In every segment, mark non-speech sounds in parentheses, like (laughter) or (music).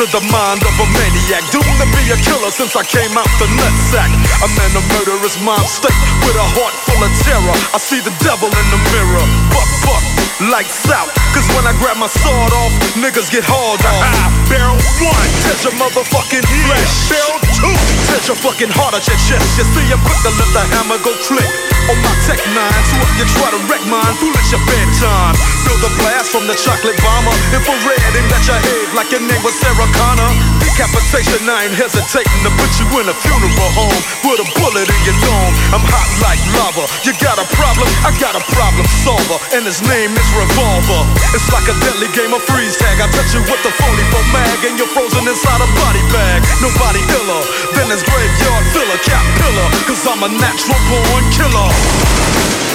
into the mind of a maniac. Doomed to be a killer since I came out the nutsack. I'm in a murderous mind state with a heart full of terror. I see the devil in the mirror. Buck, buck, lights out. Cause when I grab my sword off, niggas get hauled off. (laughs) Barrel one, touch your motherfucking flesh. Barrel two, touch your fucking heart at your chest. You see, I'm quick to let the hammer go click. On my tech nine, so if you try to wreck mine, foolish your bedtime. Feel the blast from the chocolate bomber. Infrared, aim at your head like your name was Sarah Connor. Decapitation, I ain't hesitating to put you in a funeral home with a bullet in your dome. I'm hot like lava. You got a problem? I got a problem solver, and his name is Revolver. It's like a deadly game of freeze tag. I touch you with the phony for mag, and you're frozen inside a body bag. Nobody iller than his graveyard filler, cap pillar. Cause I'm a natural born killer.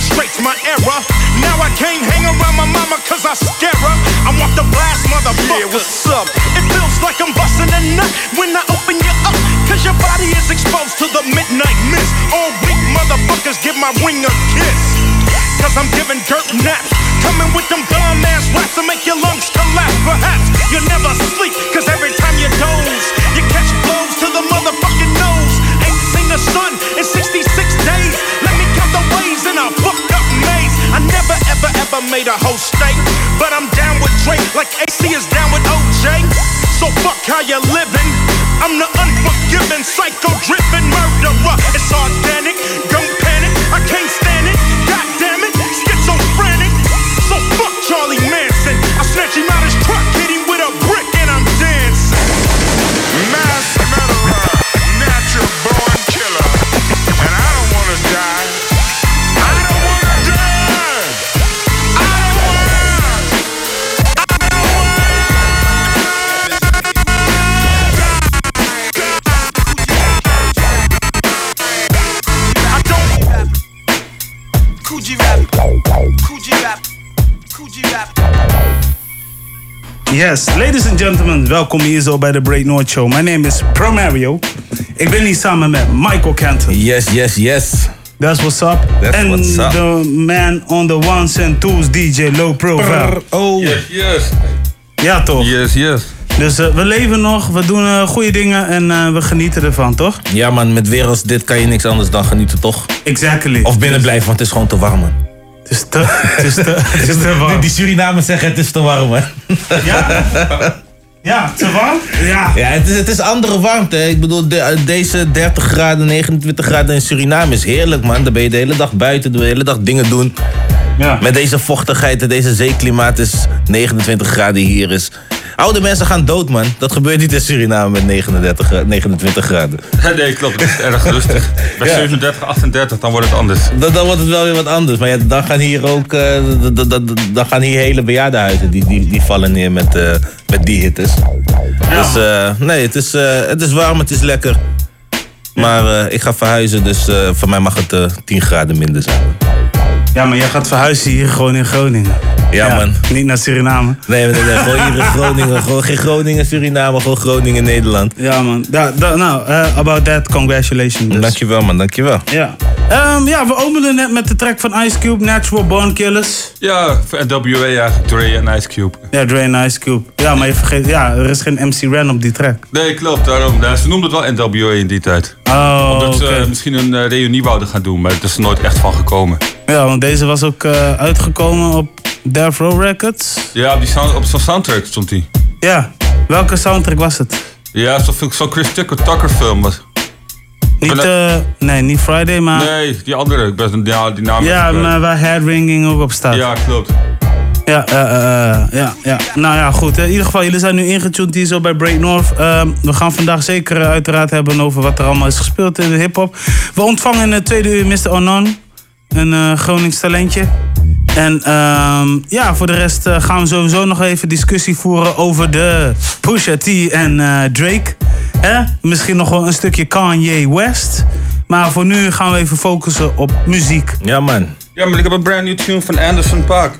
Terror illustrates my era. Now I can't hang around my mama cause I scare her. I want the blast, motherfucker. Yeah, what's up? It feels like I'm busting a nut when I open you up. Cause your body is exposed to the midnight mist. All weak motherfuckers give my ring a kiss. Cause I'm giving dirt naps. Coming with them dumb ass raps to make your lungs collapse. Perhaps you'll never sleep, cause every time you doze, you catch blows to the motherfucking nose. Ain't seen the sun in 66 ways in a fucked up maze. I never ever ever made a whole state. But I'm down with Drake like AC is down with OJ. So fuck how you living. I'm the unforgiving, psycho driven murderer. It's organic, don't panic. I can't stand it. God damn it, schizophrenic. So fuck Charlie Manson. I snatch him out his truck, Yes, ladies and gentlemen, welkom hier zo bij de Break North Show. My name is Pro Mario. Ik ben hier samen met Michael Canton. Yes, yes, yes. That's what's up. That's and what's up. the man on the ones and twos, DJ Low Profile. Oh. Yes, yes. Ja, toch? Yes, yes. Dus eh, we leven nog, we doen eh, goede dingen en eh, we genieten ervan, toch? Ja man, met weer als dit kan je niks anders dan genieten, toch? Exactly. Of binnen blijven, want het is gewoon te warm, man. Het is te, het is te, (laughs) het is te warm. Die Surinamers zeggen het is te warm, man. Ja? Ja, te warm? Ja. Ja, het is, het is andere warmte. hè. Ik bedoel, de- deze 30 graden, 29 graden in Suriname is heerlijk, man. Dan ben je de hele dag buiten, de hele dag dingen doen. ja. Met deze vochtigheid en deze zeeklimaat is 29 graden hier is. Oude mensen gaan dood, man. Dat gebeurt niet in Suriname met 39, gra- 29 graden. (laughs) Nee, klopt. Het is erg rustig. (laughs) Bij Ja. 37, 38, dan wordt het anders. Dan, dan wordt het wel weer wat anders. Maar ja, dan gaan hier ook eh, dan gaan hier hele bejaardenhuizen. Die, die, die vallen neer met, eh, met die hittes. Dus eh, nee, het is, eh, het is warm, het is lekker. Maar eh, ik ga verhuizen, dus eh, voor mij mag het eh 10 graden minder zijn. Ja, maar jij gaat verhuizen hier gewoon in Groningen. Ja, man. Niet naar Suriname. Nee, nee, nee, gewoon hier in (laughs) Groningen. Gewoon geen Groningen, Suriname, gewoon Groningen, Nederland. Ja, man. Da, da- nou, eh, about that, congratulations. dus. Dankjewel, man, dankjewel. Ja. Ehm, ja, we openden net met de track van Ice Cube, Natural Born Killers. Ja, NWA eigenlijk. Dre en Ice Cube. Ja, Dre en Ice Cube. Ja, maar je vergeet, ja, er is geen MC Ren op die track. Nee, klopt. Daarom. Ze noemden het wel NWA in die tijd. Oh, Omdat ze eh, misschien een eh, reunie wouden gaan doen, maar het is er nooit echt van gekomen. Ja, want deze was ook eh, uitgekomen op Death Row Records. Ja, op, die sound, op zo'n soundtrack stond hij. Ja, welke soundtrack was het? Ja, zo'n zo Chris Tucker, Tucker film was. Niet, eh, nee, niet Friday, maar... Nee, die andere. Ik ben ja, die naam. Ja, kwijt. maar waar Headringing ook op staat. Ja, klopt. Ja, eh, eh, eh, ja, ja. Nou ja, goed. In ieder geval, jullie zijn nu ingetuned hier zo bij Break North. Ehm, we gaan vandaag zeker eh, uiteraard hebben over wat er allemaal is gespeeld in de hip-hop. We ontvangen in het tweede uur Mr. Onon, een eh Gronings talentje. En ehm, ja, voor de rest eh, gaan we sowieso nog even discussie voeren over de Pusha T en eh, Drake. Hè? Misschien nog wel een stukje Kanye West. Maar voor nu gaan we even focussen op muziek. Ja, man. Ja, maar ik heb een brand new tune van Anderson Paak.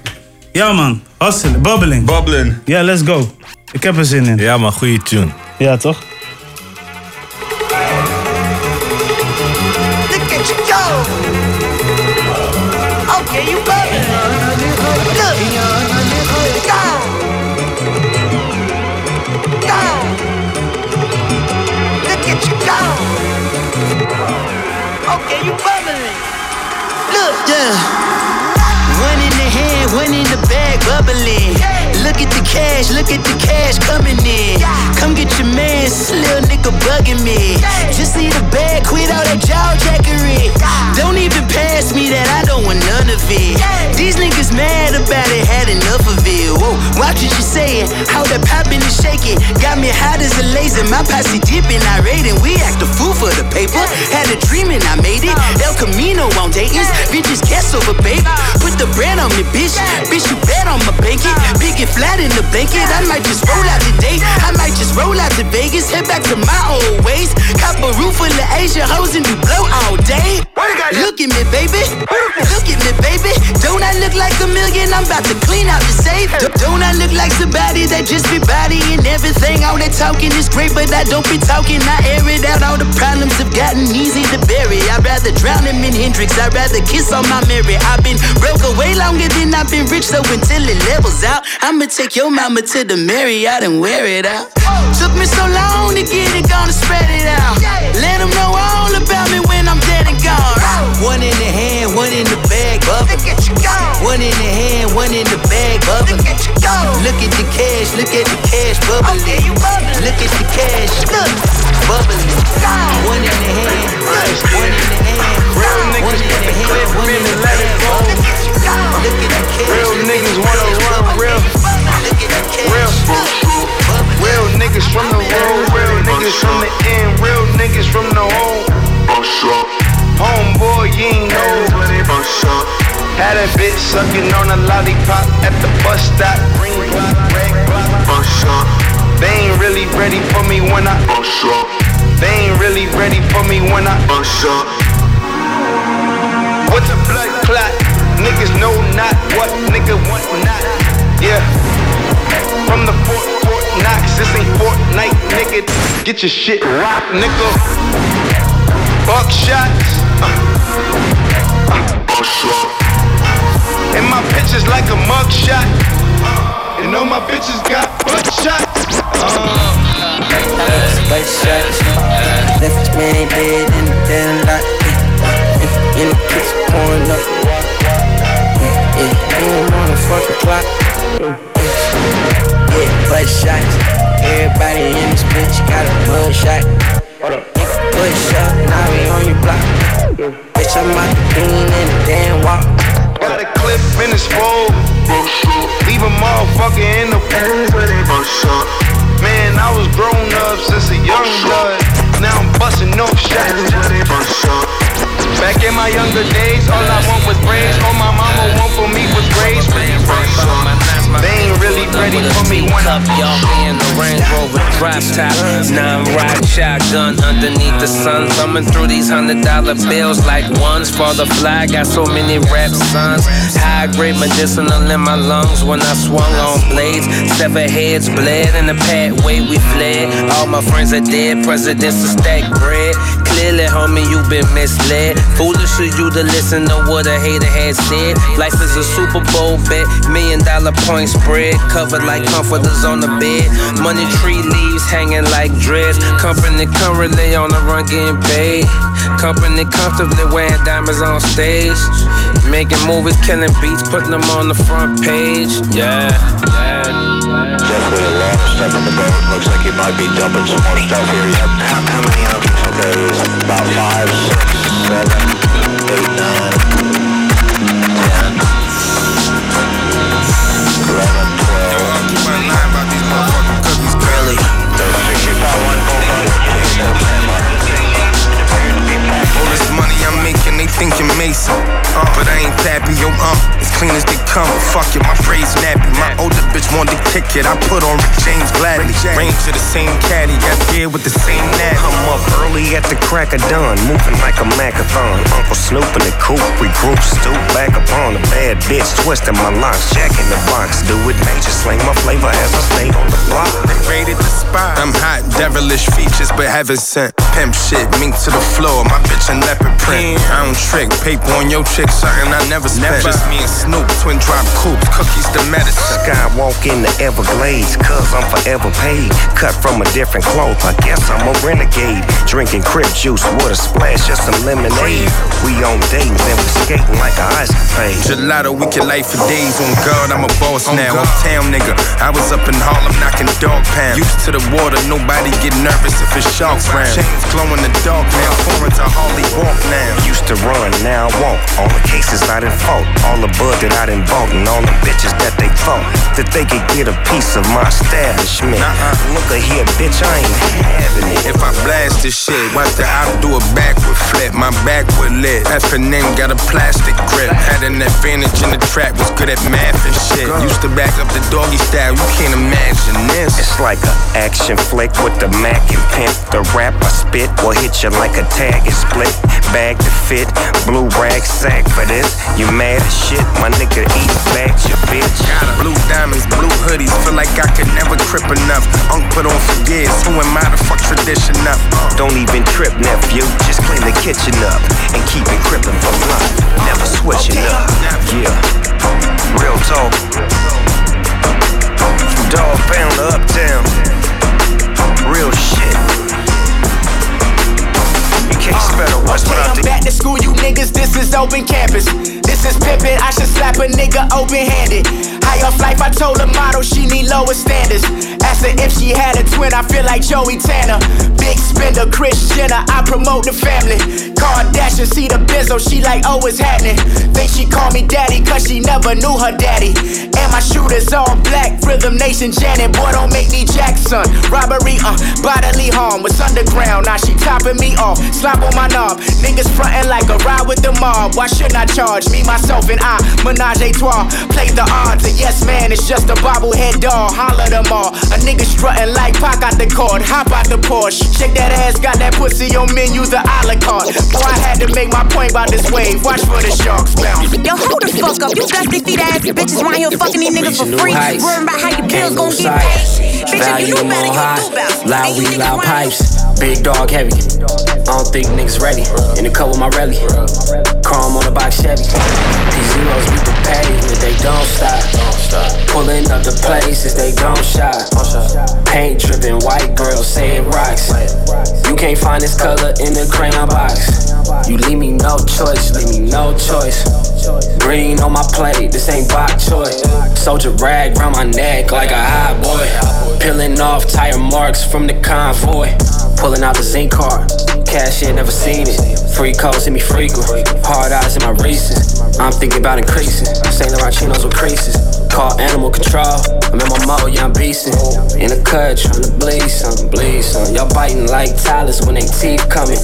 Ja man, hustelen, bubbling. Bubbling. Ja, let's go. Ik heb er zin in. Ja, man, goede tune. Ja, toch? Bubbling. Look at the cash, look at the cash coming in. Come get your man, little nigga bugging me. Just need a bag, quit all that jaw jackery. Don't even pass me that, I don't want none of it. These niggas mad about it, had enough of it. Whoa, watch what you saying, how that poppin' and shaking. Got me hot as a laser, my posse dipping, I raiding. We act a fool for the paper. Had a dream and I made it. El Camino on Dayton's, bitches guess over baby. Put the brand on me, bitch. Bitch, you bet on my blanket. Big and flat in the blanket. I might just roll out today. I might just roll out to Vegas. Head back to my old ways. Cop a roof full of Asian hoes and do blow all day. Look at me, baby. Look at me, baby. Don't I look like a million? I'm about to clean out the safe. Don't I look like somebody that just be bodying everything? All that talking is great, but I don't be talking. I air it out. All the problems have gotten easy to bury. I'd rather drown him in Hendrix. I'd rather kiss on my Mary. I've been broke away longer than I've been rich, so until it levels out, I'ma take your mama to the Marriott and wear it out. Took me so long to get it, gonna spread it out. Let them know all about me when I'm dead and gone. One in the hand, one in the bag, bubbling. One in the hand, one in the bag, bubbling. Look at the cash, look at the cash, bubble. Oh, you bubbling. Look at the cash, look, bubbling. One in the hand, one in the hand. Real niggas, one in the hand, one in the bag, bubble. Look at the cash, look at the cash. Lollipop at the bus stop. Green block, red block. They ain't really ready for me when I. They ain't really ready for me when I. What's a blood clot? Niggas know not what nigga want not. Yeah. From the Fort Fort Knox, this ain't Fortnite, nigga. Get your shit rock, nigga. Buckshots. Uh. Uh. And my pictures like a mugshot. You know my bitches got buckshots. Uh. But shots, left man dead in the damn lot. In the kitchen pouring up. Yeah, yeah, ain't on the fucking clock. Yeah, butt shots. Everybody in this bitch got a blood shot. Push up, now we on your block. Bitch, I'm out the bean in the damn walk up in the stroll. Leave a motherfucker in the pants where they up. Man, I was grown up since a young blood. Now I'm busting up shots where they up. Back in my younger days, all I want was braids. All my mama want for me was grades. They ain't really ready for me when Up, y'all in the Range Rover drop top. Nine rock shotgun underneath the sun. Thumbing through these hundred dollar bills like ones for the fly. Got so many rap sons. High grade medicinal in my lungs when I swung on blades. Seven heads bled in the pathway we fled. All my friends are dead. Presidents to stack bread. Clearly, homie, you been misled. Foolish of you to listen to what a hater had said. Life is a Super Bowl bet, million dollar point spread, covered like comforters on the bed. Money tree leaves hanging like dreads. Company currently on the run getting paid. Company comfortably wearing diamonds on stage. Making movies, killing beats, putting them on the front page. Yeah, yeah. Definitely a long step in the boat. Looks like you might be dumping some more stuff here. Yep. How, how many of them? Okay, about five, six, seven, eight, nine, think you're Mason. Uh, but I ain't Pappy, yo, uh, as clean as they come. Fuck it, my braids nappy. My older bitch wanted to kick it. I put on James gladly. Range to the same caddy, got gear with the same natty. I'm up early at the crack of dawn, moving like a macathon. Uncle Snoop in the coupe, we group stoop back upon a bad bitch, twisting my locks, jack in the box, do it major, slang my flavor as I stayed on the block. They raided the spot. I'm hot, devilish features, but heaven sent. Pimp shit, mink to the floor, my bitch in leopard print. I don't trick, paper on your chick, something I never spent. Just me and Snoop, twin drop coops, cookies the medicine. Skywalk in the Everglades, cause I'm forever paid. Cut from a different cloth, I guess I'm a renegade. Drinking crib juice water splash just some lemonade. We on dates and we skating like a ice capade. Gelato, we can life for days. On God, I'm a boss now. Uptown nigga, I was up in Harlem knocking dog pound. Used to the water, nobody get nervous if it's sharks round. Chains glow in the dark now, foreign to Harley walk now. To run, now I won't. All the cases I done fought, all the bud that I done bought, and all the bitches that they thought that they could get a piece of my establishment. Uh. Look a here, bitch, I ain't having it. If I blast this shit, watch the I do a backward flip. My backwood lit. F&M got a plastic grip. Had an advantage in the track, was good at math and shit. Used to back up the doggy style, you can't imagine this. It's like a action flick with the Mac and pimp. The rap I spit will hit you like a tag and split. Bag to fit, blue rag sack for this. You mad as shit, my nigga eat back your bitch. Got blue diamonds, blue hoodies, feel like I could never trip enough. Unk put on for years, who am I to fuck tradition up? Don't even trip, nephew. Just clean the kitchen up and keep it crippin' for life. Never switching up. Yeah. Real talk. From dog pound to uptown. Real shit. You can't uh, spell the West Okay, I'm back to school, you niggas. This is open campus. This is pimpin'. I should slap a nigga open handed. High off life, I told the model she need lower standards. Asked her if she had a twin, I feel like Joey Tanner. Big spender, Chris Jenner, I promote the family. Kardashian, see the benzo, she like, oh, it's happening. Think she call me daddy, cause she never knew her daddy. And my shooters all black, Rhythm Nation Janet, boy, don't make me Jackson. Robbery, uh, bodily harm, was underground, now she topping me off. Slap on my knob, niggas frontin' like a ride with the mob. Why shouldn't I charge me, myself, and I? Menage a trois, play the odds, and yes, man, it's just a bobblehead doll. Holler them all. A nigga strutting like Pac out the cord, hop out the Porsche. Shake that ass, got that pussy on menu, the a la carte. Boy, I had to make my point about this wave. Watch for the sharks bounce. Yo, hold the fuck up. You dusty feet ass bitches around here fucking these niggas for free. Worrying about how your bills gon' get paid. Bitch, if Value you knew better, you high. do better. Loud And you weed, niggas loud around pipes. Big dog heavy. I don't think niggas ready. In the cup with my rally. Chrome on the box Chevy. These zeros we the pavement, they don't stop. Pulling up the places, they don't shop. Paint dripping, white girls saying rocks. You can't find this color in the crayon box. You leave me no choice, leave me no choice. Green on my plate, this ain't bok choy. Soldier rag round my neck like a hot boy. Peeling off tire marks from the convoy. Pulling out the zinc card. Cash in, never seen it. Free calls hit me frequent. Hard eyes in my races. I'm thinking about increasing. Saint Laurent chinos with creases. Call animal control. I'm in my mode, yeah, I'm beastin'. In the cut, tryna bleed something, bleed something. Y'all biting like Talus when they teeth coming.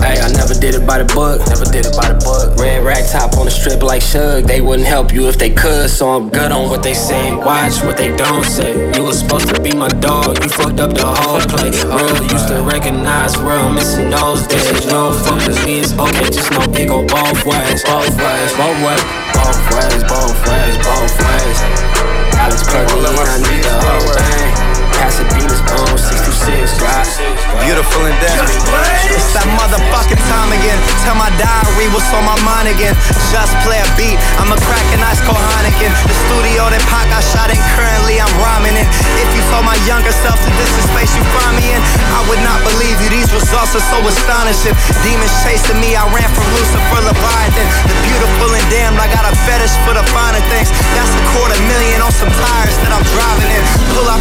Hey, I never did it by the book, never did it by the book. Red rag top on the strip like Shug. They wouldn't help you if they could, so I'm good on what they say. Watch what they don't say. You was supposed to be my dog, you fucked up the whole play. Real used to recognize real, missing those days. No fuck with me, it's okay, just know it go both ways, both ways, both ways, both ways, both ways, both ways. Alex me I need the whole thing. Pasadena's on 626, right? Beautiful and dead. It's that motherfucking time again. Tell my diary what's on my mind again. Just play a beat. I'm a crackin' ice cold Heineken. The studio that Pac I shot in currently I'm rhyming in. If you told my younger self that this is space you find me in, I would not believe you. These results are so astonishing. Demons chasing me. I ran from Lucifer Leviathan. The beautiful and damned. I got a fetish for the finer things. That's a quarter million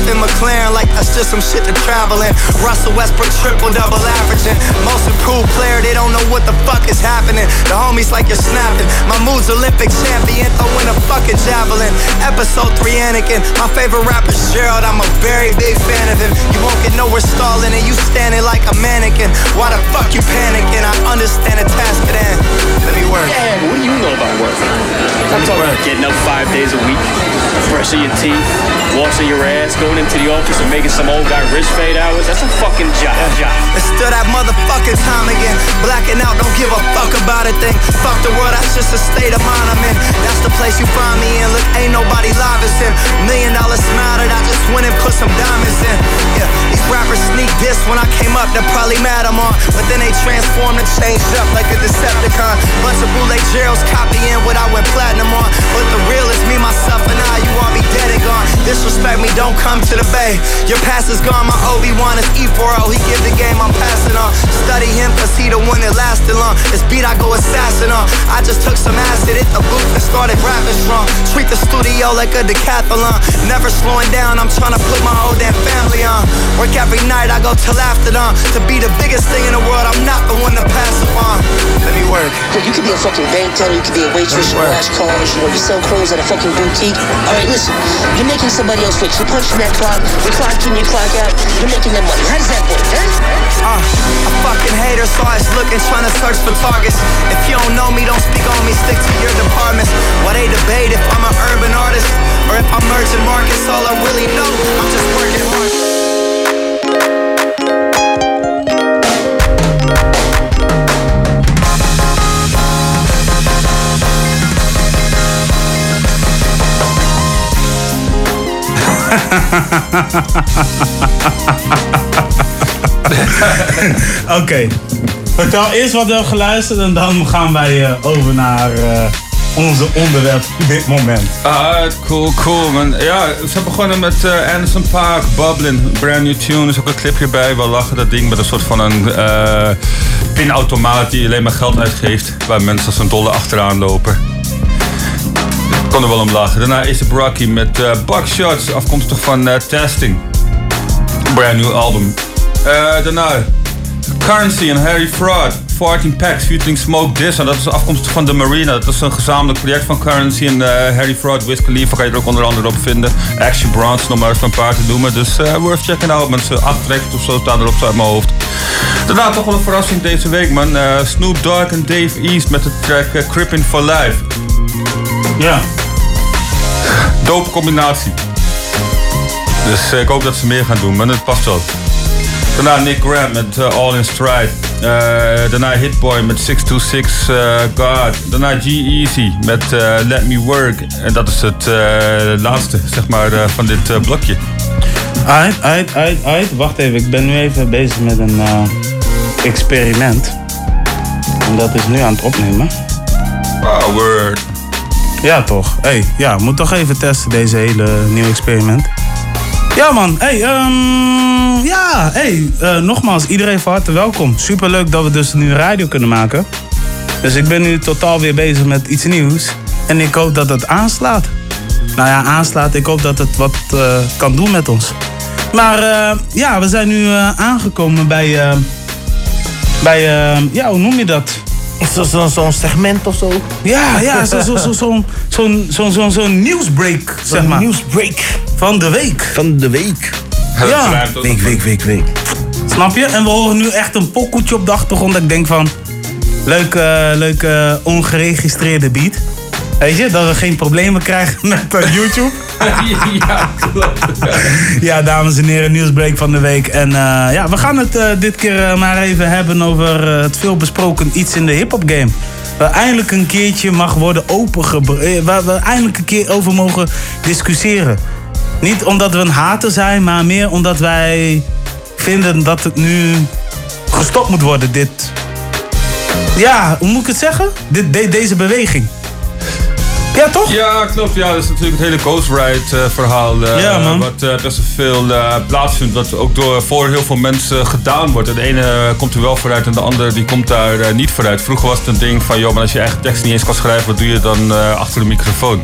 Pull up in McLaren like that's just some shit to travel in. Russell Westbrook triple double averaging. Most improved player, they don't know what the fuck is happening. The homies like you're snapping. My mood's Olympic champion, throwing a fucking javelin. Episode 3 Anakin. My favorite rapper's Gerald, I'm a very big fan of him. You won't get nowhere stalling and you standing like a mannequin. Why the fuck you panicking? I understand the task at hand. Let me work. Yeah, but what do you know about work? I'm talking about getting up five days a week, brushing your teeth, washing your ass, going into the office and making some old guy rich fade hours. That's a fucking job. job. It's still that motherfucking time again. Blacking out, don't give a fuck about a thing. Fuck the world, that's just a state of mind I'm in. That's the place you find me in. Look, ain't nobody live as him. Million dollar smile that I just went and put some diamonds in. Yeah, these rappers sneak this when I came up, they're probably mad I'm on. But then they transformed and changed up like a Decepticon. Bunch of bootleg Geralds copying what I went platinum on. But the real is me, myself, and I. You all be dead and gone. Disrespect me, don't come to the bay. Your past is gone, my Obi-Wan is E4O. He give the game, I'm passing on. Study him, cause he the one that lasted long. This beat I go assassin on. I just took some acid, hit the booth and started rapping strong. Treat the studio like a decathlon. Never slowing down, I'm trying to put my whole damn family on. Work every night, I go till after dawn. To be the biggest thing in the world, I'm not the one to pass upon. Let me work. Look, you could be a fucking bank teller, you could be a waitress, you wash cars, you know, you sell clothes at a fucking boutique. All right, listen, you're making somebody else rich. You're punching that clock, you clock in, you clock out, you're making that money. How does that work, huh? Uh, a fucking hater, so I looking, trying to search for targets. If you don't know me, don't speak on me, stick to your departments. Why they debate if I'm an urban artist or if I'm merchant markets, all I really know, I'm just working hard. (laughs) Oké. Vertel eerst wat we hebben geluisterd en dan gaan wij eh, over naar eh, onze onderwerp dit moment. Ah, cool, cool man. Ja, ze begonnen met eh, Anderson Park, Bubbling, brand new tune. Er is ook een clipje bij. We lachen dat ding met een soort van een pinautomaat die alleen maar geld uitgeeft. Waar mensen als een dolle achteraan lopen. Kon er wel om lachen. Daarna is de Brocky met eh Buckshots, afkomstig van eh, Testing. Brand new album. Eh, daarna Currency en Harry Fraud. 14 Packs featuring Smoke Diss. En dat is afkomstig van The Marina. Dat is een gezamenlijk project van Currency en Harry Fraud. Wiz Khalifa kan je er ook onder andere op vinden. Action Bronze, nog maar even een paar te noemen. Dus worth checking out. Mensen, acht tracks of zo staan erop uit mijn hoofd. Daarna toch wel een verrassing deze week, man. Snoop Dogg en Dave East met de track Crippin' for Life. Ja. Dope combinatie. Dus eh, ik hoop dat ze meer gaan doen, maar het past wel. Daarna Nick Grant met eh, All in Stride. Eh, daarna Hitboy met 626 eh, God. Daarna G-Easy met Let Me Work. En dat is het laatste, zeg maar, van dit blokje. Uit, uit, uit, uit. Wacht even, ik ben nu even bezig met een experiment. En dat is nu aan het opnemen. Wow, word. Ja, toch. hey, ja, moet toch even testen deze hele nieuwe experiment. Ja, man. hey, ehm, ja, hey, eh, nogmaals, iedereen van harte welkom. Superleuk dat we dus nu radio kunnen maken. Dus ik ben nu totaal weer bezig met iets nieuws. En ik hoop dat het aanslaat. Nou ja, aanslaat. Ik hoop dat het wat eh, kan doen met ons. Maar eh, ja, we zijn nu aangekomen bij... bij, ja, hoe noem je dat? Zo'n zo, zo'n segment of zo? Ja, ja, zo'n zo, zo, zo'n zo'n zo'n zo'n zo'n nieuwsbreak, zeg maar. nieuwsbreak. Van de week. Van de week. Ja. Week, week, week, week. Snap je? En we horen nu echt een pokoetje op de achtergrond. Dat ik denk van, leuke, leuke ongeregistreerde beat. Weet je, dat we geen problemen krijgen (laughs) met eh, YouTube. Ja. Ja, dames en heren, nieuwsbreak van de week. En eh, ja, we gaan het eh, dit keer eh, maar even hebben over het veelbesproken iets in de hip-hop game. Waar eindelijk een keertje mag worden opengebroken. Waar we eindelijk een keer over mogen discussiëren. Niet omdat we een hater zijn, maar meer omdat wij vinden dat het nu gestopt moet worden. Dit. Ja, hoe moet ik het zeggen? Dit, de- deze beweging. Ja, toch? Ja, klopt. Ja, dat is natuurlijk het hele Ghost Ride eh, verhaal. eh, Ja, man. Wat eh, best wel veel eh, plaatsvindt. Wat ook door voor heel veel mensen gedaan wordt. En de ene komt er wel vooruit en de andere die komt daar eh, niet vooruit. Vroeger was het een ding van, joh, maar als je eigen tekst niet eens kan schrijven, wat doe je dan eh, achter de microfoon?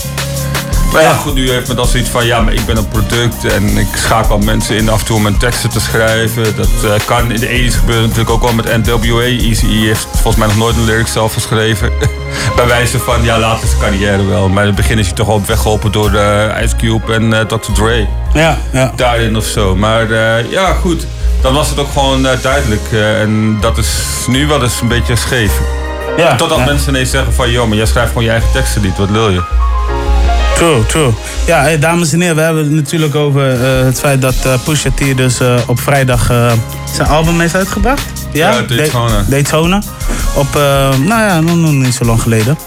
Maar ja, goed, nu heeft men dan zoiets van, ja, maar ik ben een product en ik schakel mensen in af en toe om mijn teksten te schrijven. Dat eh, kan in de 80's gebeuren natuurlijk ook wel met NWA. Easy E heeft volgens mij nog nooit een lyric zelf geschreven. (laughs) Bij wijze van, ja, later is de carrière wel. Maar in het begin is hij toch wel weggeholpen door eh, Ice Cube en eh, Dr. Dre. Ja, ja. Daarin of zo. Maar eh, ja, goed. Dan was het ook gewoon duidelijk. en dat is nu wel eens een beetje scheef. Ja, Totdat ja. mensen ineens zeggen van... joh, maar jij schrijft gewoon je eigen teksten niet. Wat lul je? True, true. Ja, hey, dames en heren, we hebben het natuurlijk over het feit dat Pusha T dus op vrijdag zijn album heeft uitgebracht. Ja, Ja, Daytona. Da- Daytona. Op, eh, nou ja, nog, niet zo lang geleden.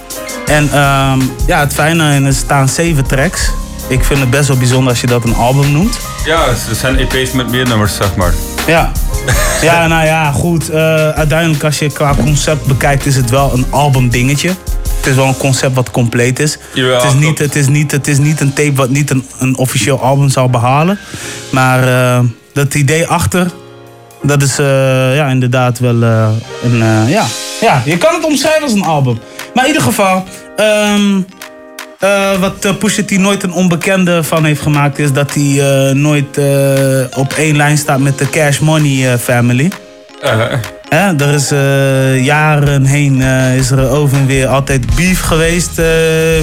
En ehm, ja, het fijne, er staan zeven tracks. Ik vind het best wel bijzonder als je dat een album noemt. Ja, er zijn EP's met meer nummers, zeg maar. Ja, (laughs) Ja, nou ja, goed. eh, uiteindelijk als je qua concept bekijkt is het wel een album dingetje. Het is wel een concept wat compleet is. Jawel, het, is niet, het, is niet, het is niet een tape wat niet een, een officieel album zal behalen. Maar eh, dat idee achter, dat is eh, ja, inderdaad wel eh, een... eh, ja. ja, je kan het omschrijven als een album. Maar in ieder geval... ehm, eh, wat uh, Pusha T nooit een onbekende van heeft gemaakt... is dat hij nooit op één lijn staat met de Cash Money family. Hè, er is jaren heen is er over en weer altijd beef geweest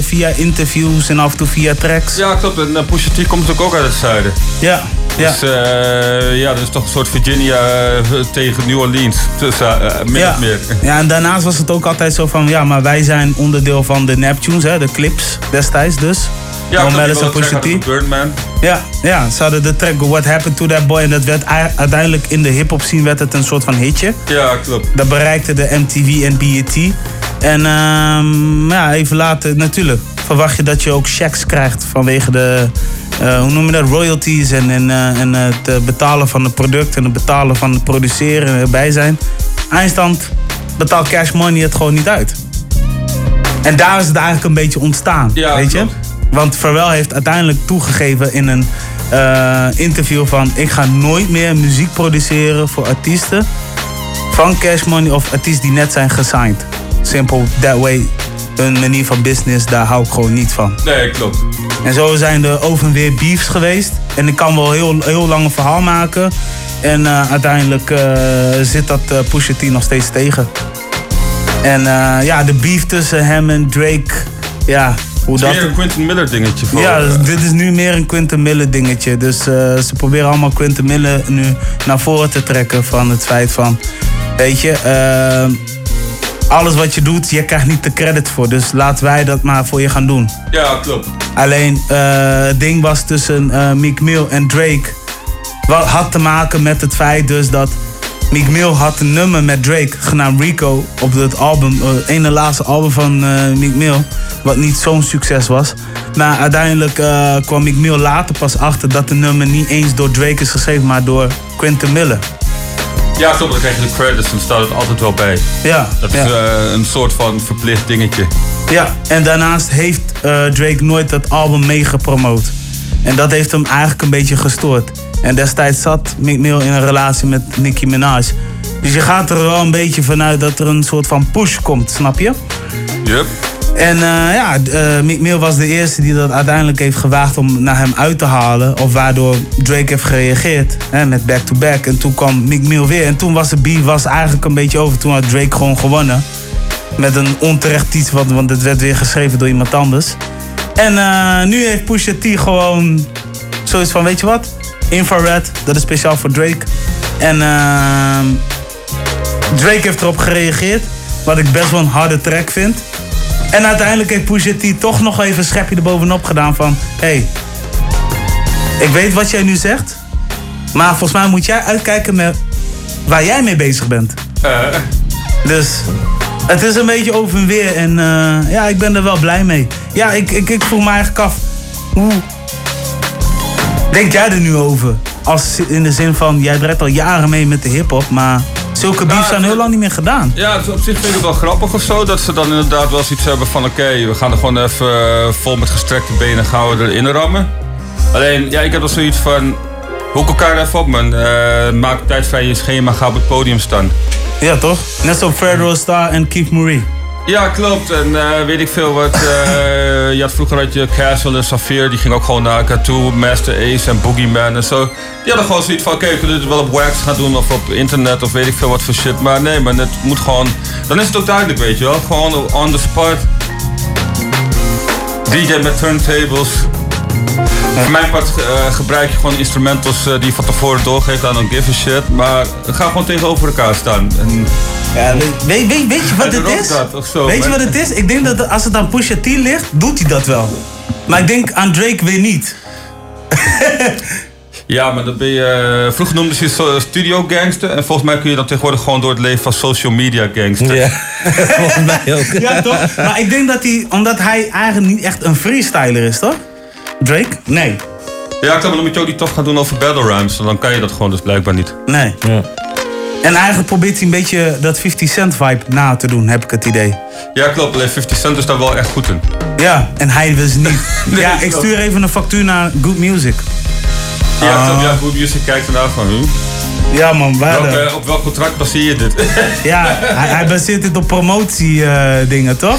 via interviews en af en toe via tracks. Ja, klopt. En Pusha T komt natuurlijk ook uit het zuiden. Ja, ja. Dus eh, ja, dat is toch een soort Virginia eh, tegen New Orleans. Tussen, eh, min Ja. of meer. (laughs) Ja, en daarnaast was het ook altijd zo van, ja, maar wij zijn onderdeel van de Neptunes, hè, de clips destijds dus. Ja, Don. Mellis en Pusha T. Birdman. Ja, ja, ze hadden de track What Happened to That Boy en dat werd uiteindelijk in de hip-hop scene werd het een soort van hitje. Ja, klopt. Dat bereikte de MTV en BET. En ehm, ja, even later, natuurlijk, verwacht je dat je ook checks krijgt vanwege de, eh, hoe noem je dat, royalties en, en, eh, en het eh, betalen van het product en het betalen van het produceren en erbij zijn. Eindstand betaalt Cash Money het gewoon niet uit. En daar is het eigenlijk een beetje ontstaan, Ja, weet je? klopt. Want Pharrell heeft uiteindelijk toegegeven in een eh, interview van... ik ga nooit meer muziek produceren voor artiesten van Cash Money of artiesten die net zijn gesigned. Simpel, that way. Hun manier van business, daar hou ik gewoon niet van. Nee, klopt. En zo zijn er over en weer beefs geweest. En ik kan wel heel, heel lang een verhaal maken. En eh, uiteindelijk eh, zit dat uh, Pusha T nog steeds tegen. En ja, de beef tussen hem en Drake. Ja, hoe Het is dat... meer een Quentin Miller dingetje. Ja, eh, dit is nu meer een Quentin Miller dingetje. Dus eh, ze proberen allemaal Quentin Miller nu naar voren te trekken van het feit van... Weet je, eh, alles wat je doet, je krijgt niet de credit voor. Dus laten wij dat maar voor je gaan doen. ja, klopt. Alleen het ding was tussen Meek Mill en Drake. Wat had te maken met het feit dus dat Meek Mill had een nummer met Drake genaamd Rico op het album, het ene laatste album van eh Meek Mill, wat niet zo'n succes was. Maar uiteindelijk eh, kwam Meek Mill later pas achter dat de nummer niet eens door Drake is geschreven, maar door Quentin Miller. Ja, klopt. Dan krijg je de credits en staat het altijd wel bij. Ja, Dat is ja. eh, een soort van verplicht dingetje. Ja, en daarnaast heeft eh, Drake nooit dat album meegepromoot. En dat heeft hem eigenlijk een beetje gestoord. En destijds zat Meek Mill in een relatie met Nicki Minaj. Dus je gaat er wel een beetje vanuit dat er een soort van push komt, snap je? Yep. En eh, ja, uh, Meek Mill was de eerste die dat uiteindelijk heeft gewaagd om naar hem uit te halen. Of waardoor Drake heeft gereageerd hè, met back-to-back. En toen kwam Meek Mill weer. En toen was de beef was eigenlijk een beetje over. Toen had Drake gewoon gewonnen. Met een onterecht iets, want, want het werd weer geschreven door iemand anders. En uh, nu heeft Pusha T gewoon zoiets van, weet je wat? Infrared, dat is speciaal voor Drake. En uh, Drake heeft erop gereageerd. Wat ik best wel een harde track vind. En uiteindelijk heeft Pusha T toch nog even een schepje erbovenop gedaan van... Hey, ik weet wat jij nu zegt. Maar volgens mij moet jij uitkijken met waar jij mee bezig bent. Uh. Dus het is een beetje over en weer. En uh, ja, ik ben er wel blij mee. Ja, ik, ik, ik vroeg me eigenlijk af... Hoe denk jij er nu over? Als in de zin van, jij draait al jaren mee met de hip-hop, maar zulke beefs zijn heel lang niet meer gedaan. Ja, op zich vind ik het wel grappig of zo. Dat ze dan inderdaad wel zoiets hebben van: oké, okay, we gaan er gewoon even uh, vol met gestrekte benen gaan we erin rammen. Alleen, ja, ik heb wel zoiets van: hoek elkaar even op, man. Uh, maak tijd vrij in je schema, ga op het podium staan. Ja, toch? Net zo Federal Star en Keith Murray. Ja, klopt. En uh, weet ik veel wat. Uh, (laughs) je had vroeger had je Castle en Safir, die ging ook gewoon naar elkaar toe. Master Ace en Boogeyman en zo. Die hadden gewoon zoiets van: oké, okay, we kunnen dit wel op wax gaan doen of op internet of weet ik veel wat voor shit. Maar nee, maar het moet gewoon. Dan is het ook duidelijk, weet je wel. Gewoon on the spot. DJ met turntables. Voor mijn part uh, gebruik je gewoon instrumentals uh, die je van tevoren doorgeeft aan don't give a shit. Maar ga gewoon tegenover elkaar staan. En ja, weet, weet, weet je wat het is? Dat, zo, weet je wat het is? Ik denk dat als het aan Pusha T ligt, doet hij dat wel. Maar ik denk aan Drake weer niet. (laughs) ja, maar dan ben je... Uh, vroeger noemden ze je studio gangster. En volgens mij kun je dan tegenwoordig gewoon door het leven van social media gangster. Ja, (laughs) (laughs) volgens mij ook. ja, toch? Maar ik denk dat hij... Omdat hij eigenlijk niet echt een freestyler is, toch? Drake? Nee. Ja, maar dan moet je ook niet tof gaan doen over battle rhymes. Dan kan je dat gewoon dus blijkbaar niet. Nee. Ja. En eigenlijk probeert hij een beetje dat 50 Cent vibe na te doen, heb ik het idee. Ja, klopt. Alleen 50 Cent is daar wel echt goed in. Ja, en hij dus niet. (laughs) Nee, ja, ik stuur even een factuur naar Good Music. Ja, goed music kijkt ernaar van u. Ja man, waar Welke, op welk contract baseer je dit? (laughs) Ja, hij, hij baseert dit op promotie eh, dingen, toch?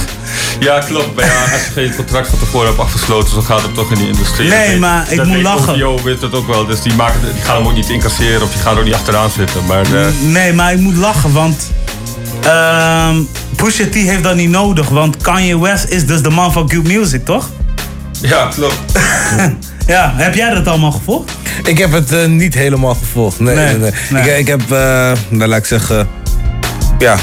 Ja, klopt. Maar ja, als je geen contract van tevoren hebt afgesloten, dan gaat het toch in die industrie. Nee, Dat weet- maar ik dat moet lachen. OVO weet het ook wel, dus die, maken, het- die gaan hem ook niet incasseren of die gaan er ook niet achteraan zitten. Maar eh, Nee, maar ik moet lachen, want ehm Pusha T heeft dat niet nodig, want Kanye West is dus de man van Good Music, toch? ja, klopt. (laughs) Ja, heb jij dat allemaal gevolgd? Ik heb het eh, niet helemaal gevolgd. Nee, Nee, nee, nee. Ik, ik heb, eh, nou, laat ik zeggen, ja,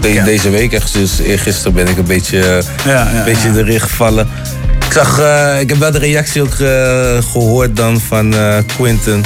de- deze week, echt, dus gisteren ben ik een beetje, eh, Ja, een beetje erin gevallen. Ik zag, eh, ik heb wel de reactie ook eh, gehoord dan van eh, Quinten.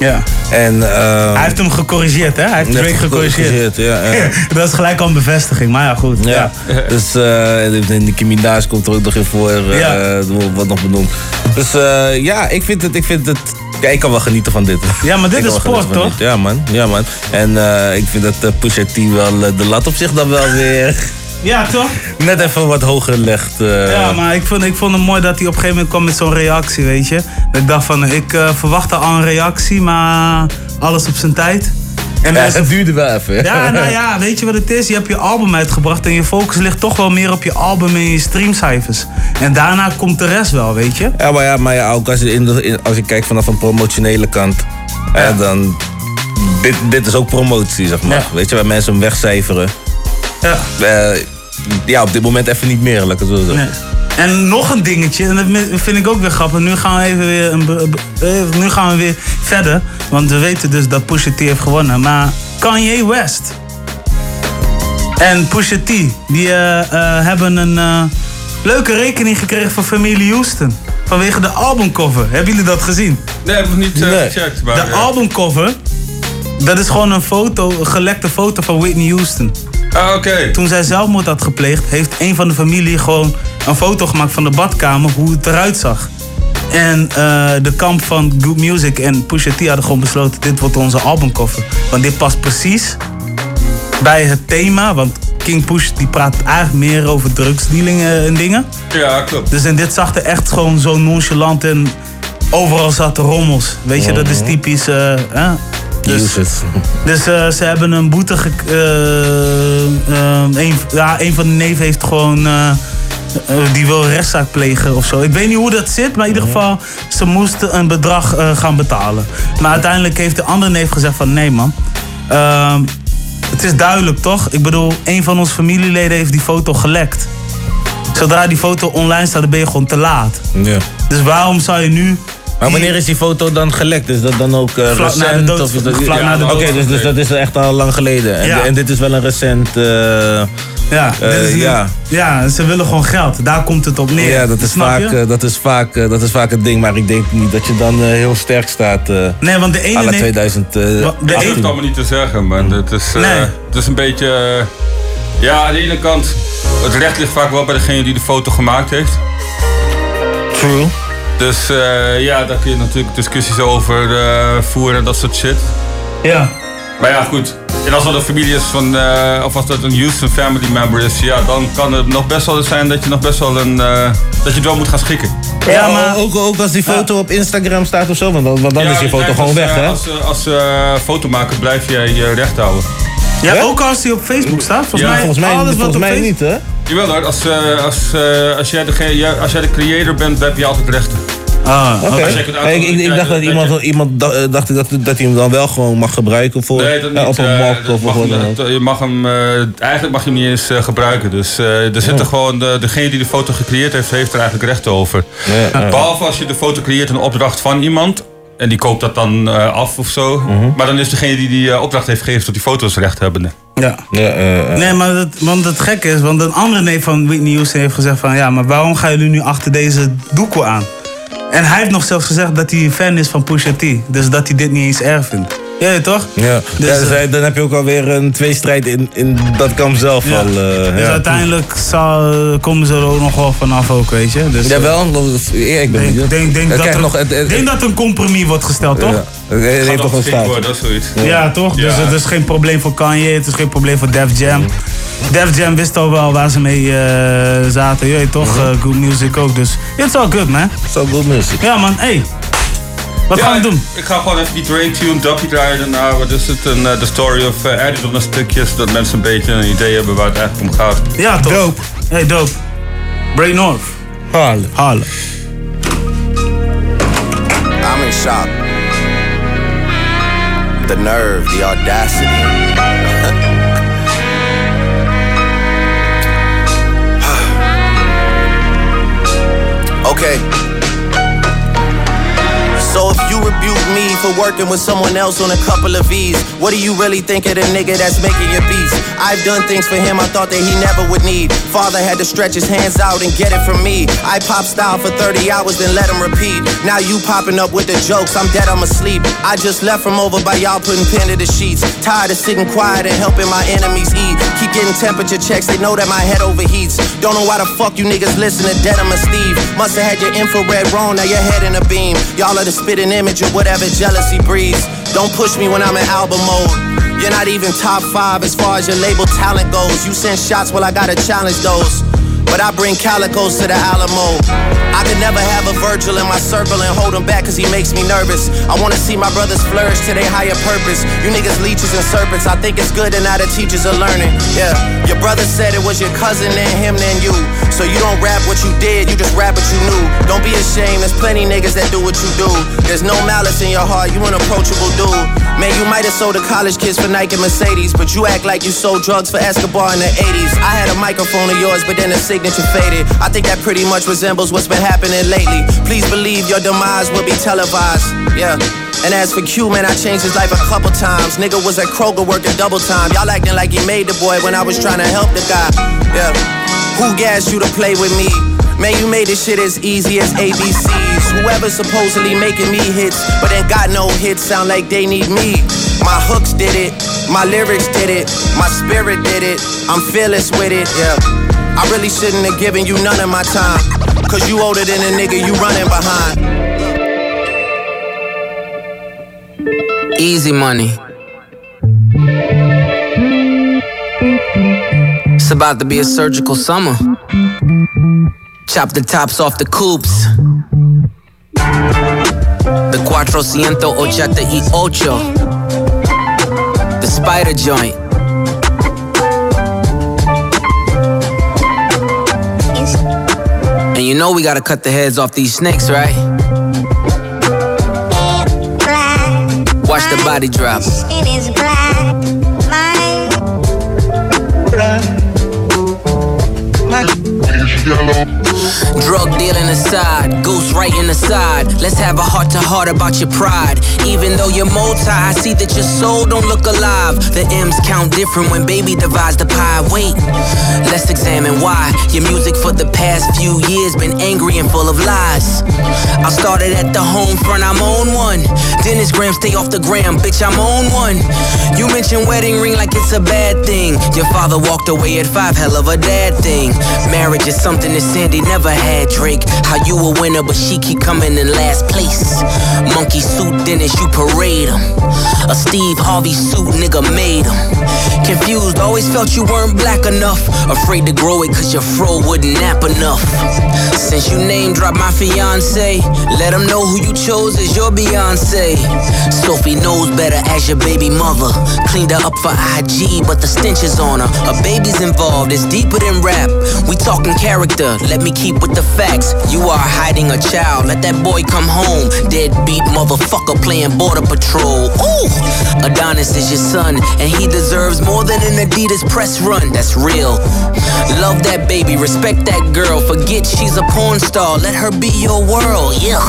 Ja. En, eh, Hij heeft hem gecorrigeerd, hè? Hij heeft Drake gecorrigeerd. Ja, ja. (laughs) dat is gelijk al een bevestiging, maar ja, goed. Ja. (laughs) Dus eh Nicki Minaj komt er ook nog in voor, eh, wat nog benoemd. Dus eh, ja, ik vind het, ik vind het, ja, ik kan wel genieten van dit. Ja, maar (laughs) dit Ik is sport, toch? Ja man, ja man. En eh, ik vind dat uh, Pusha T wel de lat op zich dan wel weer Ja, toch? net even wat hoger legt. eh. Ja, maar ik vond, ik vond het mooi dat hij op een gegeven moment kwam met zo'n reactie, weet je. Dat ik dacht van, ik eh, verwachtte al een reactie, maar alles op zijn tijd. En Ja, het duurde wel even. hè? Ja, nou ja, weet je wat het is? Je hebt je album uitgebracht en je focus ligt toch wel meer op je album en je streamcijfers. En daarna komt de rest wel, weet je? Ja, maar ja, maar ja ook als je, in de, in- als je kijkt vanaf een promotionele kant, dan. Dit, dit is ook promotie, zeg maar. Ja. Weet je, waar mensen hem wegcijferen. Ja. Eh, ja, op dit moment even niet meer, het zo zeggen. Nee. En nog een dingetje, en dat vind ik ook weer grappig. Nu gaan we even weer, een, eh, nu gaan we weer verder. Want we weten dus dat Pusha T heeft gewonnen. Maar Kanye West en Pusha T, die eh, eh, hebben een eh, leuke rekening gekregen van familie Houston. Vanwege de albumcover. Hebben jullie dat gezien? Nee, heb ik nog niet gecheckt. Maar, De albumcover, dat is gewoon een foto, een gelekte foto van Whitney Houston. Ah, oké. Toen zij zelfmoord had gepleegd, heeft een van de familie gewoon een foto gemaakt van de badkamer, hoe het eruit zag. En eh, de kamp van Good Music en Pusha T hadden gewoon besloten, dit wordt onze albumcover. Want dit past precies bij het thema, want King Push die praat eigenlijk meer over drugsdealingen en dingen. Ja, klopt. Dus en dit zag er echt gewoon zo nonchalant en overal zaten rommels. Weet je, dat is typisch. eh, hè? Dus, Use it. (laughs) dus eh, ze hebben een boete. Ge eh, eh, een, ja, een van de neven heeft gewoon. die wil rechtszaak plegen of zo. Ik weet niet hoe dat zit, maar in ieder geval, ze moesten een bedrag gaan betalen. Maar uiteindelijk heeft de andere neef gezegd van nee man. Ehm, het is duidelijk toch? Ik bedoel, een van onze familieleden heeft die foto gelekt. Zodra die foto online staat, dan ben je gewoon te laat. Ja. Dus waarom zou je nu... Maar wanneer is die foto dan gelekt? Is dat dan ook eh, Vlak na de recent? dood- of is dat, vlak na de Oké, dood. dus, dus dat is echt al lang geleden. En, Ja. en dit is wel een recent... eh, Ja, is niet- ja. ja, ze willen gewoon geld. Daar komt het op neer. Ja, dat is, Snap vaak, je? dat, is vaak, dat is vaak het ding, maar ik denk niet dat je dan heel sterk staat. eh Nee, want de ene à la neef- 2000. eh, Wa- de het 18. allemaal niet te zeggen, maar het is, eh, Nee. het is een beetje... ja, aan de ene kant, het recht ligt vaak wel bij degene die de foto gemaakt heeft. True. Dus eh, ja, daar kun je natuurlijk discussies over eh, voeren en dat soort shit. Ja. Maar ja, goed. En als dat een familie is van, eh, of als dat een Houston family member is, ja, dan kan het nog best wel zijn dat je nog best wel een, eh, dat je het wel moet gaan schikken. Ja, maar ook, ook als die foto op Instagram staat of zo, want dan, want dan Ja, is die je foto blijft gewoon als, weg, hè? Als, als eh, fotomaker blijf jij je recht houden. Ja, ook als hij op Facebook staat. Volgens Ja, mij, volgens mij- alles wat volgens op mij Facebook- niet, hè? Jawel hoor, als, eh, als, eh, als, jij de, als jij de creator bent, dan heb je altijd rechten. Ah, Oké. Hey, ik, ik, ik dacht dat iemand, iemand eh, dacht ik dat, dat hij hem dan wel gewoon mag gebruiken voor Nee, dat niet. op een markt of mag wat dan ook. je mag hem, eh, eigenlijk mag je hem niet eens eh, gebruiken. Dus eh, er zitten Oh. gewoon, de, degene die de foto gecreëerd heeft, heeft er eigenlijk rechten over. Ja, ja. Behalve als je de foto creëert een opdracht van iemand. En die koopt dat dan eh, af of zo. Mhm. Maar dan is degene die die eh, opdracht heeft gegeven tot die foto's rechthebbende. Ja. Nee, maar dat, want het gekke is, want een andere neef van Whitney Houston heeft gezegd van... ja, maar waarom gaan jullie nu achter deze doekoe aan? En hij heeft nog zelfs gezegd dat hij fan is van Pusha T. Dus dat hij dit niet eens erg vindt. Ja, toch? Ja, Dus, ja eh, dus dan heb je ook alweer een tweestrijd in, in dat kamp zelf Ja. al. eh, Dus ja. uiteindelijk zal, komen ze er ook nog wel vanaf ook, weet je. Dus, eh, Jawel, ja, ik ben denk, benieuwd. denk, denk, dat er, nog het- het- denk dat een compromis wordt gesteld, toch? Ja. Hij heeft toch een staat. Dat is zoiets. Ja, toch? Dus het is geen probleem voor Kanye, het is geen probleem voor Def Jam. Def Jam wist al wel waar ze mee eh, zaten, je toch? Eh, good music ook, dus it's all good, man. It's all good music. Ja, man. Hey, wat Ja, gaan we doen? Ik ga gewoon even die Drain Tune dopje draaien daarna. Wat is het? Een, eh, The Story of uh, Edit op stukjes. Dat mensen een beetje een idee hebben waar het eigenlijk om gaat. Ja, toch? Dope. Hey, dope. Brain North. Halen. Halen. I'm in shock. The nerve, the audacity. (laughs) (sighs) okay. So if you rebuke me for working with someone else on a couple of V's, what do you really think of the nigga that's making your beats? I've done things for him I thought that he never would need. Father had to stretch his hands out and get it from me. I pop style for 30 hours, then let him repeat. Now you popping up with the jokes, I'm dead, I'm asleep. I just left from over by y'all putting pen to the sheets. Tired of sitting quiet and helping my enemies eat. Keep getting temperature checks, they know that my head overheats. Don't know why the fuck you niggas listen to Dead I'm a Steve. Must have had your infrared wrong, now your head in a beam. Y'all are the spitting image of whatever jealousy breeds. Don't push me when I'm in album mode. You're not even top five as far as your label talent goes. You send shots, well, I gotta challenge those. But I bring calicos to the Alamo. I could never have a Virgil in my circle and hold him back cause he makes me nervous. I wanna see my brothers flourish to their higher purpose. You niggas leeches and serpents. I think it's good and now the teachers are learning. Yeah, your brother said it was your cousin and him then you. So you don't rap what you did, you just rap what you knew. Don't be ashamed, there's plenty niggas that do what you do. There's no malice in your heart, you an approachable dude. Man, you might have sold to college kids for Nike and Mercedes, but you act like you sold drugs for Escobar in the 80s. I had a microphone of yours, but then the signature faded. I think that pretty much resembles what's been happening lately. Please believe your demise will be televised. Yeah. And as for Q, man, I changed his life a couple times. Nigga was at Kroger working double time. Y'all acting like he made the boy when I was trying to help the guy. Yeah. Who gassed you to play with me? Man, you made this shit as easy as ABCs. Whoever supposedly making me hits, but ain't got no hits, sound like they need me. My hooks did it, my lyrics did it, my spirit did it. I'm fearless with it, yeah. I really shouldn't have given you none of my time. Cause you older than a nigga you running behind. Easy money. It's about to be a surgical summer. Chop the tops off the coops. The Cuatrocientos Ochenta y Ocho. The spider joint. And you know we gotta cut the heads off these snakes, right? Watch the body drop. It is black. My Drug dealing aside, ghost writing aside. Let's have a heart to heart about your pride. Even though you're multi, I see that your soul don't look alive. The M's count different when baby divides the pie. Wait, let's examine why your music for the past few years been angry and full of lies. I started at the home front, I'm on one. Dennis Graham, stay off the gram, bitch, I'm on one. You mentioned wedding ring like it's a bad thing. Your father walked away at five, hell of a dad thing. Marriage is something that Sandy never had, Drake. How you a winner, but she keep coming in last place. Monkey suit Dennis, you parade him. A Steve Harvey suit, nigga made him. Confused, always felt you weren't black enough. Afraid to grow it cause your fro wouldn't nap enough. Since you name dropped my fiance, let him know who you chose as your Beyonce. Sophie knows better as your baby mother. Cleaned her up for IG, but the stench is on her. A baby's involved, it's deeper than rap. We talking character, let me keep with the facts. You are hiding a child, let that boy come home. Deadbeat motherfucker playing border patrol. Ooh! Adonis is your son, and he deserves more than an Adidas press run. That's real. Love that baby, respect that girl. Forget she's a porn star, let her be your world. Yeah.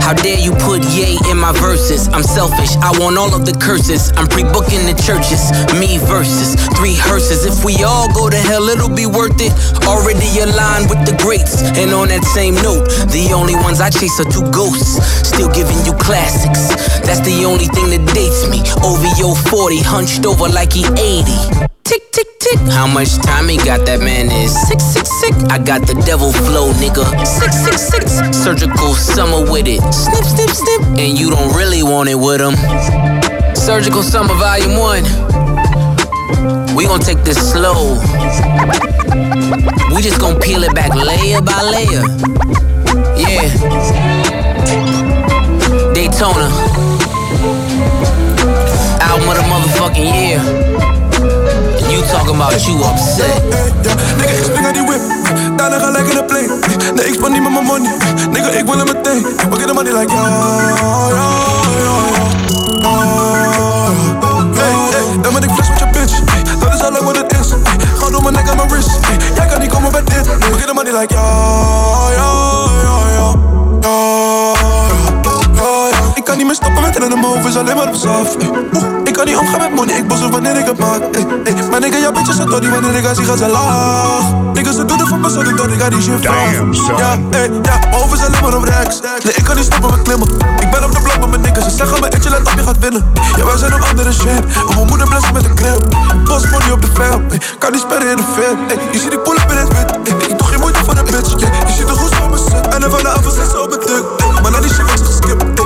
How dare you put yay in my verses? I'm selfish, I want all of the curses. I'm pre booking the churches, me versus three hearses. If we all go to hell, it'll be worth it. Already aligned with the greats, and on that same note, the only ones I chase are two ghosts. Still giving you classics. That's the only thing that dates me. OVO 40, hunched over like he 80. Tick, tick, tick. How much time he got? That man is sick, sick, sick. I got the devil flow, nigga. Six, six, six. Surgical summer with it. Snip, snip, snip. And you don't really want it with him. Surgical summer volume one. We gon' take this slow. We just gon' peel it back layer by layer. Yeah. Daytona. Album of the motherfucking year. And you talking about you upset. Nigga, ik spring uit die whip. Daarna ga lekker naar play. Nee, ik span niet met mijn money. Nigga, ik wil hem meteen. We get the money like ja, ja, ja, ja. Hey, hey, dan ben ik nek en mijn wrist. Jij kan niet komen bij dit. We get the money like ja. Ja, ja, ja. Ik kan niet meer stoppen met rennen, mijn hoofd is alleen maar op zaf. Ey, oeh, ik kan niet omgaan met money, ik bossen wanneer ik het maak. Ey, ey, maar nigga, ja, bitches, het die wanneer ik haar zie, gaan ze laag. Niggas, ze doen het voor me, zo ik dat ik ga die shit vraag. Ja, ey, ja, mijn hoofd is alleen maar op rechts. Nee, ik kan niet stoppen met klimmen. Ik ben op de blok met mijn niggas, ze zeggen me, Etje, let op, je gaat winnen. Ja, wij zijn op andere shit. En mijn moeder blesst met een crib. Boss money op de film, kan niet sperren in de film. Je ziet ik pull up in het wit, ik doe geen moeite voor de bitch. je ziet er goed zo op mijn set. En dan van de avond zit ze op mijn tuk. Maar na die shit wordt ze geskipt.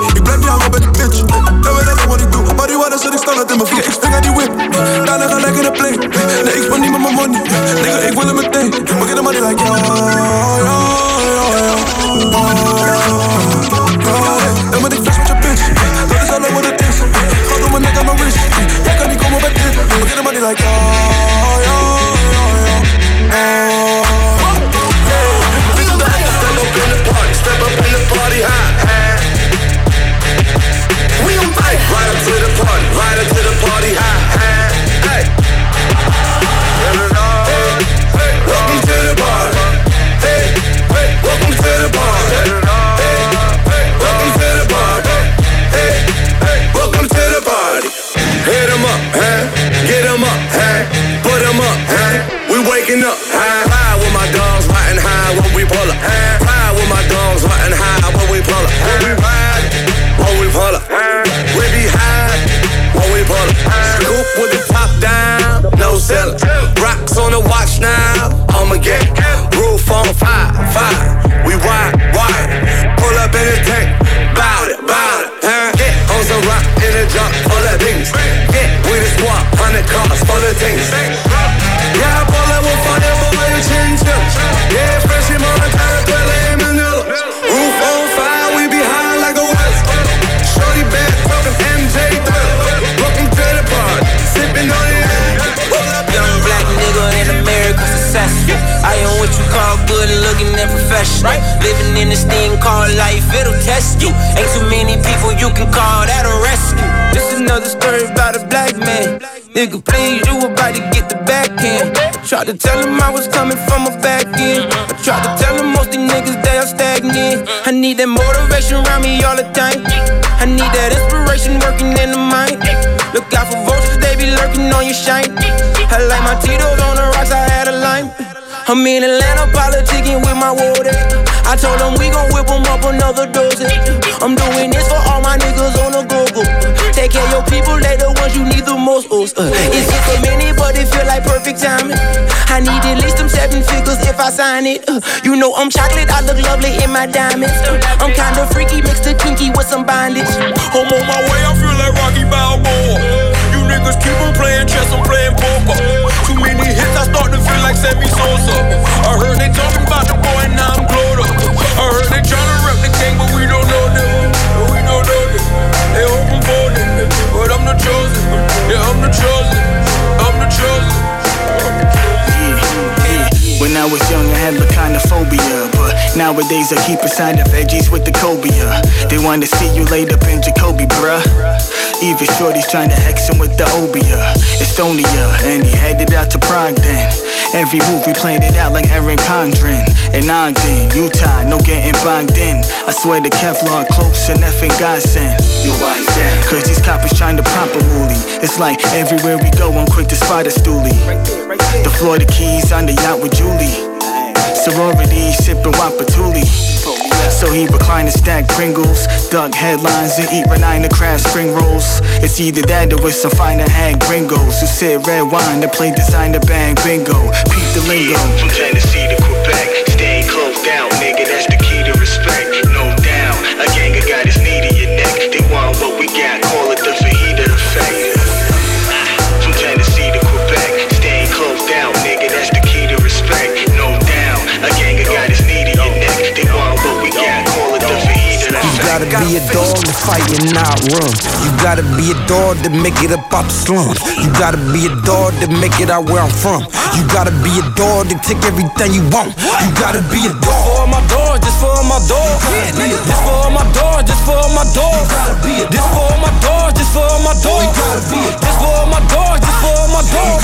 ja, maar ben ik bitch. Jij weet dat ik wat ik doe, maar die waarden zet ik standaard in mijn voet. Ik spring aan die whip, daarna ga lekker de play. Nee, ik spend niet met my money. Nigga, ik wil het meteen. Maak je de money like yo, yo. Professional. Living in this thing called life, it'll test you. Ain't too many people you can call that a rescue. This is another story about a black man. Nigga, please, you about to get the back end. Tried to tell him I was coming from a back end. I tried to tell him most these niggas they are stagnant. I need that motivation around me all the time. I need that inspiration working in the mind. Look out for vultures, they be lurking on your shine. I like my Tito's on the rocks, I had a lime. I'm in Atlanta politicking with my water. I told them we gon' whip 'em up another dozen. I'm doing this for all my niggas on the go-go. Take care your people, they the ones you need the most. Oh, uh, it's just a minute, but it feel like perfect timing. I need at least them seven figures if I sign it. Uh, you know I'm chocolate, I look lovely in my diamonds. I'm kinda freaky, mixed to kinky with some bondage. I'm on my way, I feel like Rocky Balboa. You niggas keep on playing chess, I'm playing poker. Many hits, I start to feel like Sammy Sosa. I heard they talking about the boy, now I'm glowed up. I heard they tryna rep the king, but we don't know them. We don't know them. They them, but I'm the chosen. Yeah, I'm the chosen. I'm the chosen. When I was young, I had the nowadays I keep a side of veggies with the cobia. They wanna see you laid up in Jacoby, bruh. Even Shorty's trying to hex him with the Obia. Estonia, and he headed out to Prague then. Every move we planned it out like Aaron Condren. And Ogden, Utah, no getting bogged in. I swear the Kevlar close and effing godsend. You why is that? Cause these coppers trying to pop a moolie. It's like everywhere we go, I'm quick to spot a stoolie. The Florida Keys on the yacht with Julie. Sorority sipping Wapatuli. So he reclined and stacked Pringles, dug headlines, and eat Renina craft spring rolls. It's either that or with some finer hag gringos who sip red wine to play designer bang bingo. Peep the lingo. From Tennessee to Quebec, staying closed down, nigga. That's the key to respect. No doubt, a gang of his knee to your neck. They want what we got, call it gotta be a dog to fight and not run. You gotta be a dog to make it up out the slums. You gotta be a dog to make it out where I'm from. You gotta be a dog to take everything you want. You gotta be a dog. for all my dog, just for all my dog. This for all my dog, just for all my dog. This for all my dog, just for all my dog. This for all my dog, just for all my dog.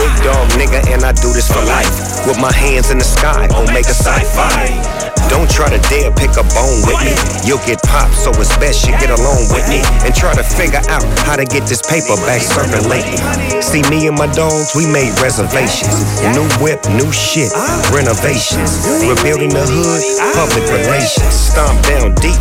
Big dog nigga, and I do this for life. With my hands in the sky, Omega Sci-Fi. Don't try to dare pick a bone with me. You'll get popped, so it's best you get along with me and try to figure out how to get this paper back circulating. See, me and my dogs, we made reservations. New whip, new shit, renovations. Rebuilding the hood, public relations. Stomp down deep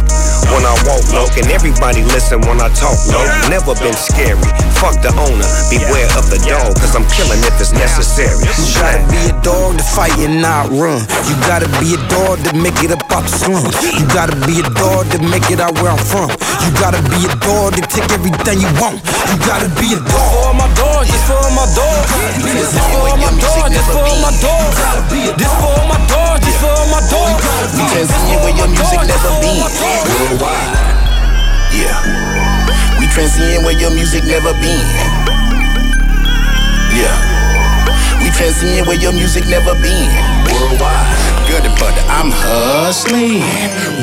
when I walk low, and everybody listen when I talk low. Never been scary. Fuck the owner, beware of the dog, cause I'm killing if it's necessary. You gotta be a dog to fight and not run. You gotta be a dog to make it up out the slums. You gotta be a dog to make it out where I'm from. You gotta be a dog to take everything you want. You gotta be a dog. For my dog, just for my dog. This for my dog, just for my dog. This for my dog, just for my dog. We transcend where your music never been. Worldwide. Yeah. We transcend where your music never been. Yeah. We transcend where your music never been. Worldwide. Good brother, I'm hustling.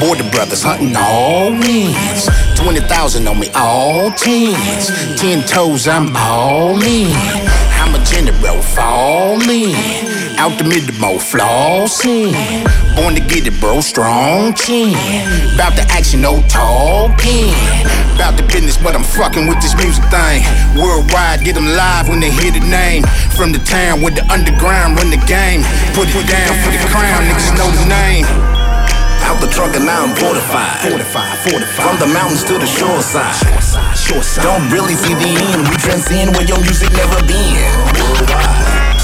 Border brothers hunting all wins. 20,000 on me, all tens. Ten toes, I'm all in. General, fall in. Out the middle, more flossing. Born to get it, bro, strong chin. About the action, no talking. About the business, but I'm fucking with this music thing. Worldwide, get them live when they hear the name. From the town with the underground, run the game. Put it down for the crown, niggas know the name. Out the truck and now I'm fortified. Fortified, fortified. From the mountains to the shore side. Shore side. Don't really see the end. We transcend where your music never been. Worldwide.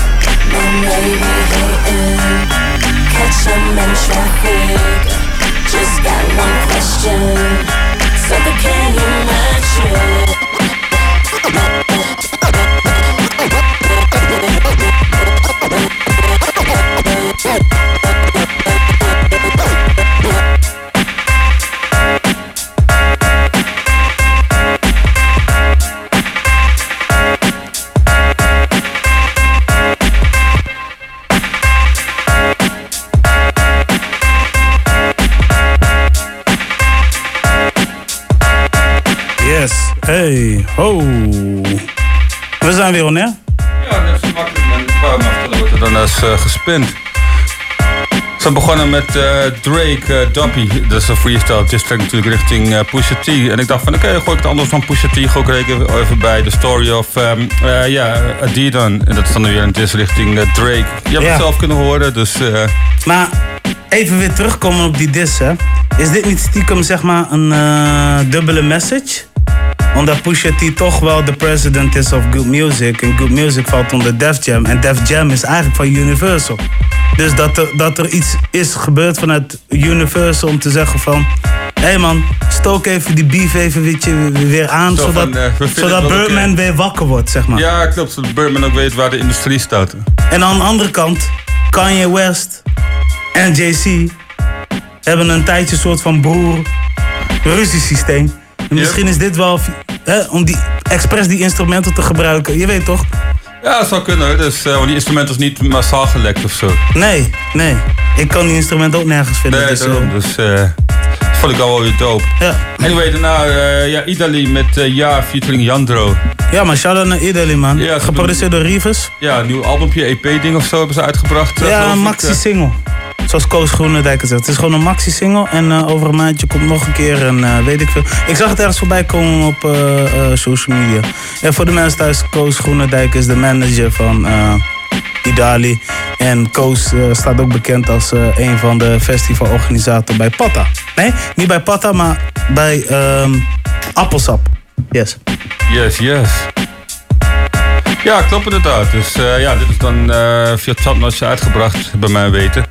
Maybe hating, catch 'em in traffic. Just got one question. Sucker, can you match it? Yes. Hey. Ho. We zijn weer on air. Ja, dat is makkelijk. vertellen wat er dan is eh, gespind. Ze begonnen met eh, Drake, Dumpy. Dat is een freestyle diss track natuurlijk richting eh, Pusha T. En ik dacht van oké, gooi ik het anders van Pusha T. Gooi ik er even, even bij. The story of ehm, eh, ja, Adidan. En dat is dan weer een diss richting Drake. Je hebt Ja. het zelf kunnen horen, dus... eh, Maar even weer terugkomen op die diss, hè. Is dit niet stiekem, zeg maar, een dubbele message? Omdat Pusha T toch wel de president is of Good Music. En Good Music valt onder Def Jam. En Def Jam is eigenlijk van Universal. Dus dat er, dat er iets is gebeurd vanuit Universal om te zeggen van... Hé hey man, stook even die beef even weer, weer aan, Zo zodat, van, eh, zodat Birdman weer wakker wordt, zeg maar. Ja, klopt. Zodat Birdman ook weet waar de industrie staat. En aan de andere kant, Kanye West en JC hebben een tijdje een soort van broer-ruziesysteem. En misschien is dit wel hè, om die, expres die instrumenten te gebruiken. Je weet toch? Ja, dat zou kunnen. Dus, eh, want die instrument is niet massaal gelekt of zo. Nee, nee. Ik kan die instrumenten ook nergens vinden. Nee, dus, daarom. eh, Dus eh, dat vond ik al wel weer dope. Ja. Anyway, daarna eh ja, Idali met Ja featuring Jandro. ja, maar shout-out naar Idali, man. Ja, Geproduceerd door Rivers. Ja, een nieuw albumpje, EP-ding of zo hebben ze uitgebracht. Ja, een maxi-single. Zoals Koos Groenendijk zegt. Het is gewoon een maxi-single. En eh, over een maandje komt nog een keer een eh, weet ik veel. Ik zag het ergens voorbij komen op eh, social media. En voor de mensen thuis, Koos Groenendijk is de manager van Idali. En Koos staat ook bekend als een van de festivalorganisatoren bij Patta. Nee, niet bij Patta, maar bij ehm Appelsap. Yes. Yes, yes. Ja, klopt inderdaad. Dus eh, ja, dit is dan eh, via Topnotch uitgebracht, bij mijn weten.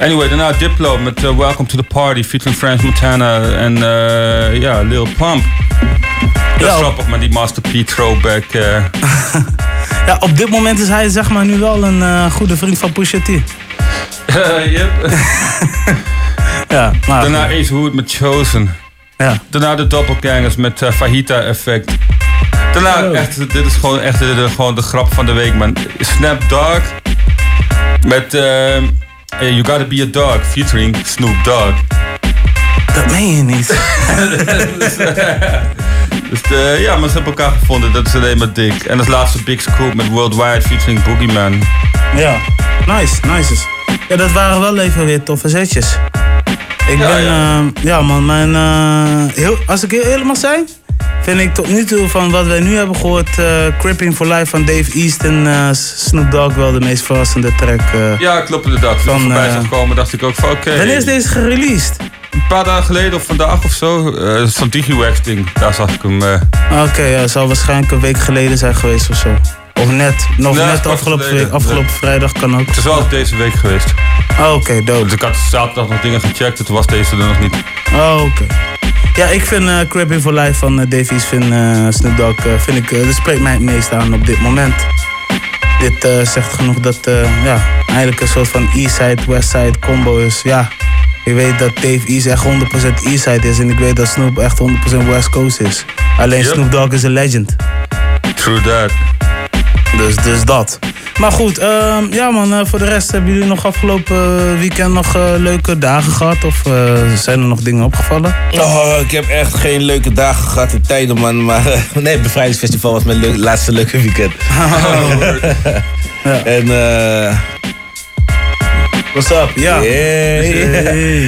Anyway, daarna Diplo met eh, Welcome to the Party featuring French Montana en ja, Lil Pump. Dat is grappig met die Master P throwback. (laughs) Ja, op dit moment is hij zeg maar nu wel een goede vriend van Pusha T. (laughs) yep. (laughs) ja, maar Daarna Ace Hood met Chosen. Ja. Daarna de Doppelgangers met Fajita Effect. Daarna, Oh. echt, dit is gewoon echt de, de- gewoon de grap van de week, man. Snap Dogg met eh, eh, You Gotta Be a Dog featuring Snoop Dogg. Dat meen je niet. (laughs) dus eh, ja, maar ze hebben elkaar gevonden, dat is alleen maar dik. En als laatste Big Scoop met Worldwide featuring Boogeyman. Ja, nice, nice. Ja, dat waren wel even weer toffe zetjes. Ik Ja, ben, ja. ja, ja man, mijn, eh, heel, als ik heel mag zijn, vind ik tot nu toe van wat wij nu hebben gehoord, eh Cripping for Life van Dave East en eh, Snoop Dogg wel de meest verrassende track. eh. Ja, klopt inderdaad. Toen Van, ik voorbij zag komen, dacht ik ook van oké. Wanneer is deze gereleased? Een paar dagen geleden of vandaag of zo. eh Zo'n DigiWax ding, daar zag ik hem. Oké, ja, het zal waarschijnlijk een week geleden zijn geweest of zo. Of net, nog Nee, net afgelopen, week, afgelopen Nee. vrijdag kan ook. Het is wel deze week geweest. Oh, oké, dope. Dus ik had zaterdag nog dingen gecheckt, toen was deze er nog niet. Oh, oké. Ja, ik vind eh Cripping for Life van eh, Davies, vind eh, Snoop Dogg, vind ik, dat spreekt mij het meest aan op dit moment. Dit zegt genoeg dat ja, eigenlijk een soort van Eastside, Westside combo is. Ja, ik weet dat Dave East echt 100% Eastside is en ik weet dat Snoop echt 100% West Coast is. Alleen Yep. Snoop Dogg is een legend. True that. Dus, dus dat. Maar goed, ehm, ja man, eh, voor de rest hebben jullie nog afgelopen eh, weekend nog eh, leuke dagen gehad? Of zijn er nog dingen opgevallen? Oh, ik heb echt geen leuke dagen gehad in tijden, man. Maar (laughs) nee, het bevrijdingsfestival was mijn leuk- laatste leuke weekend. (laughs) (laughs) En eh. What's up? Ja. Hey,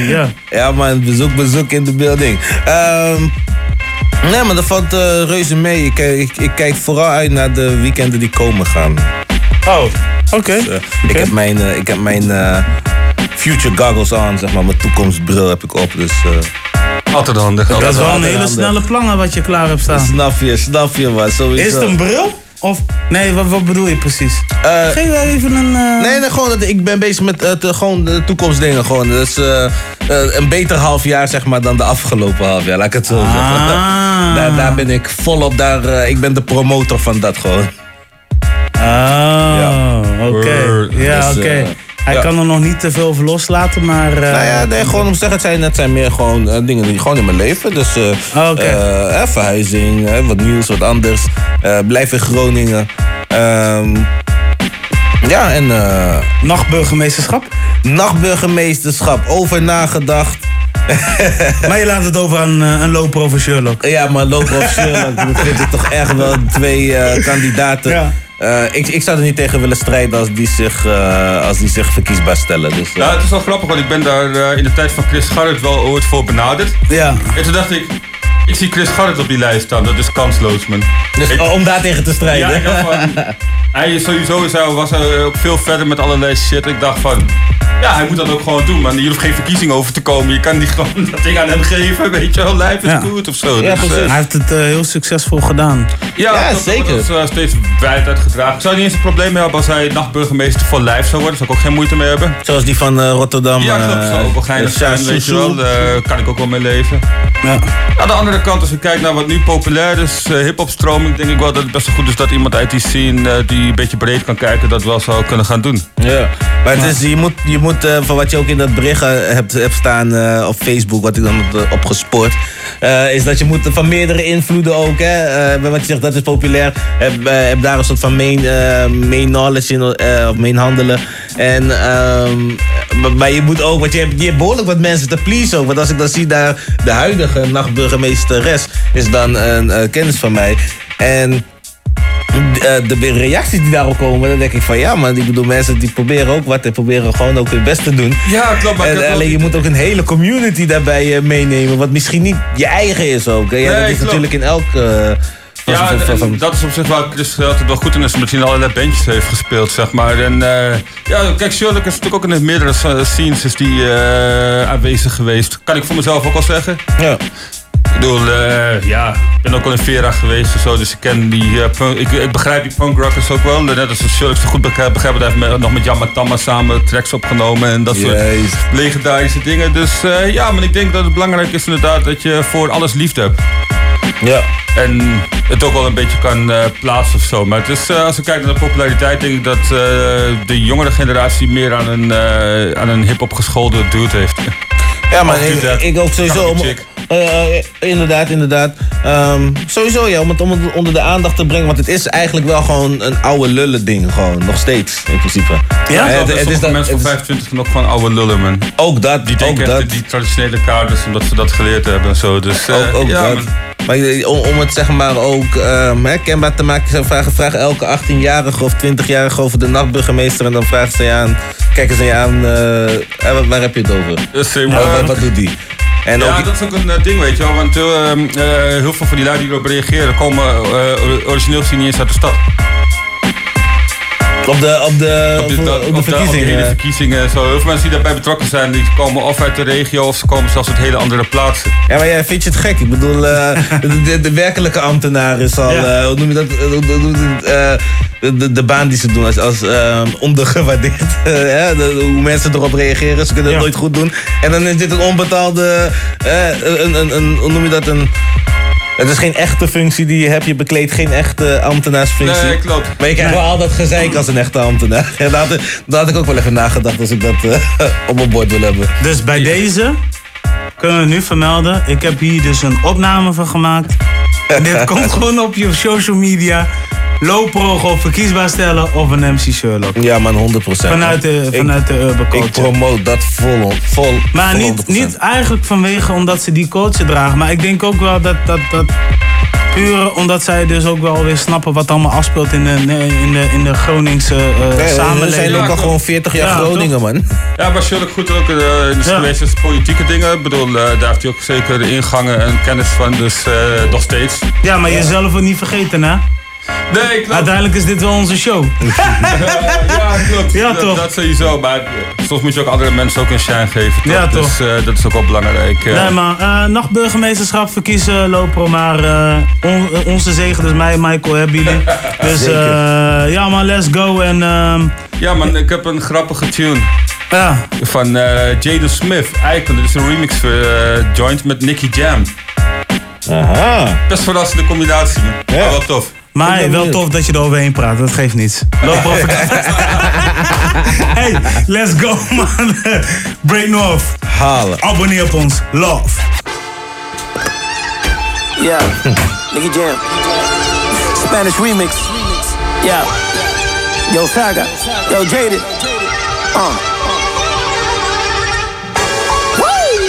ja. ja, man, bezoek, bezoek in de building. Ehm nee, maar dat valt eh, reuze mee. Ik, eh, ik, ik kijk vooral uit naar de weekenden die komen gaan. Oh, oké. Dus, eh, Ik heb mijn, eh, ik heb mijn eh, future goggles aan, zeg maar. Mijn toekomstbril heb ik op, dus... eh, Altijd handig. Dat is wel een hele handig. snelle plannen wat je klaar hebt staan. Snap je, snap je, man. Sowieso. Is het een bril? Of, nee, wat, wat bedoel je precies? Eh, Geef wel even een... eh, Nee, nee, gewoon, dat ik ben bezig met de, gewoon de toekomstdingen. Gewoon. Dus een beter half jaar zeg maar, dan de afgelopen half jaar, laat ik het zo zeggen. Ah. (laughs) Daar, daar ben ik volop, daar, eh, ik ben de promotor van dat gewoon. Oh, oké. Word. Ja, Dus, oké. Hij ja. kan er nog niet te veel over loslaten, maar... eh, Nou ja, nee, gewoon om te zeggen, het zijn, het zijn meer gewoon eh, dingen die gewoon in mijn leven. Dus eh, verhuizing, wat nieuws, wat anders. Blijf in Groningen. Ehm, ja, en... eh, Nachtburgemeesterschap? Nachtburgemeesterschap, over nagedacht. (laughs) Maar je laat het over aan een loper een Sherlock. Ja, maar lopen of Sherlock, dat vind toch echt wel twee kandidaten. Ja. Eh, ik, ik zou er niet tegen willen strijden als die zich, eh, als die zich verkiesbaar stellen. Dus, eh, Ja, het is wel grappig, want ik ben daar in de tijd van Chris Garrett wel ooit voor benaderd. Ja. En toen dacht ik, ik zie Chris Garrett op die lijst staan, dat is kansloos, man. dus Ik- om daar tegen te strijden. Ja, ik dacht van, (laughs) hij is sowieso was hij ook veel verder met allerlei shit. Ik dacht van, ja, hij moet dat ook gewoon doen, man. Hier hoeft geen verkiezing over te komen. Je kan niet gewoon (laughs) dat ding aan hem geven, weet je wel. Life is Ja. good of zo. Ja, Dus, eh, Hij heeft het eh, heel succesvol gedaan. ja, Ja, dat, zeker. Dat is eh, steeds wijd uitgedragen. Ik zou niet eens een probleem mee hebben als hij nachtburgemeester voor lijf zou worden. Daar zou ik ook geen moeite mee hebben. Zoals die van eh, Rotterdam. Ja, klopt. eh, Zou ook wel geinig zijn, weet je wel. Daar kan ik ook wel mee leven. Ja. Aan de andere kant, als je kijkt naar wat nu populair is, eh hip-hop stroming, denk ik wel dat het best wel goed is dat iemand uit die scene eh, die een beetje breed kan kijken, dat wel zou kunnen gaan doen. Ja, maar het is, je moet, je moet eh, van wat je ook in dat bericht eh, hebt, staan eh, op Facebook, wat ik dan heb opgespoord, is dat je moet van meerdere invloeden ook, hè, wat je zegt, dat is populair, heb, heb daar een soort van main, main knowledge in, of main handelen. En, ehm, maar, je moet ook, want je hebt, je behoorlijk wat mensen te please ook, want als ik dan zie daar de huidige nachtburgemeesteres, is dan een kennis van mij. En eh, de reacties die daarop komen, dan denk ik van ja, maar ik bedoel, mensen die proberen ook wat en proberen gewoon ook hun best te doen. Ja, klopt. Maar En, heb alleen je moet ook een hele community daarbij eh, meenemen, wat misschien niet je eigen is ook. Ja, Nee, dat is klopt. natuurlijk in elk, eh, Ja, dat is op zich waar Chris altijd wel goed in is, omdat hij in allerlei bandjes heeft gespeeld, zeg maar. En eh, ja, kijk, Sherlock is natuurlijk ook in meerdere eh, scenes is die, eh, aanwezig geweest. Kan ik voor mezelf ook wel zeggen. Ja. Ik bedoel, eh, ja, ik ben ook al in Vera geweest en zo, dus ik ken die, eh, punk- ik, ik begrijp die punk rockers ook wel. Net als Sherlock zo goed begrijp, begrijp hij heeft met- nog met Jan Tama samen tracks opgenomen en dat soort legendarische dingen. Dus eh, ja, maar ik denk dat het belangrijk is inderdaad dat je voor alles liefde hebt. Ja. En het ook wel een beetje kan plaatsen of zo. Maar het is, als we kijken naar de populariteit, denk ik dat de jongere generatie meer aan een, aan een hip-hop geschoolde dude heeft. Ja, maar ik, ook sowieso. Om, eh, eh, inderdaad, inderdaad. Ehm, sowieso ja, om het, om het onder de aandacht te brengen. Want het is eigenlijk wel gewoon een oude lullen ding. Gewoon, nog steeds, in principe. Ja, Eh, het, het is dat- mensen van 25 zijn ook gewoon oude lullen, man. Ook dat, Die denken dat. die traditionele kaders, omdat ze dat geleerd hebben en zo. Dus, Ook, ook ja, dat. man. Maar om, het zeg maar ook hè, kenbaar te maken, vragen, vragen elke 18-jarige of 20-jarige over de nachtburgemeester. En dan vragen ze je aan, kijken ze je aan, eh, waar, heb je het over? Dus, eh, maar- wat, wat doet die? En ja, ook, dat is ook een eh, ding, weet je wel. Want heel veel van die lui die erop reageren, komen origineel gezien niet eens uit de stad. Op de, op de, Op, de, op de op verkiezingen. hele verkiezingen en zo. Heel veel mensen die daarbij betrokken zijn, die komen of uit de regio of ze komen zelfs uit hele andere plaatsen. Ja, maar ja, vind je het gek? Ik bedoel, eh, (laughs) de, werkelijke ambtenaar is al, Ja. eh, hoe noem je dat? Eh, de, de, baan die ze doen als, als ondergewaardeerd. (laughs) hoe mensen erop reageren, ze kunnen het nooit goed doen. En dan is dit een onbetaalde, een, een, een, hoe noem je dat? Een, het is geen echte functie die je hebt. Je bekleedt geen echte ambtenaarsfunctie. Nee, klopt. Maar je krijgt wel al dat gezeik als een echte ambtenaar. (laughs) Ja, daar, had, daar had ik ook wel even nagedacht als ik dat eh, (laughs) op mijn bord wil hebben. Dus bij deze kunnen we nu vermelden. Ik heb hier dus een opname van gemaakt. (laughs) Dit komt gewoon op je social media. Low pro gewoon verkiesbaar stellen of een MC Sherlock. Ja man, 100%. Vanuit de, Ik- vanuit de urban culture. Ik promote dat vol, vol Maar vol niet, 100%. niet eigenlijk vanwege omdat ze die culture dragen. Maar ik denk ook wel dat, dat, dat puur omdat zij dus ook wel weer snappen wat allemaal afspeelt in de, in de, in de Groningse eh, Nee, samenleving. we zijn ook al gewoon 40 jaar Ja, Groningen, toch? man. Ja, maar Sherlock goed ook eh, in de Ja. geweest is politieke dingen. Ik bedoel, eh, daar heeft hij ook zeker de ingangen en kennis van, dus eh, nog steeds. Ja, maar jezelf ook niet vergeten, hè? Nee, klopt. Uiteindelijk is dit wel onze show. (laughs) ja, klopt. Ja, dat, toch? Dat sowieso, maar eh, soms moet je ook andere mensen ook een shine geven. Toch? Ja, dus toch? eh, dat is ook wel belangrijk. eh. Nee, maar nachtburgemeesterschap verkiezen, Lopro. Maar on- onze zegen, dus mij en Michael hebben jullie. (laughs) Dus ja man, let's go. En, ehm, Ja, man, ik heb een grappige tune. Ja. Van Jaden Smith, Icon. Dit is een remix voor Joint met Nicky Jam. Aha. Best verrassende combinatie, man. Maar wel tof. Maar wel tof dat je er overheen praat, dat geeft niets. Lopro (laughs) Hey, let's go man. Break North. Halen. Abonneer op ons. Love. Yeah, Nicky Jam. Spanish remix. Yeah. Yo, Saga. Yo, Jaded. Uh. Woo!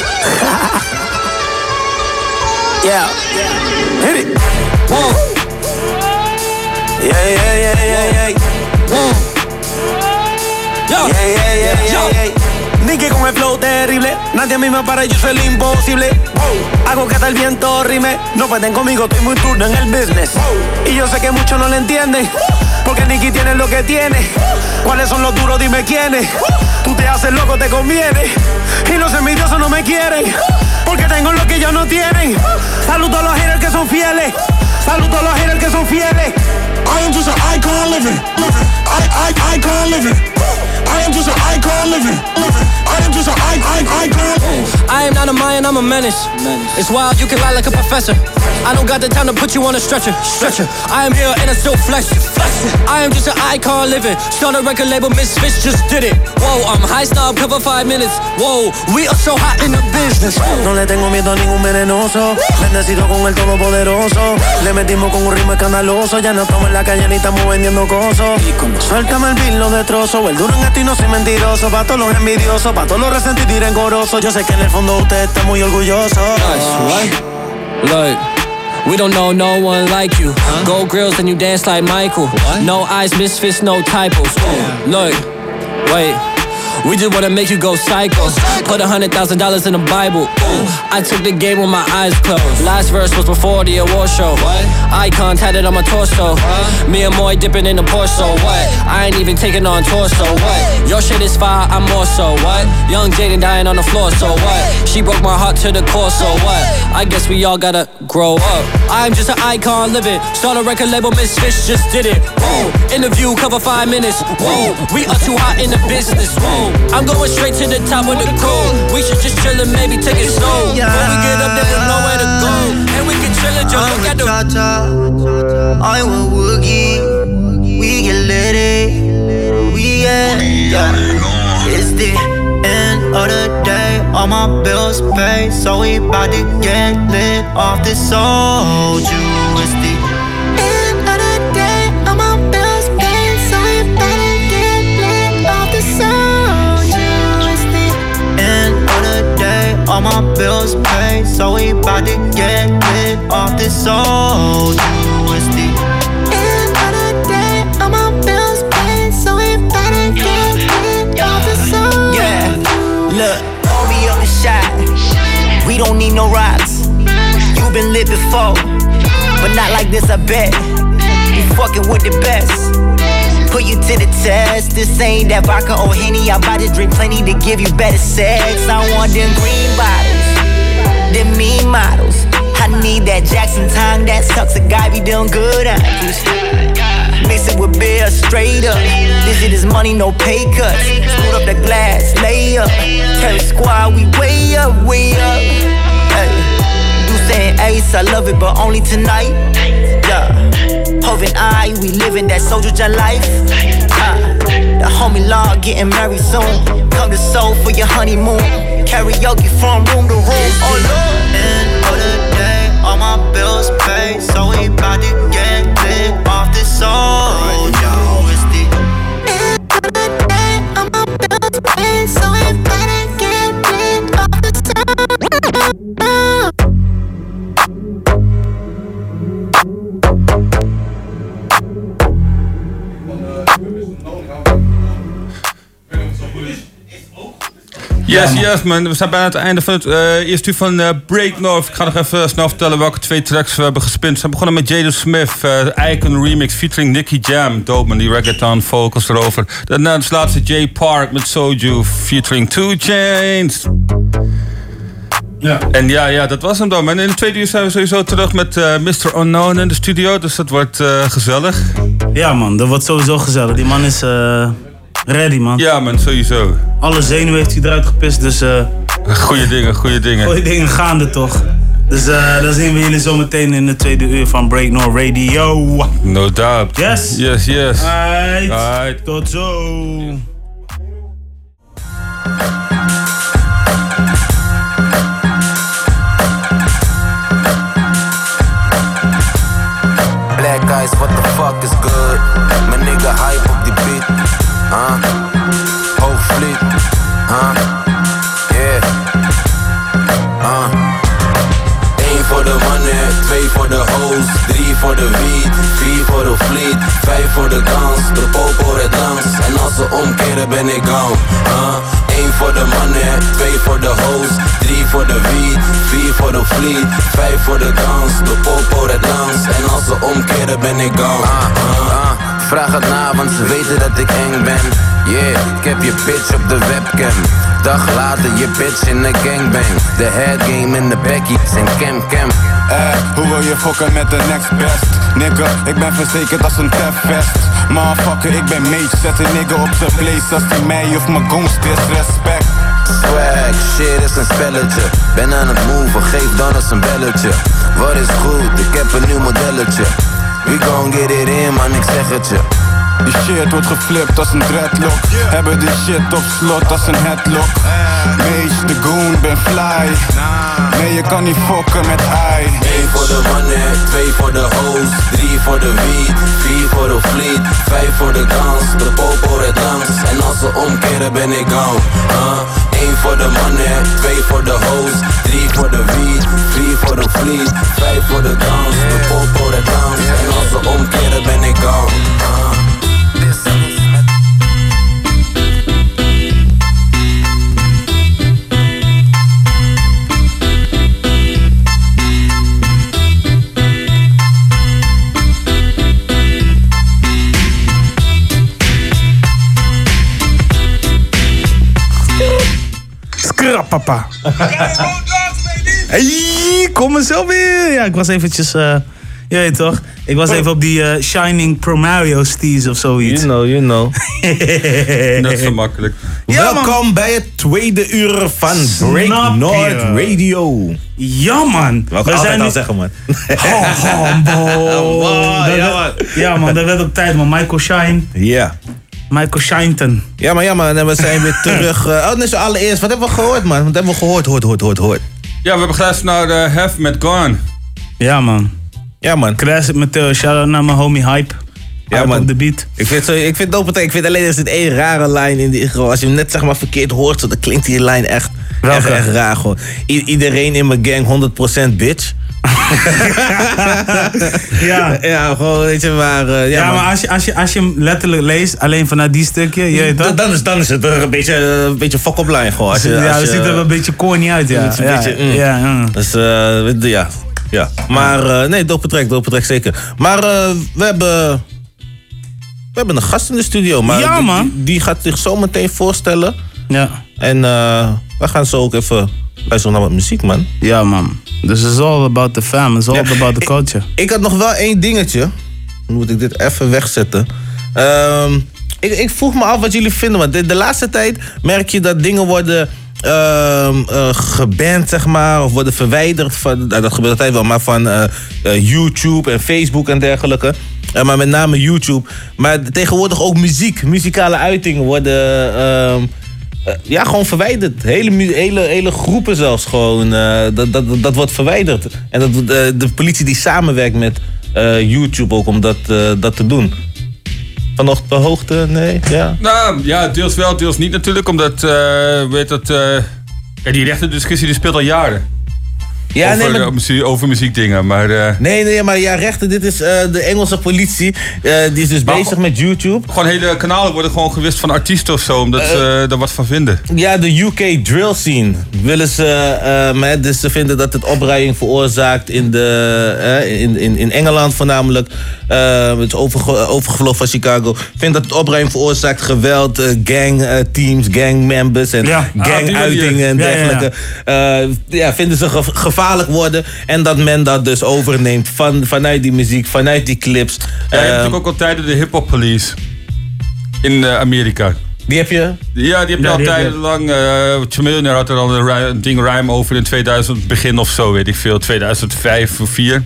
(laughs) yeah. Hit it. Woo. Yeah, yeah, yeah, yeah, yeah. Woo. Yeah, yeah, yeah, yeah, yeah. Nicky con el flow terrible, nadie a mí me para, yo soy el imposible. Hago que hasta el viento rime, no pueden conmigo, estoy muy turno en el business. Y yo sé que muchos no lo entienden, porque Nicky tiene lo que tiene. ¿Cuáles son los duros? Dime quiénes. Tú te haces loco, te conviene. Y los envidiosos no me quieren, porque tengo lo que ellos no tienen. Saludo a los haters que son fieles, saludo a los haters que son fieles. I am just an icon living. I, I, icon living. I am just an icon living. I am just an icon. I am not a Mayan, I'm a menace. It's wild, you can lie like a professor. I don't got the time to put you on a stretcher. Stretcher. I am here and I still flex. I am just an icon living. Start a record label, Misfits just did it. Whoa, I'm high snob, cover five minutes. Whoa, we are so hot in the business. No le tengo miedo a ningún venenoso. Bendecido con el todopoderoso. Le metimos con un ritmo escandaloso. Ya no estamos en la calle ni estamos vendiendo cosas. Suéltame el beat, lo destrozo. El duro en esto y no soy mentiroso. Pa' todos los envidiosos, pa' todos los resentidos y rencorosos. Yo sé que en el fondo usted está muy orgulloso. Look. We don't know no one like you. Gold grills and you dance like Michael. No eyes, misfits, no typos. Look, wait. We just wanna make you go psycho. Put a hundred thousand dollars in the Bible. Ooh, I took the game with my eyes closed. Last verse was before the award show. What? Icon tatted on my torso. Me and Moy dipping in the Porsche. What? I ain't even taking on tour. So what? Your shit is fire, I'm more so. What? Young Jaden dying on the floor. So what? She broke my heart to the core. So what? I guess we all gotta grow up. I'm just an icon living. Start a record label, Miss Fish just did it. Whoa. Interview cover five minutes. Whoa. We are too hot in the business. Whoa. I'm going straight to the top of the crew. We should just chill and maybe take it slow. When we get up there, we'll know where to go. And we can chill and just look at the. I will woogie. We get litty. We get. Yeah. It's the end of the day. All my bills paid. So we bout to get lit off this soul. It's End of the day, all my bills paid, so we better get lit off the soju. It's end of the day. All my bills paid. So we bout to get lit off this soul. Don't need no rocks. You've been lit before, but not like this, I bet. You fucking with the best. Put you to the test. This ain't that vodka or henny. I'm about to drink plenty to give you better sex. I want them green bottles, them mean models. I need that Jackson time that sucks a guy be doing good at. Mix it with beer straight up. This is money, no pay cuts. Scoot up the glass, lay up. The squad we way up, way up. Hey, you saying ace, I love it, but only tonight. Yeah, Hov and I, we living that soldier jet life. Uh, the homie law getting married soon. Come to Seoul for your honeymoon. Karaoke from room to room. Oh Lord. End of the day, all my bills paid, so we bout to get so Yes, yes man. We zijn bijna aan het einde van het eh, eerste uur van eh, Break North. Ik ga nog even snel vertellen welke twee tracks we hebben gespint. We zijn begonnen met Jado Smith, eh, Icon Remix featuring Nicky Jam. Dope man, die reggaeton vocals erover. Daarna als laatste Jay Park met Soju featuring Two Chains. Ja. En ja, ja, dat was hem dan. man. in de tweede uur zijn we sowieso terug met eh, Mr. Unknown in de studio. Dus dat wordt eh, gezellig. Ja man, dat wordt sowieso gezellig. Die man is eh, ready man. Ja man, sowieso. Alle zenuwen heeft hij eruit gepist, dus... eh Goeie dingen, goeie dingen. goeie dingen gaande toch. Dus eh dan zien we jullie zo meteen in de tweede uur van Break No Radio. No doubt. Yes. Yes, yes. Alright. Alright. Tot zo. Omkeren ben ik gone. Uh, uh, vraag het na, want ze weten dat ik eng ben. Yeah, ik heb je bitch op de webcam. Dag later je bitch in de gangbang. De head game in de Becky's en cam cam. Eh, hoe wil je fokken met de next best? Nigga, ik ben verzekerd als een tefvest. Motherfucker, ik ben mage, zet een nigga op zijn place als die mij of mijn gonst disrespect. Swag, shit is een spelletje. Ben aan het move, geef dan eens een belletje. Wat is goed, ik heb een nieuw modelletje. We gon' get it in, man, ik zeg het je. Die shit wordt geflipt als een dreadlock. Hebben die shit op slot als een headlock. Mage, de goon, ben fly. Nee, je kan niet fokken met I. Eén voor de money, twee voor de hoes, drie voor de weed, vier voor de fleet, vijf voor de dans, de popo het langs. En als ze omkeren ben ik gone. Uh, Eén voor de money, twee voor de hoes, drie voor de weed, vier voor de fleet, vijf voor de dans, de popo het langs. En als ze omkeren ben ik gone. Papa. Hey, kom zo weer. Ja, ik was eventjes... eh je weet toch? Ik was even op die eh, Shining Pro Mario steez of zoiets. You know, you know. (laughs) Net zo makkelijk. Welkom bij het tweede uur van Break Snap je? North Radio. Ja, man. Wat We zijn al nu- zeggen, man. (laughs) Oh, (laughs) Dat ja, man, dat werd ook tijd, man. Michael Shine. Ja. Michael Shinton. Ja, maar ja, man. En we zijn (laughs) weer terug. eh, oh, nee, zo allereerst. Wat hebben we gehoord, man? Wat hebben we gehoord? Hoort, hoort, hoort, hoort. Ja, we hebben geluisterd naar de Hef met Gone. Ja, man. Ja, man. Classic met Theo. Shout-out naar mijn homie Hype. Ja, Hype man. op de beat. Ik vind, zo, ik vind het Ik vind alleen er zit één rare lijn in die. gewoon, Als je hem net zeg maar verkeerd hoort, dan klinkt die lijn echt, echt, Welke? echt raar. Gewoon. I- iedereen in mijn gang 100% bitch. (laughs) Ja. ja, gewoon, weet je, maar. eh, ja, Ja, maar als je, als, je, als je hem letterlijk leest, alleen vanuit die stukje, je weet toch? Dan, dan, is, dan is het er een beetje, een beetje fuck op lijn gewoon. Als je, ja, als dat je- ziet er wel een beetje corny uit, ja. Het een ja, beetje, mm. ja, ja. Dus eh, je, ja. ja. Maar eh, nee, dope track, dope track zeker. Maar eh, we hebben. We hebben een gast in de studio. Maar Ja, die- man. Die, die gaat zich zo meteen voorstellen. Ja. En eh, we gaan zo ook even luisteren naar wat muziek, man. Ja, man. Dus it's all about the fam, it's all Ja. about the culture. Ik had nog wel één dingetje. Dan moet ik dit even wegzetten. Ehm, ik, ik vroeg me af wat jullie vinden. Want de, de laatste tijd merk je dat dingen worden ehm eh, geband, zeg maar. Of worden verwijderd. Van, nou, dat gebeurt altijd wel, maar van eh, eh, YouTube en Facebook en dergelijke. Maar met name YouTube. Maar tegenwoordig ook muziek. Muzikale uitingen worden... eh, ja, gewoon verwijderd. Hele, hele, hele groepen zelfs gewoon. eh, dat, dat, dat wordt verwijderd. En dat, eh, de politie die samenwerkt met YouTube ook om dat, dat te doen. Van de hoogte? Nee? Ja. Nou ja, deels wel, deels niet natuurlijk. Omdat, weet dat, ja, die rechtendiscussie die speelt al jaren. Ja, over, nee, maar- eh, muziek, over muziekdingen. Maar eh, Nee, nee, maar ja, rechten, dit is eh, de Engelse politie. eh, die is dus bezig met YouTube. gewoon hele kanalen worden gewoon gewist van artiesten of zo. Omdat ze er wat van vinden. Ja, de UK drill scene willen ze, eh, maar, dus ze vinden dat het opruiing veroorzaakt in, de, in, in, in Engeland voornamelijk. Eh, het is overge overgevlogen van Chicago. Vindt dat het opruiing veroorzaakt geweld, gang teams, gang members en Ja. Ah, gang die manier. uitingen en Ja, ja, ja. dergelijke. Eh, ja, vinden ze ge- gevaarlijk worden en dat men dat dus overneemt van, vanuit die muziek, vanuit die clips. Ja, je hebt Eh, natuurlijk ook al tijden de hip-hop police. In eh, Amerika. Die heb je? Ja, die heb je Ja, al tijdenlang. Chameleon had er al een, ding rhyme over in 2000 begin of zo, weet ik veel. 2005 of 4.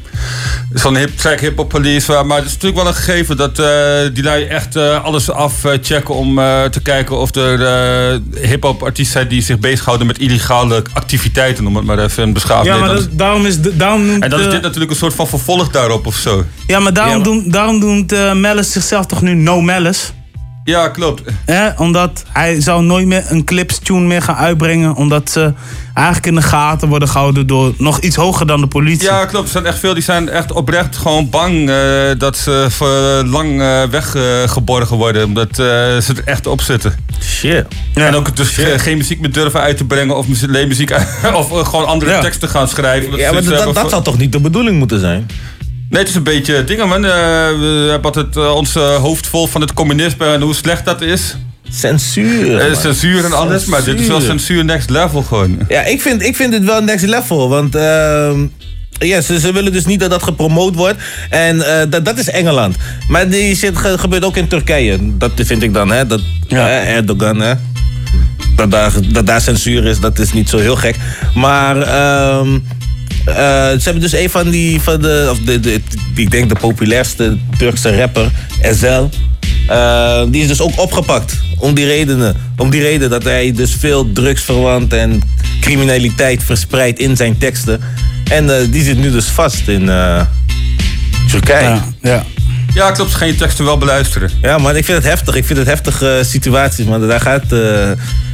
Zo'n hip track hip-hop police. waar- Maar het is natuurlijk wel een gegeven dat eh, die lui echt eh, alles afchecken om eh, te kijken of er eh hip-hop artiesten zijn die zich bezighouden met illegale activiteiten, om het maar even beschaafd Ja, maar dat, daarom is... de- Daarom noemt, En dan is dit natuurlijk een soort van vervolg daarop of zo. ja, maar daarom, Ja, maar- Doen, daarom doet Mellis zichzelf toch nu No Mellis. Ja, klopt. Hè? Omdat hij zou nooit meer een clips tune meer gaan uitbrengen. Omdat ze eigenlijk in de gaten worden gehouden door nog iets hoger dan de politie. Ja, klopt. Er zijn echt veel die zijn echt oprecht gewoon bang eh, dat ze voor lang eh, weggeborgen worden. Omdat eh, ze er echt op zitten. Shit. En ook dus ge- geen muziek meer durven uit te brengen of muziek (laughs) of gewoon andere Ja. teksten gaan schrijven. Ja, maar dat, dat van- zou toch niet de bedoeling moeten zijn? Nee, het is een beetje dingen, man. Eh, we hebben altijd eh, ons eh, hoofd vol van het communisme en hoe slecht dat is. Censuur. Man. censuur en alles, maar dit is wel Censuur. next level gewoon. Ja, ik vind, ik vind dit wel next level. Want ehm, ja, ze, ze willen dus niet dat dat gepromoot wordt. En dat, dat is Engeland. Maar die shit ge- gebeurt ook in Turkije. Dat vind ik dan, hè. Dat, eh, Erdogan, hè. Dat daar, dat daar censuur is, dat is niet zo heel gek. Maar ehm, eh, ze hebben dus een van die, van de, of de, de, ik denk de populairste Turkse rapper, Ezel. eh, die is dus ook opgepakt. Om die redenen. Om die reden dat hij dus veel drugsverwant en criminaliteit verspreidt in zijn teksten. En eh, die zit nu dus vast in eh, Turkije. Ja, ja. Ja, klopt. Ze gaan je teksten wel beluisteren. Ja, maar ik vind het heftig. Ik vind het heftige situaties, man. Daar gaat eh,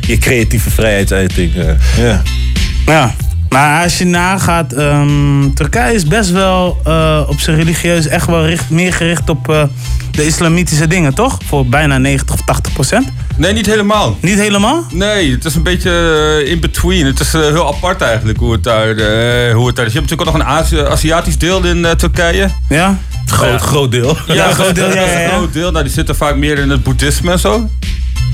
je creatieve vrijheidsuiting. eh, ja. Ja. Maar als je nagaat, ehm, Turkije is best wel eh, op zijn religieus echt wel richt, meer gericht op eh, de islamitische dingen, toch? Voor bijna 90 of 80 procent. Nee, niet helemaal. Niet helemaal? Nee, het is een beetje eh, in between. Het is heel apart eigenlijk hoe het daar, eh, hoe het daar is. Je hebt natuurlijk ook nog een Azi- Aziatisch deel in Turkije. Ja? Groot, groot deel. Ja, groot deel, ja, (laughs) dat is ja, een ja. groot deel. Nou, die zitten vaak meer in het boeddhisme en zo.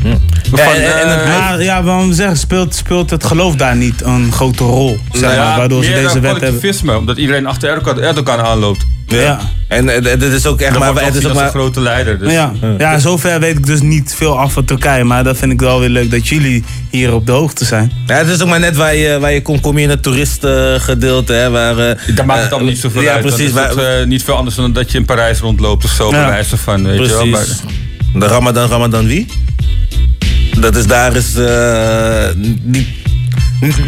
Ja, Van, en, en het, eh, maar, ja, waarom zeggen, speelt, speelt het geloof daar niet een grote rol? Zeg maar, Nou ja, waardoor ze meer deze wet hebben. omdat iedereen achter Erdogan, Erdogan aanloopt. Ja. En eh, het is ook echt maar... Het is ook maar een grote leider. Dus. ja, ja, zover weet ik dus niet veel af van Turkije. Maar dat vind ik wel weer leuk dat jullie hier op de hoogte zijn. Ja, het is ook maar net waar je, waar je komt, kom je in het toeristengedeelte. Hè, waar, eh, Daar maakt het eh, allemaal niet zoveel ja, uit. precies. Is waar- het, eh, niet veel anders dan dat je in Parijs rondloopt of zo. Ja. van, weet je wel. Maar, Precies. De Ramadan, Ramadan wie? Dat is daar is eh, niet.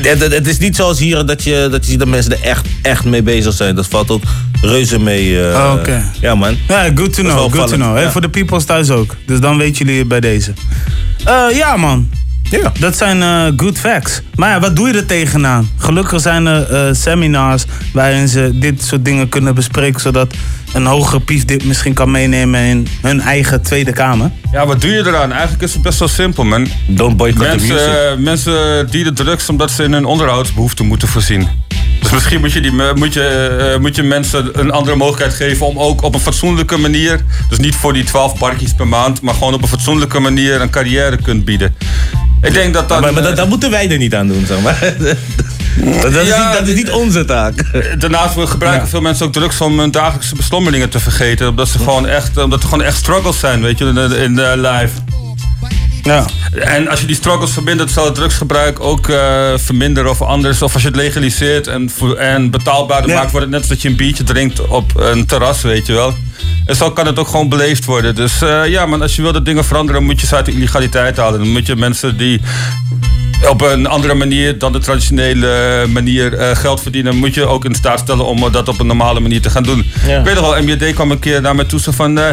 Het, is niet zoals hier dat je, dat je ziet dat mensen er echt, echt mee bezig zijn. Dat valt ook reuze mee. Oh, oké. Ja, man. Ja, good to know, good to know. Ja. voor de peoples thuis ook. Dus dan weten jullie bij deze. Eh, ja, man. Ja. Dat zijn eh, good facts. Maar ja, wat doe je er tegenaan? Gelukkig zijn er eh, seminars waarin ze dit soort dingen kunnen bespreken, zodat een hogere pief dit misschien kan meenemen in hun eigen Tweede Kamer. Ja, wat doe je eraan? Eigenlijk is het best wel simpel, man. Don't boycott the music. Mensen, mensen dienen drugs omdat ze in hun onderhoudsbehoeften moeten voorzien. Dus misschien moet je, die, moet, je, eh, moet je mensen een andere mogelijkheid geven om ook op een fatsoenlijke manier, dus niet voor die 12 barkjes per maand, maar gewoon op een fatsoenlijke manier een carrière kunt bieden. Ik denk dat dan. maar maar dat, eh, dat moeten wij er niet aan doen, zeg maar. (laughs) dat, dat is Ja, niet, dat is niet onze taak. Daarnaast gebruiken veel mensen ook drugs om hun dagelijkse beslommeringen te vergeten. Omdat, ze gewoon echt, omdat er gewoon echt struggles zijn, weet je, in de, in life. Ja. En als je die struggles verbindt, zal het drugsgebruik ook eh, verminderen of anders. Of als je het legaliseert en, en betaalbaarder Ja. maakt, wordt het net als dat je een biertje drinkt op een terras, weet je wel. En zo kan het ook gewoon beleefd worden. Dus eh, ja, maar als je wil dat dingen veranderen, moet je ze uit de illegaliteit halen. Dan moet je mensen die op een andere manier dan de traditionele manier eh, geld verdienen, moet je ook in staat stellen om dat op een normale manier te gaan doen. Ja. Ik weet nog wel, MJD kwam een keer naar me toe van, eh,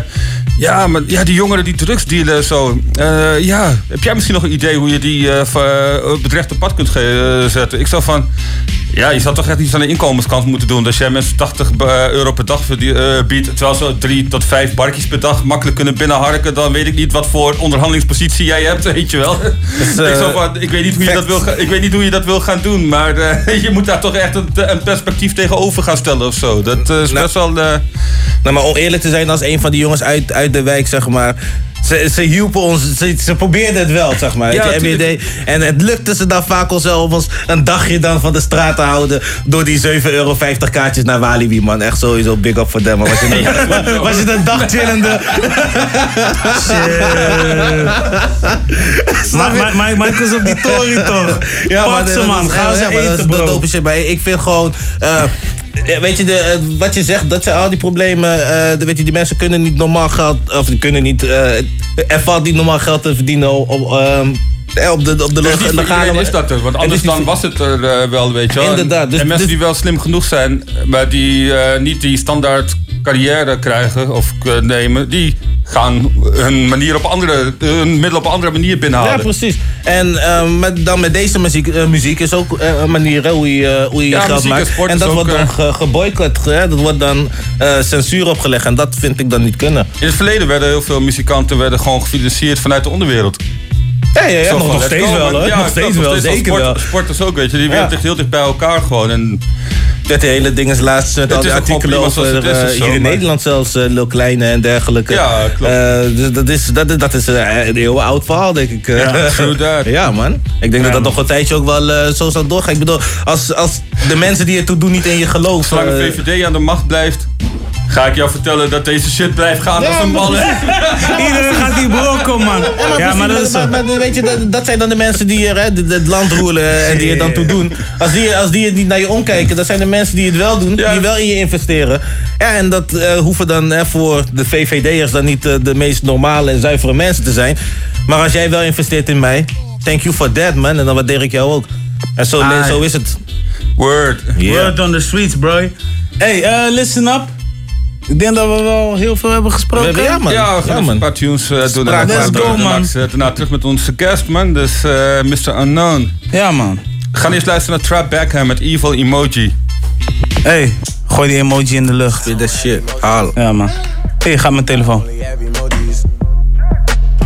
ja, maar ja, die jongeren die drugs dealen en zo. eh, ja, heb jij misschien nog een idee hoe je die eh, v- eh, op het rechte pad kunt eh, zetten? Ik zou van, ja, je zou toch echt iets aan de inkomenskant moeten doen. Als jij mensen 80 eh, euro per dag eh, biedt, terwijl ze drie tot vijf barkjes per dag makkelijk kunnen binnenharken, dan weet ik niet wat voor onderhandelingspositie jij hebt, (laughs) weet je wel. (laughs) eh, ik, van, ik, weet niet hoe je dat wil, ik weet niet hoe je dat wil gaan doen, maar eh, (laughs) je moet daar toch echt een, een perspectief tegenover gaan stellen of zo. Dat eh, is best wel. eh, Nou, maar om eerlijk te zijn, als een van die jongens uit, uit de wijk, zeg maar. Ze, ze hielpen ons, ze, ze probeerden het wel, zeg maar. Ja, MJD. En het lukte ze dan vaak al zelf om ons een dagje dan van de straat te houden. Door die 7,50 euro kaartjes naar Walibi, man. Echt sowieso big up voor them. man. Was je een, (laughs) was je een dag (laughs) chillende. Maar, maar, maar op die tory toch? Ja, Pak maar ze dat- man, dat- ga ze maar dat eten dat bro. shit. Maar ik vind gewoon... eh, weet je, de, eh, wat je zegt, dat zijn al die problemen. de, weet je, die mensen kunnen niet normaal geld... Of die kunnen niet... eh, er valt niet normaal geld te verdienen op... op op de, op de is legale dat er, want Het anders dan was het er eh, wel, weet je wel. Inderdaad, En, dus- en mensen dus- die wel slim genoeg zijn, maar die eh, niet die standaard carrière krijgen of eh, nemen, die gaan hun, manier op andere, hun middel op een andere manier binnenhalen. Ja, precies. En met, dan met deze muziek, muziek is ook een manier hoe je, hoe je Ja, geld muziek en maakt. En is dat wordt dan ge, geboycott. Hè? Dat wordt dan censuur opgelegd. En dat vind ik dan niet kunnen. In het verleden werden heel veel muzikanten werden gewoon gefinancierd vanuit de onderwereld. Ja, ja, ja nog, steeds wel man. Ja, nog steeds wel, zeker sport, wel. Sporters ook, weet je. Die wereld ligt heel dicht bij elkaar gewoon. En Dat hele ding is laatst met Het al die artikelen over het is eh, zo, hier in maar- Nederland zelfs, Lil Kleine en dergelijke. Ja, klopt. Eh, dus dat is, dat, is- dat is een heel oud verhaal, denk ik. Ja, (laughs) ja, man. Ik denk dat dat nog een tijdje ook wel zo zal doorgaan. Ik bedoel, als, als de mensen die ertoe doen niet in je geloven... zolang de VVD aan de macht blijft, ga ik jou vertellen dat deze shit blijft gaan als een bal. (laughs) Iedereen gaat die brokken man. Ja, maar dat is zo. weet je, dat, dat zijn dan de mensen die hè, het- het land roelen en die er dan toe doen. Als die, als die het niet naar je omkijken, dat zijn de mensen die het wel doen, die wel in je investeren. Ja, en dat eh, hoeven dan hè, voor de VVD'ers dan niet eh, de meest normale en zuivere mensen te zijn. Maar als jij wel investeert in mij, thank you for that man. En dan waardeer ik jou ook. En zo, zo is het. Word. Yeah. Word on the streets, bro. Hey, eh, listen up. Ik denk dat we wel heel veel hebben gesproken. We hebben- ja, man. Ja, we gaan Ja, even man. een paar tunes eh, doen. Let's go, man. zetten. Daarna terug met onze guest, man. Dus eh, Mr. Unknown. Ja, man. We gaan eerst luisteren naar Trap Backham met Evil Emoji. Hey, gooi die emoji in de lucht. Dit is shit. Haal. Ja, man. Hey, gaat mijn telefoon.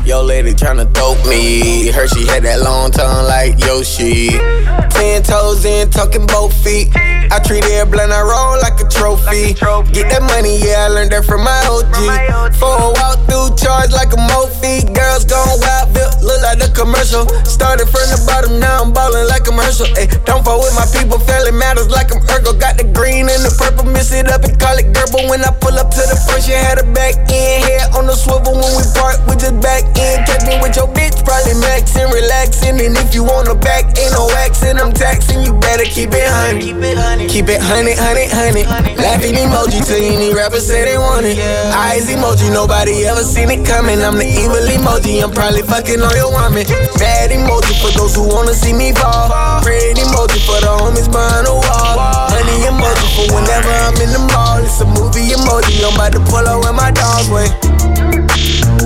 Yo, lady tryna dope me. Heard she had that long tongue like Yoshi. Ten toes in, tucking both feet. I treat every blunt I roll like a trophy. Get that money, yeah, I learned that from my OG. For a walk through charge like a Mophie. Girls gone wild, built, look like the commercial. Started from the bottom, now I'm ballin' like I'm Herschel. Ay, don't fall with my people, family matters like I'm Urkel. Got the green and the purple, mix it up and call it Gerbil. When I pull up to the front, she had a back in. Head on the swivel when we park, we just back in. Catch me with your bitch, probably maxing, relaxing. And if you want a back, ain't no accent, I'm taxing. You better keep it honey. Keep it honey, honey, honey. Honey. Laughing emoji till any rapper say they want it. Eyes emoji, nobody ever seen it coming. I'm the evil emoji, I'm probably fucking on your woman. Bad emoji for those who wanna see me fall. Red emoji for the homies behind the wall. Honey emoji for whenever I'm in the mall. It's a movie emoji, I'm about to pull up with my dog way.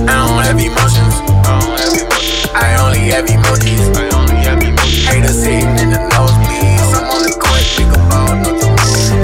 I don't have emotions. I don't have emotions. I only have emojis. I only have emojis. Haters sitting in the nosebleeds.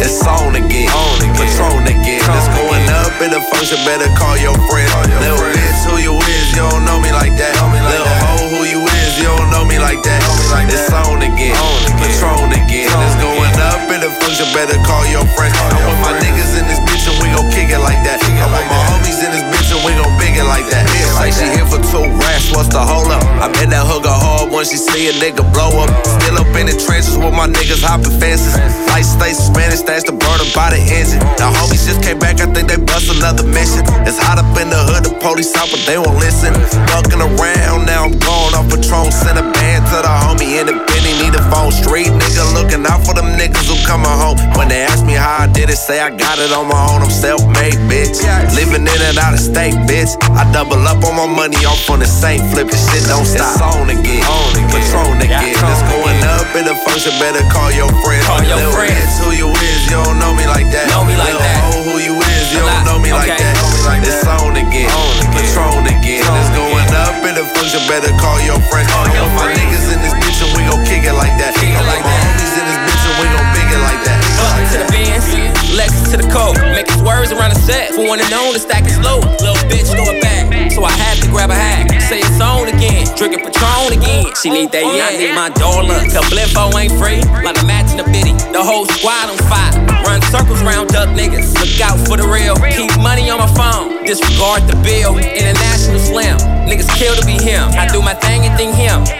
It's on again, on again, Patron again. It's going up in the function, better call your friend. Little bitch, who you is, you don't know me like that. Little hoe, who you is, you don't know me like that. It's on again, Patron again. It's going up in the function, better call your friend. I want my niggas in this we gon' kick it like that. I want my homies in this bitch and we gon' big it like that. Like she here for two rats, what's the hold up? I bet that hooker hard when she see a nigga blow up. Still up in the trenches with my niggas hopping fences. Light stay Spanish, that's the burner by the engine. The homies just came back, I think they bust another mission. It's hot up in the hood, the police out, but they won't listen. Fucking around, now I'm gone off Patron. Send a band to the homie in the Benny, need a phone. Street nigga looking out for them niggas who coming home. When they ask me how I did it, say I got it on my own. I'm self made, bitch. Living in and out of state, bitch. I double up on my money off on the same flip. This shit don't stop. It's on again, Patron again. It's going up in the function, better call your friend. Call your Little friend. bitch, who you is, you don't know me like that. Know me like Little that. who you is, you don't know me like Okay. that. It's on again, Patron again. It's going up in the function, better call your friend. I want my niggas in this bitch and we gon' kick it like that. I want my homies in this bitch and we gon' big it like that. Up to the Benz, Lexus to the coke. Make his words around the set. For one and known, the stack is low. Little bitch, throw it back. So I had to grab a hat. Say it's on again. Drinking Patron again. She need that, yeah, I need my dollar. Cause Blimpo ain't free. Like a match in the bitty. The whole squad on fire. Run circles round duck niggas. Look out for the real. Keep money on my phone. Disregard the bill. International slim. Niggas kill to be him. I do my thing.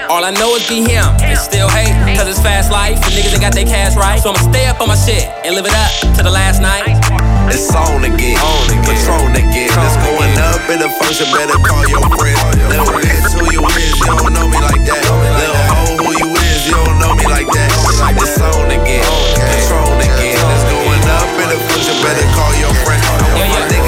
All I know is be him. And still hate. Cause it's fast life. And niggas ain't got their cash right. So I'ma stay up on my shit and live it up to the last night. It's on again, Patron again. It's going up in the function, better call your friend. Little bitch, who you is, you don't know me like that. Little hoe, who you is, you don't know me like that. It's on again, Patron again. It's going up in the function, better call your friend. I want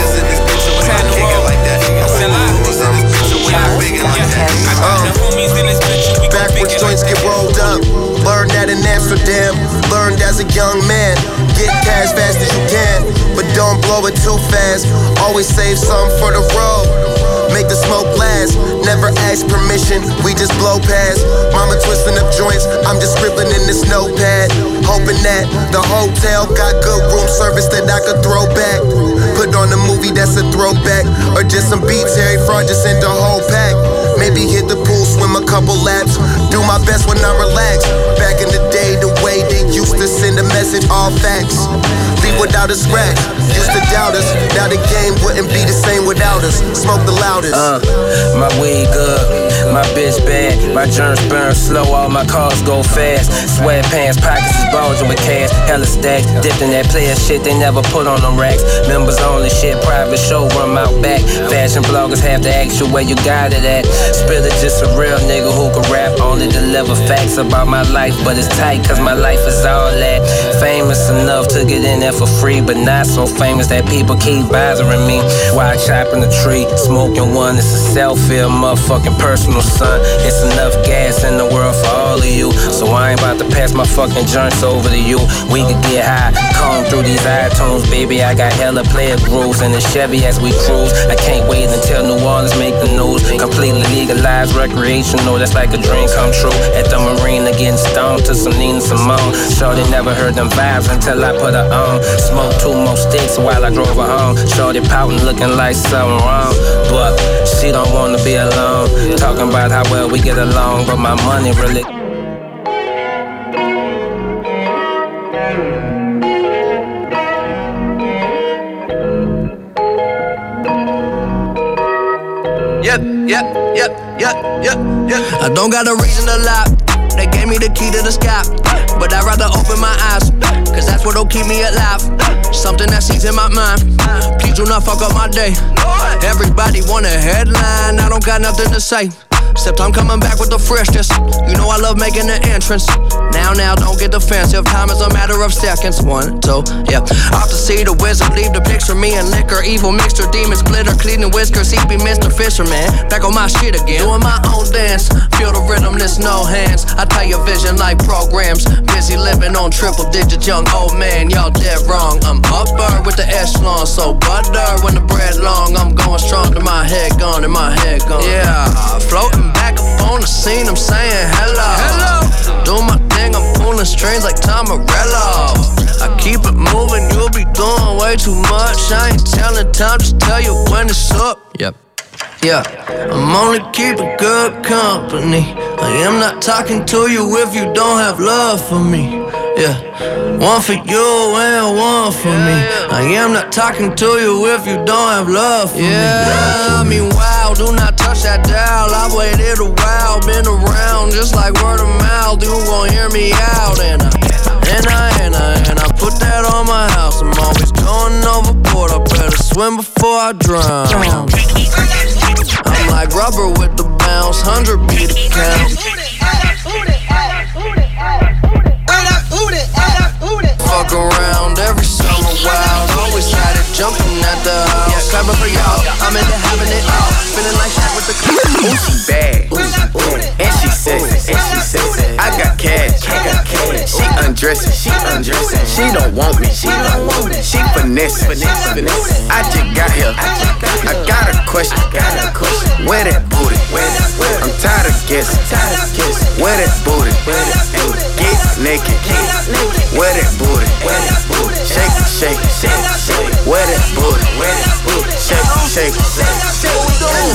Amsterdam. Learned as a young man. Get cash fast as you can, but don't blow it too fast. Always save some for the road. Make the smoke last. Never ask permission, we just blow past. Mama twisting up joints, I'm just scribbling in this notepad. Hoping that the hotel got good room service that I could throw back. Put on a movie that's a throwback, or just some beats, Harry Fraud just sent the whole pack. Maybe hit the pool, swim a couple laps. Do my best when I relax. Back in the day, the way they used to send a message, all facts. Leave without a scratch. Used to doubt us. Now the game wouldn't be the same without us. Smoke the loudest. Uh, my weed good, my bitch bad, my germs burn slow, all my cars go fast. Sweatpants, pockets is bulging with cash, hella stacks. Dipped in that player shit they never put on them racks. Members only shit, private show, showroom out back. Fashion bloggers have to ask you where you got it at. Spill it just a real nigga who can rap, only deliver facts about my life, but it's tight cause my life is all that. Famous enough to get in there for free, but not so famous that people keep bothering me. While chopping the tree, smoking one, it's a selfie, a motherfucking personal son. It's enough gas in the world for all of you, so I ain't about to pass my fucking joints over to you. We could get high, comb through these iTunes, baby. I got hella player grooves in the Chevy as we cruise. I can't wait until New Orleans make the news. Completely legalized, recreational, that's like a dream come true. At the marina, getting stoned to some Nina Simone. Shorty never heard them vibes until I put her on. Smoke two more sticks while I drove her home. Shorty pouting, looking like something wrong. But she don't wanna be alone. Talking about how well we get along, but my money really. Yep, yep, yep, yep, yep, yep. I don't got a reason to lie. They gave me the key to the sky. But I'd rather open my eyes. Cause that's what'll keep me alive. Something that sees in my mind. Please do not fuck up my day. Everybody want a headline. I don't got nothing to say. Except I'm coming back with the freshness. You know I love making the entrance. Now, now, don't get defensive. Time is a matter of seconds. One, two, yeah. Off to see the wizard, leave the picture. Me and liquor, evil mixture, demons, glitter, cleaning whiskers. He be Mr. Fisherman. Back on my shit again. Doing my own dance. Feel the rhythm, there's no hands. I tell your vision like programs. Busy living on triple digits, young old man. Y'all dead wrong. I'm upper with the echelon. So butter when the bread long. I'm going strong to my head gone and my head gone. Yeah, floating back up on the scene. I'm saying hello. Hello. Do my thing, I'm pulling strings like Tom Morello. I keep it moving, you'll be doing way too much. I ain't telling time, just tell you when it's up. Yep. Yeah, I'm only keeping good company. I am not talking to you if you don't have love for me. Yeah, one for you and one for me. I am not talking to you if you don't have love for me. Yeah, I mean, wow, do not touch that dial. I've waited a while, been around just like word of mouth. You gon' hear me out, and I, and I, and I, and I put that on my house. I'm always going overboard. I better swim before I drown. Like rubber with the bounce, hundred beat count. Fuck around every summer wild. Jumping at the house. Yeah, clapping for y'all. I'm into having it all. Feeling like Shaq with the Ooh, she bad. Ooh, ooh. And she sexy. And she sexy. I got cash. I got cash. She undressing. She undressing. She don't want me. She don't want me. She finesse. Finesse. Finesse. I just got here. I got a question. I Got a question. Where that booty? Where that booty? I'm tired of guessing. Tired of guessing. Where that booty? Where that booty? Get naked. Get naked. Where that booty? Where that booty? Shake it, shake it, shake it, shake it. Where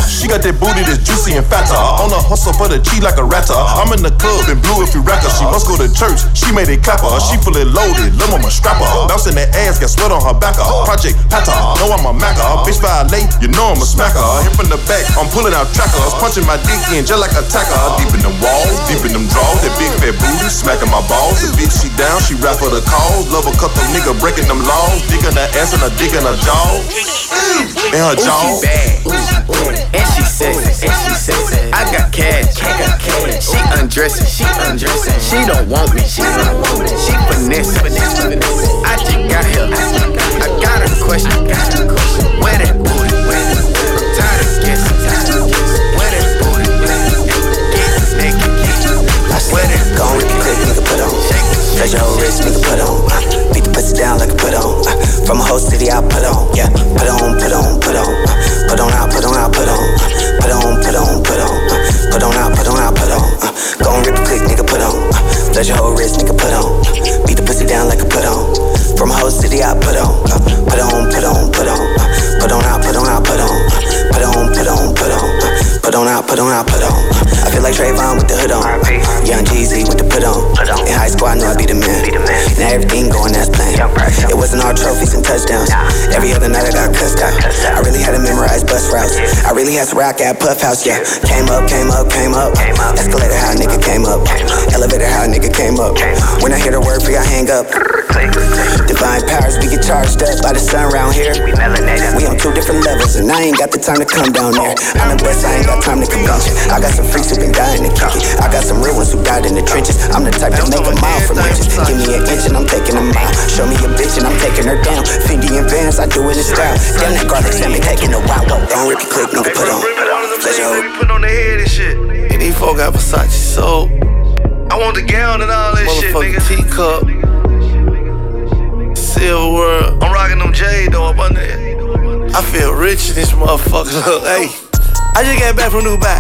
She got that booty that's juicy and fatter. On a hustle for the G like a ratter. I'm in the club in blue if you rack her. She must go to church. She made it clapper. She fully loaded. Lil' mama strapper. Bouncing that ass, got sweat on her back. Uh, Project Pata. Know I'm a macker. Bitch violate, you know I'm a smacker. Hit from the back, I'm pulling out trackers. Punching my dick in just like a tacker. Deep in them walls, deep in them drawers. That big fat booty smacking my balls. The bitch she down, she rap for the cause. Love a couple nigga breaking them laws. Digging her ass and a dick in her jaw. In her Ooh, jaw. she bad. And she sexy. And she sexy. I got cash. I got cash. She undressing. She undressing. She don't want me. She don't want me. She finesse. Finesse. Finesse. I just got here. I got a question. Got a question. Where that booty? Where that booty? I'm tired of guessing. Tired of guessing. Where that booty? Get naked. Where that Go Touch your wrist, nigga, put on. Uh, beat the pussy down like a put on. Uh, from a whole city, I put on. Yeah, put on, put on, put on. Uh, put on out, put on out, put on. Uh, put on, put on, put on. Uh, put on out, put on out, put on. Uh, go on, rip it quick, nigga, put on. Uh, your whole wrist, nigga, put on. Uh, beat the pussy down like a put on. From a whole city, I put on. Uh, put on, put on, put on. Uh, put on out, put on out, put on. Uh, put on, put on, put on. Uh, put on out, put on out, put on. I feel like Trayvon with the hood on. Young Jeezy with the put on. In high school, I knew I'd be the man. Now everything going as planned. It wasn't all trophies and touchdowns. Every other night I got cussed out. I really had to memorize bus routes. I really had to rock at Puff House, yeah. Came up, came up, came up. Escalator, how a nigga came up. Elevator, how a nigga came up. When I hear the word free, I hang up. Divine powers, we get charged up by the sun round here. We on two different levels, and I ain't got the time to come down there. I'm the best, I ain't got time to convince you. I got some freaks who been dying to kick it. I got some real ones who died in the trenches. I'm the type to make a mile from inches. Give me an inch and I'm taking a mile. Show me a bitch and I'm taking her down. Fendi and Vans, I do it in style. Damn that garlic salmon taking a while. Don't rip your clip, nigga, put on. Flex your hoe. Put on the head and shit. And these folk got Versace soap. I want the gown and all that shit, nigga. teacup. Silver world. I'm rocking them J's though up under it. I feel rich in this motherfucker. hey, I just got back from Dubai.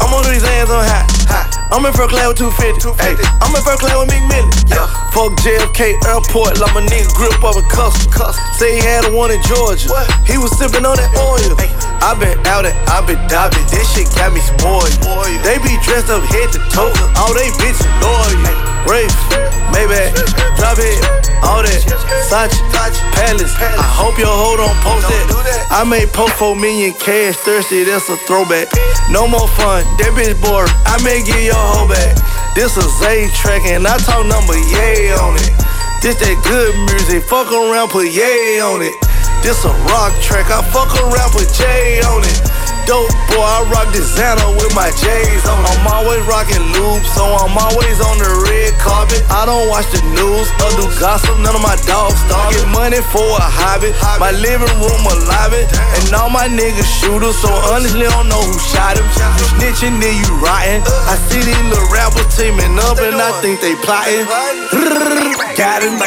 I'm on these hands on high. high. I'm in first class with 250. Hey, I'm in first class with Mick Millie. Yeah. Fuck JFK Airport, like my nigga grip up a custom. Say he had a one in Georgia. He was sipping on that oil. I been out and I been diving. This shit got me spoiled. They be dressed up head to toe. All they bitches loyal. Rafe, Maybach, drop it, all that. Sachi, Palace. I hope your hoe don't post that. I made post 4 million cash thirsty, that's a throwback. No more fun, that bitch bored. I may give your hoe back. This a Zay track and I talk number yay on it. This that good music, fuck around, put yay on it. This a rock track, I fuck around, put J on it. Dope boy, I rock designer with my J's on. I'm always rocking loops, so I'm always on the red carpet. I don't watch the news or do gossip, none of my dogs starve. Get money for a hobby, my living room alive it. And all my niggas shooters, so honestly I don't know who shot him. You snitching, then you rotten. I see these little rappers teaming up, and I think they plotting. Got him,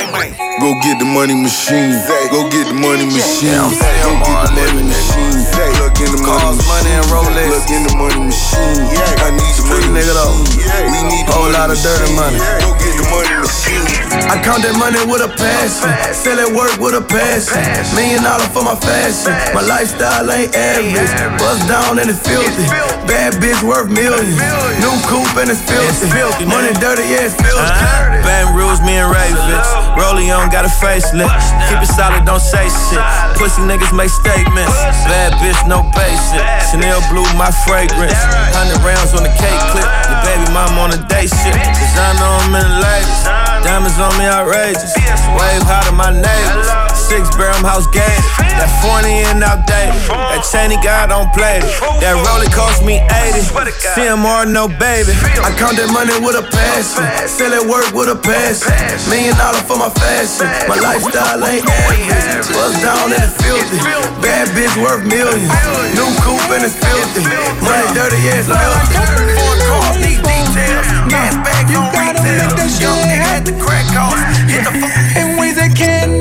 Go get the money machine. Go get the money machine. Go get the money machine. Look in the money machine. money and Rolex. Look in the money machine. Yeah, I need the Street money nigga though. machine. We need the Whole lot of dirty machine. money. Go get the money machine. I count that money with a passion. Sell at work with a passion. Million dollar for my fashion. My lifestyle ain't average. Bust down and it's filthy. Bad bitch worth millions. New coupe and it's filthy. Money dirty, yeah, it's filthy. Uh-huh. Baton Rouge, me and Ravens. Rollie on got a facelift. Keep it solid, don't say shit. Pussy niggas make statements. Bad bitch, no basic. Chanel blue, my fragrance. Hundred rounds on the cake clip. Your baby mom on a day shit. Designer on in the latest. Diamonds on me outrageous. Wave high to my neighbors. Six barrel house gated. That 40 and outdated. That Cheney guy don't play it. That Rollie cost me 80. CMR, no baby. I count that money with a passion. Sell at work with a passion. Million dollar for my fashion. My lifestyle ain't average. Bust down and it's filthy. Bad bitch worth millions. New coupe and it's filthy. Money dirty, it's filthy. Four cars need details. Gas bags on retail. Young nigga at the crack house. Hit the fuck. in ways I cannot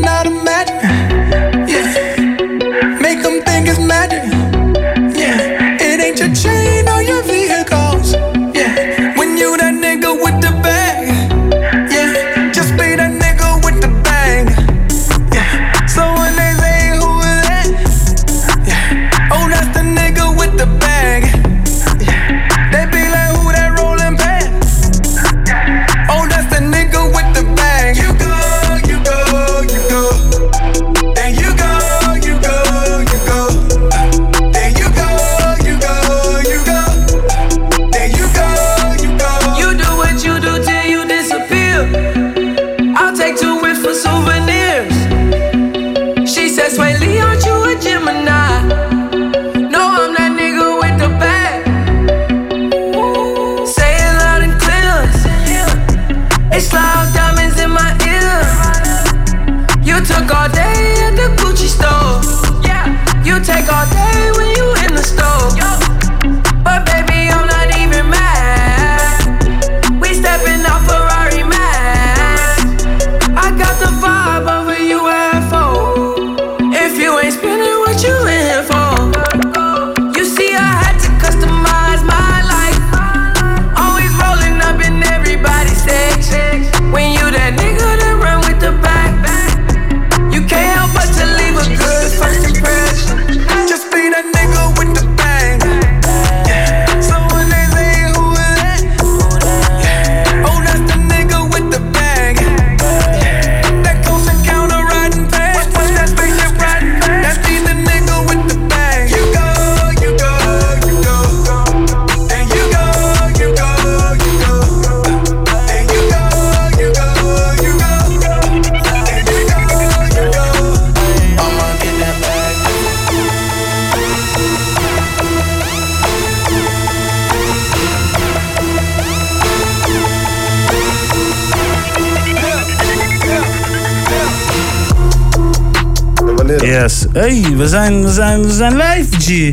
Hey, we zijn, we zijn, we zijn live, G.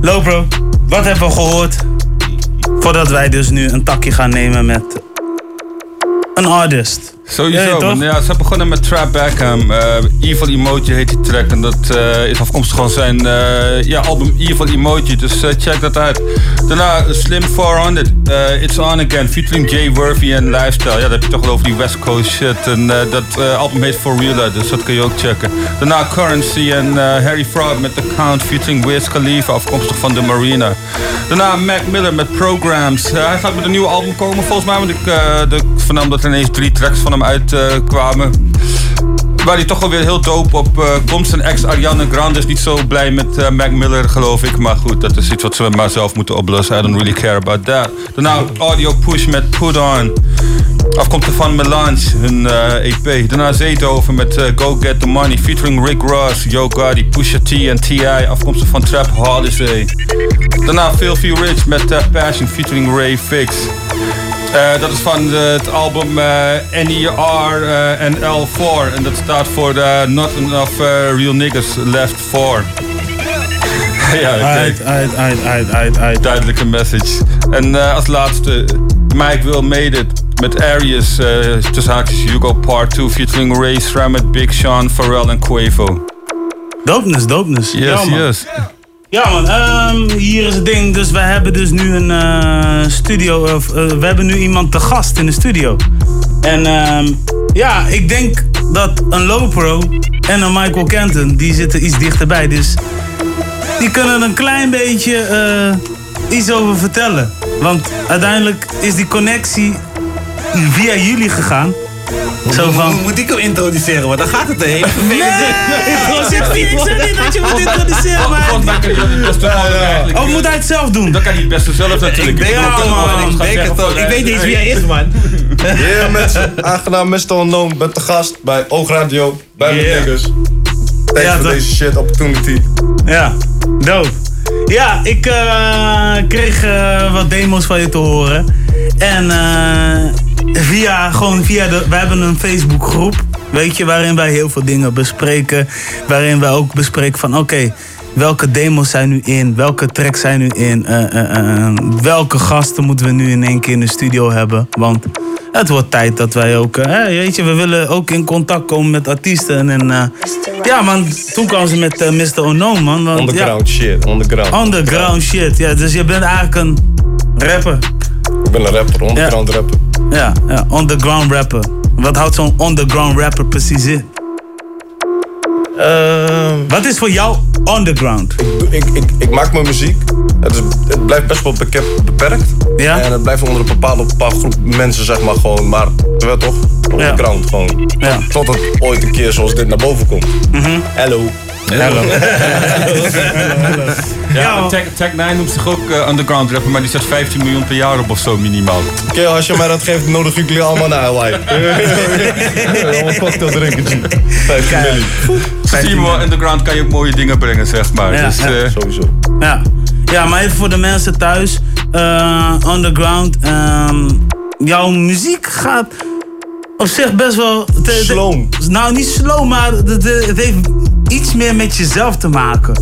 Lopro, wat hebben we gehoord? Voordat wij dus nu een takje gaan nemen met een artist. Sowieso, Ja, man. Ja, ze begonnen met Trap Beckham. eh, Evil Emoji heet die track. En dat eh, is afkomstig van zijn eh, ja, album Evil Emoji. Dus check dat uit. Daarna Slim 400. eh, It's On Again. Featuring Jay Worthy en Lifestyle. Ja, dat heb je toch wel over die West Coast shit. En dat album heet For Real. Dus dat kun je ook checken. Daarna Currency en Harry Fraud met The Count. Featuring Wiz Khalifa. Afkomstig van The Marina. Daarna Mac Miller met Programs. Eh, hij gaat met een nieuw album komen volgens mij. Want ik, eh, ik vernam dat er ineens drie tracks van hem uitkwamen. Waar hij toch wel weer heel dope op eh, komt. Zijn ex Ariana Grande is niet zo blij met eh, Mac Miller, geloof ik. Maar goed, dat is iets wat ze maar zelf moeten oplossen. I don't really care about that. Daarna Audio Push met Put On. Afkomstig van Melange, hun eh, EP. Daarna Zeethoven met eh, Go Get The Money. Featuring Rick Ross, Yo Gotti, Pusha T en T.I. Afkomstig van Trap Holiday. Daarna Filthy Rich met eh, Passion. Featuring Ray Fix. Dat is van het album NER en L4. En dat staat voor Not Enough Real Niggas Left 4. (laughs) ja, kijk. Uit, uit, uit, uit, uit, uit. Duidelijke message. En als laatste, Mike Will Made It. Met Arius, eh tussen haakjes Hugo Part 2. Featuring Ray Srammet, Big Sean, Pharrell en Quavo. Dopeness, dopeness. Yes, ja, man. yes. Ja man, ehm, hier is het ding. Dus we hebben dus nu een eh, studio, of, eh, we hebben nu iemand te gast in de studio. En ehm, ja, ik denk dat een Lopro en een Michael Kenton, die zitten iets dichterbij. Dus die kunnen er een klein beetje iets over vertellen. Want uiteindelijk is die connectie via jullie gegaan. Zo van... Moet ik hem introduceren? Want dan gaat het heen. Nee, ik zeg niet, ik zeg niet dat je moet introduceren, maar... Kan je dat het eigenlijk. Of moet hij het zelf doen? Dan kan hij het beste zelf natuurlijk. Ik denk het man. Ik denk het weet niet eens wie hij is, man. Ja mensen, aangenaam Mr. Unknown, ben te gast bij Oogradio, bij mijn Yeah. niggas. Ja, voor deze shit, opportunity. Ja, dope. Ja, ik eh, kreeg eh, wat demos van je te horen. En eh, via, gewoon via de, we hebben een Facebookgroep, weet je, waarin wij heel veel dingen bespreken. Waarin wij ook bespreken van, oké, welke demos zijn nu in? Welke tracks zijn nu in? Eh, eh, eh, welke gasten moeten we nu in één keer in de studio hebben? Want het wordt tijd dat wij ook, weet je, we willen ook in contact komen met artiesten. En ja, man, toen kwamen ze met Mr. Unknown, man. Want, Underground ja, shit, underground. Underground shit, ja. Dus je bent eigenlijk een rapper. Ik ben een rapper, underground rapper. Ja, ja, underground rapper. Wat houdt zo'n underground rapper precies in? Wat is voor jou underground? Ik, ik, ik maak mijn muziek. Het, is, het blijft best wel beperkt. Ja? En het blijft onder een bepaalde, bepaalde groep mensen, zeg maar, gewoon. Maar terwijl toch, underground gewoon. Ja. Tot het ooit een keer zoals dit naar boven komt. Hallo. Hallo. Ja, Tech, Tech 9 noemt zich ook eh, underground rapper, maar die zet 15 miljoen per jaar op of zo minimaal. Oké, als je mij dat geeft, nodig ik jullie allemaal naar Hawaii. (laughs) Een cocktail drinken, G. 15 milli. Zie je wel, underground kan je ook mooie dingen brengen, zeg maar. Ja, dus, ja. eh, Sowieso. Ja. ja, maar even voor de mensen thuis. eh, underground. ehm, jouw muziek gaat op zich best wel... Slow. Nou, niet slow, maar het heeft iets meer met jezelf te maken.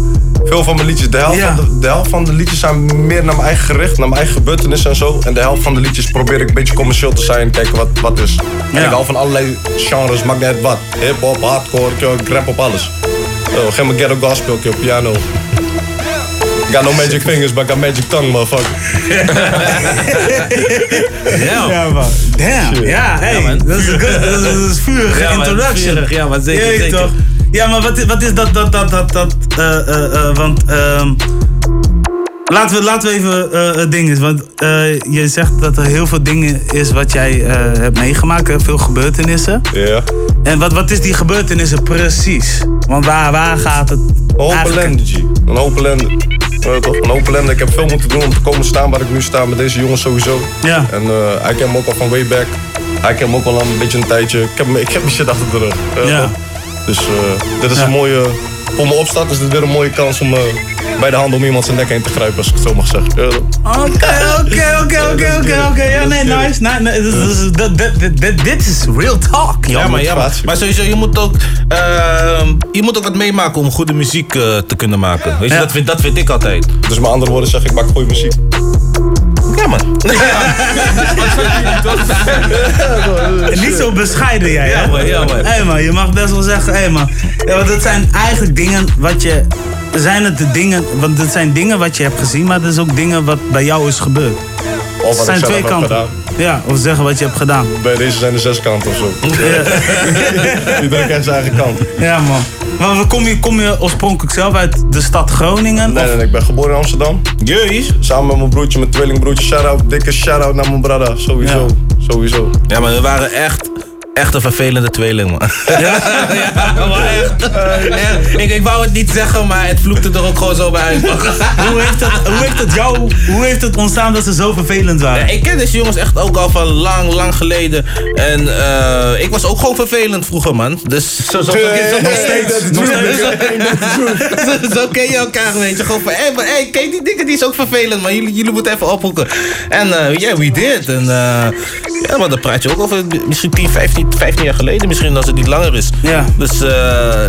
Veel van mijn liedjes, de helft, Ja. van de, de helft van de liedjes zijn meer naar mijn eigen gericht, naar mijn eigen gebeurtenissen en zo. En de helft van de liedjes probeer ik een beetje commercieel te zijn, kijken wat, wat is. En Ja. ik hou van allerlei genres, maakt niet uit wat. Hip-hop, hardcore, ik- ik rap op alles. Oh, geen mijn ghetto gospel, ik op piano. I got no magic fingers, but I got magic tongue, motherfucker. (laughs) Ja, man. Damn. Ja, hey. dat, is een good, dat, is, is vurige Ja, man, introduction. ja, maar zeker, Jeetje, zeker. toch? Ja, maar wat, is- wat is dat, dat, dat, dat, dat, eh, eh, eh, want, ehm, laten we, laten we even eh, het ding is, want je zegt dat er heel veel dingen is wat jij hebt meegemaakt, hè, veel gebeurtenissen. Ja. En wat, wat is die gebeurtenissen precies? Want waar, waar gaat het? Een hoop eigenlijk- ellende, G. Een hoop ellende. Een hoop ellende. Ik heb veel moeten doen om te komen staan waar ik nu sta met deze jongens sowieso. Ja. En hij kent me ook al van way back. Hij kent me ook al een beetje een tijdje. Ik heb, ik heb mijn (laughs) shit achter de rug. Ja? Dus eh, dit is Ja. een mooie... Voor mijn opstart is dit weer een mooie kans om eh, bij de hand om iemand zijn nek heen te grijpen, als ik het zo mag zeggen. Oké, oké, oké, oké, oké, oké. Ja, nee, nice. Nee, nee, dit is- real talk. Ja, maar, ja, maar, maar sowieso, je moet, ook, ehm, je moet ook wat meemaken om goede muziek eh, te kunnen maken. Weet je, Ja. dat, vind, dat vind ik altijd. Dus met andere woorden zeg ik, maak goede muziek. (laughs) Niet zo bescheiden jij, hè? Ja, man, ja, man. Hé man, je mag best wel zeggen, hé man. Ja, want dat zijn eigenlijk dingen wat je... Zijn het de dingen, want het zijn dingen wat je hebt gezien, maar het is ook dingen wat bij jou is gebeurd. Of wat zijn ik twee heb kanten. gedaan. Ja, of zeggen wat je hebt gedaan. Bij deze zijn er zes kanten of zo. (laughs) (laughs) Iedereen kent zijn eigen kant. Ja man. Maar kom je, kom je oorspronkelijk zelf uit de stad Groningen? Nee, nee, nee, ik ben geboren in Amsterdam. Jeus. Samen met mijn broertje, mijn tweelingbroertje. Shout-out, dikke shout-out naar mijn brother. Sowieso, sowieso. Ja, maar we waren echt, echt een vervelende tweeling, man. Ja, (laughs) ja maar echt. Echt. Ik, ik wou het niet zeggen, maar het vloekte er ook gewoon zo bij uit. (laughs) hoe, heeft het, hoe heeft het jou, hoe heeft het ontstaan dat ze zo vervelend waren? Ja, ik ken deze jongens echt ook al van lang, lang geleden. En eh, ik was ook gewoon vervelend vroeger, man. Dus zo, zo, zo, zo, Nog steeds. Nog steeds. zo, (laughs) zo ken je elkaar, weet je. Gewoon van, hé, maar hey, kijk die dingen, die is ook vervelend, maar jullie, jullie moeten even ophoeken. En ja, yeah, we did. En uh, ja, maar dan praat je ook over misschien 10, 15, 15 jaar geleden, misschien als het niet langer is. Ja. Dus uh,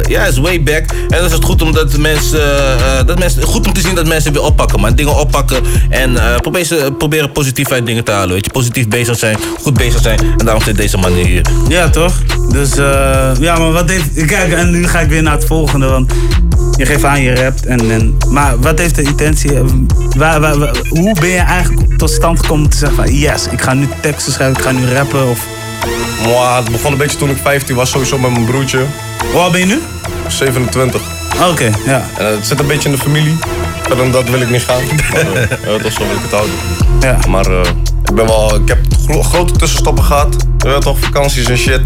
ja, het is way back. En dan is het goed om dat mensen, uh, dat mensen, goed om te zien dat mensen weer oppakken, man. Dingen oppakken en proberen, proberen positief uit dingen te halen, weet je. Positief bezig zijn, goed bezig zijn. En daarom zit deze man hier. Ja, toch? Dus ja, maar wat heeft... Kijk, en nu ga ik weer naar het volgende, want je geeft aan, je rapt. En, en, maar wat heeft de intentie? Waar, waar, waar, hoe ben je eigenlijk tot stand gekomen om te zeggen van yes, ik ga nu teksten schrijven, ik ga nu rappen? Of... Mwah, het begon een beetje toen ik 15 was, sowieso met mijn broertje. Hoe oud ben je nu? 27. Oké, okay, ja. En het zit een beetje in de familie. Verder dan dat wil ik niet gaan. (laughs) Maar uh, zo wil ik het houden. Ja. Maar uh, ik ben wel, ik heb gro grote tussenstoppen gehad. Ja, toch, vakanties en shit.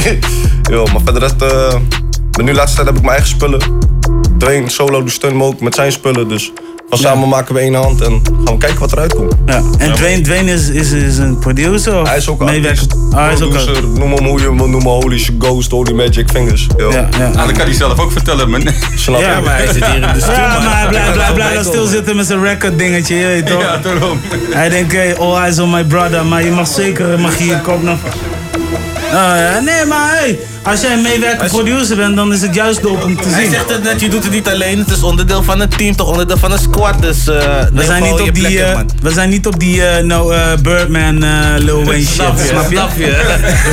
(laughs) Yo, maar verder rest, uh, de nu laatste tijd heb ik mijn eigen spullen. Dwayne solo doet steun me ook met zijn spullen, dus van samen maken we één hand en gaan we kijken wat eruit komt. Ja. En ja, Dwayne, Dwayne is, is, is een producer? Of hij is ook meewerker. Ah, hij is ook een... Noem hem hoe je hem wil noemen, Holy Ghost, Holy Magic Fingers. Ja, ja. Ah, dat kan hij zelf ook vertellen, man. Snap ja, maar hij zit hier in de (laughs) studio. Ja, maar hij blijft blij, blij, blij stil zitten met zijn record dingetje, je weet toch? Ja, daarom. Hij denkt, hey, all eyes on my brother, maar je mag zeker, mag je je kop nog... Uh, ja, nee, maar hey, als jij een meewerkend producer bent, dan is het juist dope om te zien. Hij zegt het net, je doet het niet alleen. Het is onderdeel van het team, toch onderdeel van een squad. Dus uh, we, zijn niet op die, plekken, uh, we zijn niet op die uh, no, Birdman, Lil Wayne shit. Snap je? Snap je? Snap je?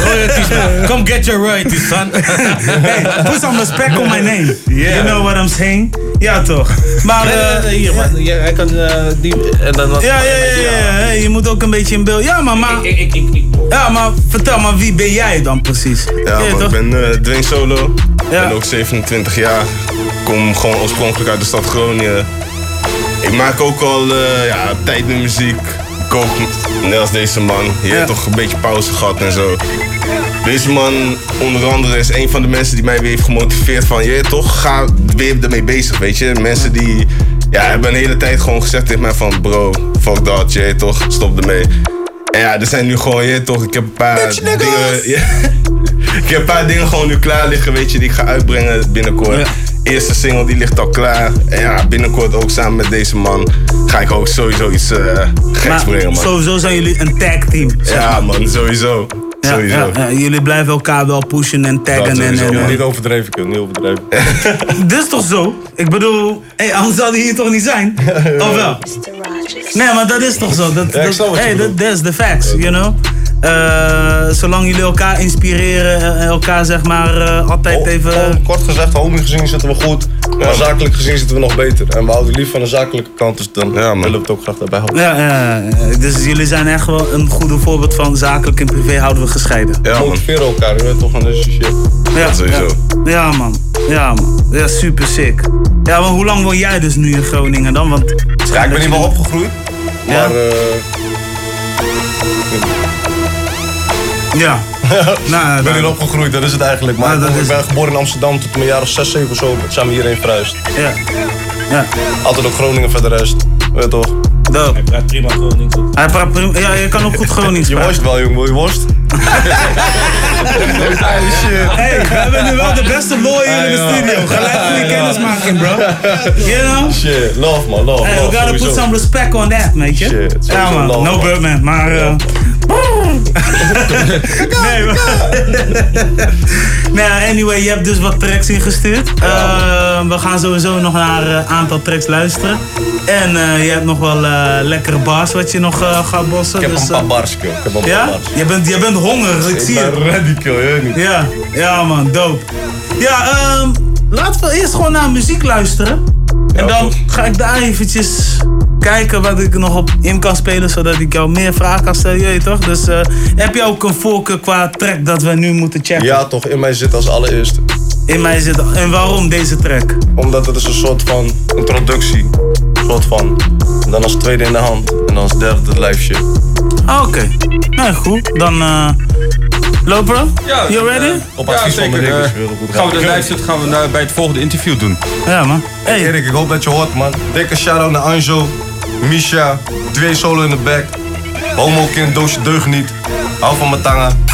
(laughs) royalties, man. Come get your royalties, son. (laughs) hey, put some respect on my name. Yeah. You know what I'm saying? Ja, toch? Maar hier, man. Ja, hij kan die... En dan, ja, ja, ja, ja. Hey, je moet ook een beetje in beeld. Ja, maar, maar, ik, ik, ik, ik, ja, maar vertel maar, wie ben jij dan precies? Ja, ben uh, Dwayne Solo. Ik ja. ben ook 27 jaar. Kom gewoon oorspronkelijk uit de stad Groningen. Ik maak ook al uh, ja, tijd met muziek. Ik ook, net als deze man. Je ja. hebt toch een beetje pauze gehad en zo. Deze man, onder andere, is een van de mensen die mij weer heeft gemotiveerd van... Je toch, ga weer ermee bezig, weet je. Mensen die ja, hebben een hele tijd gewoon gezegd tegen mij van... Bro, fuck dat, je toch, stop ermee. En ja, er zijn nu gewoon, je toch, ik heb een paar dingen... (laughs) Ja, ik heb een paar dingen gewoon nu klaar liggen, weet je, die ik ga uitbrengen binnenkort. Ja. Eerste single die ligt al klaar. En ja, binnenkort ook samen met deze man ga ik ook sowieso iets uh, geks maar brengen, man. Sowieso zijn jullie een tag team. Ja, man, sowieso. Ja, sowieso. Ja, ja, jullie blijven elkaar wel pushen en taggen. Dat en, en, en, niet overdreven kunnen, niet overdreven. (laughs) Dit is toch zo? Ik bedoel, hey, anders zou hij hier toch niet zijn? (laughs) of wel? Nee, maar dat is toch zo? Dat, dat, hey, that, that's the facts, you know? Uh, zolang jullie elkaar inspireren en elkaar zeg maar uh, altijd oh, even... Oh, kort gezegd, homie gezien zitten we goed, maar zakelijk gezien zitten we nog beter. En we houden lief van de zakelijke kant, dus dan ja, willen we het ook graag daarbij houden. Ja, ja, dus jullie zijn echt wel een goede voorbeeld van zakelijk en privé houden we gescheiden. Ja, we motiveren elkaar, je weet toch van deze shit. Ja, sowieso. Ja, ja, man. Ja, man. Ja, super sick. Ja, maar hoe lang woon jij dus nu in Groningen dan? Want ja, ik ben hier wel opgegroeid, maar... Ja. Uh, Ja. (laughs) nou, ik ben hier opgegroeid, dat is het eigenlijk. Maar Nou, dat ik is ben geboren in Amsterdam tot mijn jaren 6, 7 of zo. zijn we hierheen verhuisd. Ja. ja. Altijd ook Groningen voor de rest. Weet je toch? Dope. Hij praat prima Gronings. Hij praat prima. Ja, je kan ook goed Gronings (laughs) Je worst wel, jongen. Wil je worst? (laughs) Hey, we hebben nu wel de beste lawyer in de studio. Gelijk voor die kennismaking, bro. You know? Shit, love man, love. Hey, love, we gotta sowieso. put some respect on that, weet je? Shit, ja man, love, no man. Birdman. Maar uh, nee, maar... (laughs) nou anyway, je hebt dus wat tracks ingestuurd. Eh, we gaan sowieso nog naar een aantal tracks luisteren. En eh, je hebt nog wel eh, lekkere bars wat je nog eh, gaat bossen. Ik heb dus, een paar eh, bars, kill. Ik heb een paar Ja? bars. Je bent, je bent hongerig, ik, zie ben het. Je weet niet. Ja, ja man, dope. Ja, ehm, laten we eerst gewoon naar muziek luisteren. En dan ga ik daar eventjes kijken wat ik nog op in kan spelen, zodat ik jou meer vragen kan stellen, je weet toch? Dus eh, heb je ook een voorkeur qua track dat we nu moeten checken? Ja, toch. In mij zit als allereerste. In mij zit... En waarom deze track? Omdat het is een soort van introductie. Een soort van. En dan als tweede in de hand. En dan als derde het live shit. Ah, Oké, nou goed. Dan eh lopen Ja, You ready? Op ja, advies van zeker. de eh, gaan we de gaan. lijst gaan we naar- bij het volgende interview doen. Ja, man. Hey Erik, ik hoop dat je hoort, man. Dikke shout-out naar Anjo, Misha, twee solo in de back. Homo kind, doosje deugd niet. Hou van mijn tangen.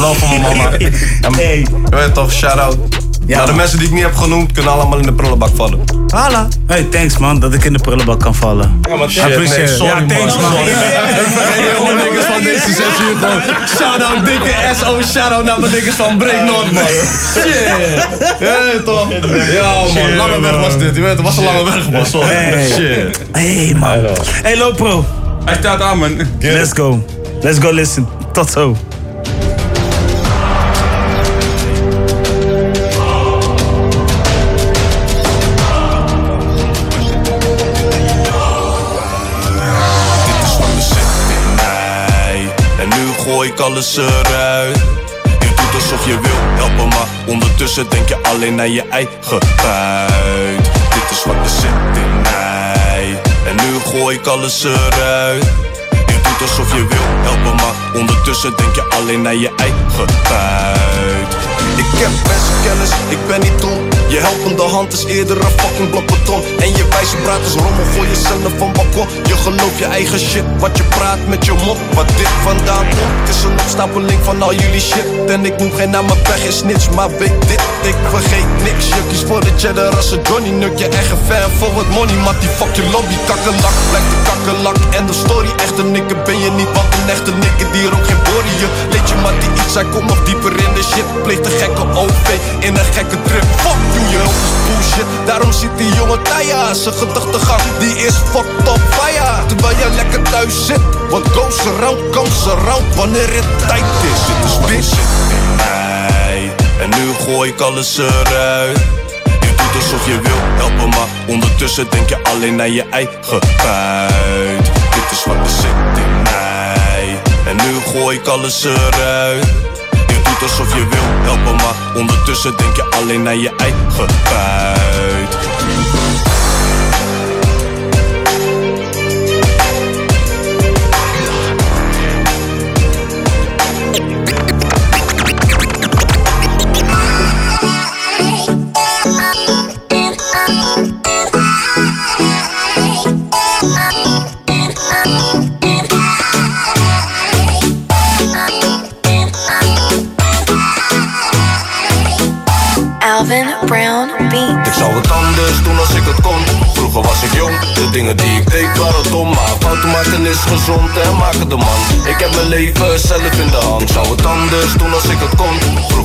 Love van mijn mama. En, (laughs) hey. Je weet toch, shout-out. Ja. de mensen die ik niet heb genoemd, kunnen allemaal in de prullenbak vallen. Hala. Hey, thanks man, dat ik in de prullenbak kan vallen. Ja, maar I appreciate it. sorry, ja, thanks man. Sorry. Heel niggas van deze hier gewoon. Shout-out dikke SO, shout-out naar mijn niggas van Break North, man. Shit. Ja, toch? Ja, man. Lange weg was dit. Je weet, het was een lange weg, man. Sorry. Hey. Shit. Hey man. Hey Lopro. Hij staat aan man. Let's go. Let's go listen. Tot zo. Ik alles eruit. Je doet alsof je wil helpen, maar ondertussen denk je alleen naar je eigen buit. Dit is wat er zit in mij. En nu gooi ik alles eruit. Je doet alsof je wil helpen, maar ondertussen denk je alleen naar je eigen buit. Ik heb mensenkennis, ik ben niet dom. Je helpende hand is eerder een fucking blok beton. En je wijze praat is rommel voor jezelf van balkon. Je gelooft je eigen shit, wat je praat met je mond. Wat dit vandaan komt, is een opstapeling van al jullie shit. En ik noem geen naam, mijn weg is snitch, maar weet dit, ik vergeet niks. Je kiest voor de cheddar als een Johnny Nuk. Je eigen fan voor het money, maar die fuck je lobby. Kakkelak, blijft de kakkelak. En de story, echte nikke ben je niet, want een echte nikke die ook geen body. Je leed je maar die iets, hij komt nog dieper in de shit. Pleegt een gekke OV in een gekke trip. You, je. Daarom zit die jonge Taya. Zijn gedachtegang, die is fucked up fire. Terwijl je lekker thuis zit. What goes around, comes around. Wanneer het tijd is, dit is bitch. in mij. En nu gooi ik alles eruit. Je doet alsof je wil helpen, maar ondertussen denk je alleen naar je eigen buit. Dit is wat er zit in mij. En nu gooi ik alles eruit. Doet alsof je wil helpen, maar ondertussen denk je alleen naar je eigen buit. De dingen die ik deed waren dom. Maar fouten maken is gezond en maken de man. Ik heb mijn leven zelf in de hand. Zou het anders doen als ik het kon.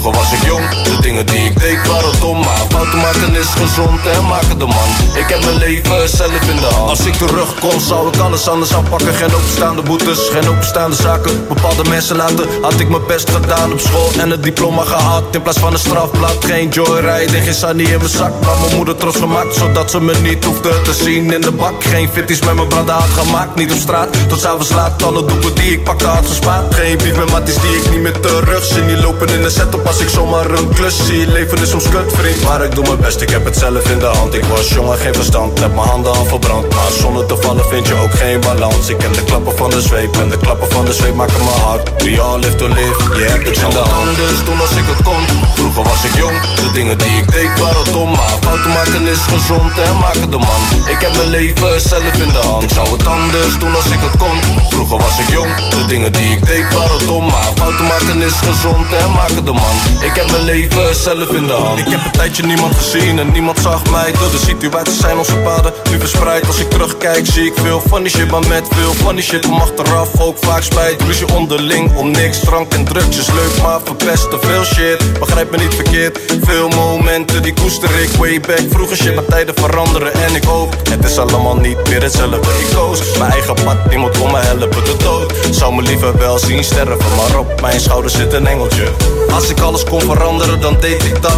Vroeger was ik jong, de dingen die ik deed waren dom. Maar fouten maken is gezond en maken de man. Ik heb mijn leven zelf in de hand. Als ik terugkom, zou ik alles anders aanpakken. Geen openstaande boetes, geen openstaande zaken. Bepaalde mensen laten, had ik mijn best gedaan op school en het diploma gehad. In plaats van een strafblad, geen joyride en geen sunny in mijn zak. Maar mijn moeder trots gemaakt, zodat ze me niet hoefde te zien in de bak. Geen fitties met mijn branden had gemaakt, niet op straat. Tot s'avonds laat, alle doeken die ik pakte had gespaard. Geen beef met matties die ik niet meer terug zie. Die lopen in de setup als ik zomaar een klus zie. Leven is soms kut, vriend. Maar ik doe mijn best, ik heb het zelf in de hand. Ik was jong en geen verstand, heb mijn handen al verbrand. Maar zonder te vallen vind je ook geen balans. Ik ken de klappen van de zweep en de klappen van de zweep maken me hard. We all live to live, je hebt het in de hand. anders doen als ik het kon. Vroeger was ik jong, de dingen die ik deed waren dom. Maar fouten maken is gezond en maken de man. Ik heb mijn leven zelf in de hand. Ik zou het anders doen als ik het kon. Vroeger was ik jong, de dingen die ik deed waren dom. Maar fouten maken is gezond en maken de man. Ik heb mijn leven zelf in de hand. Ik heb een tijdje niemand gezien en niemand zag mij. Door de situaties zijn onze paden nu verspreid. Als ik terugkijk, zie ik veel funny shit, maar met veel funny shit. Om achteraf ook vaak spijt. Ruzie onderling om niks, drank en drugs leuk, maar verpest veel shit. Begrijp me niet verkeerd, veel momenten die koester ik way back. Vroeger shit, maar tijden veranderen en ik hoop. Het is allemaal niet meer hetzelfde. Ik koos mijn eigen pad, niemand kon me helpen de dood. Zou me liever wel zien sterven, maar op mijn schouder zit een engeltje. Als ik alles kon veranderen, dan deed ik dat.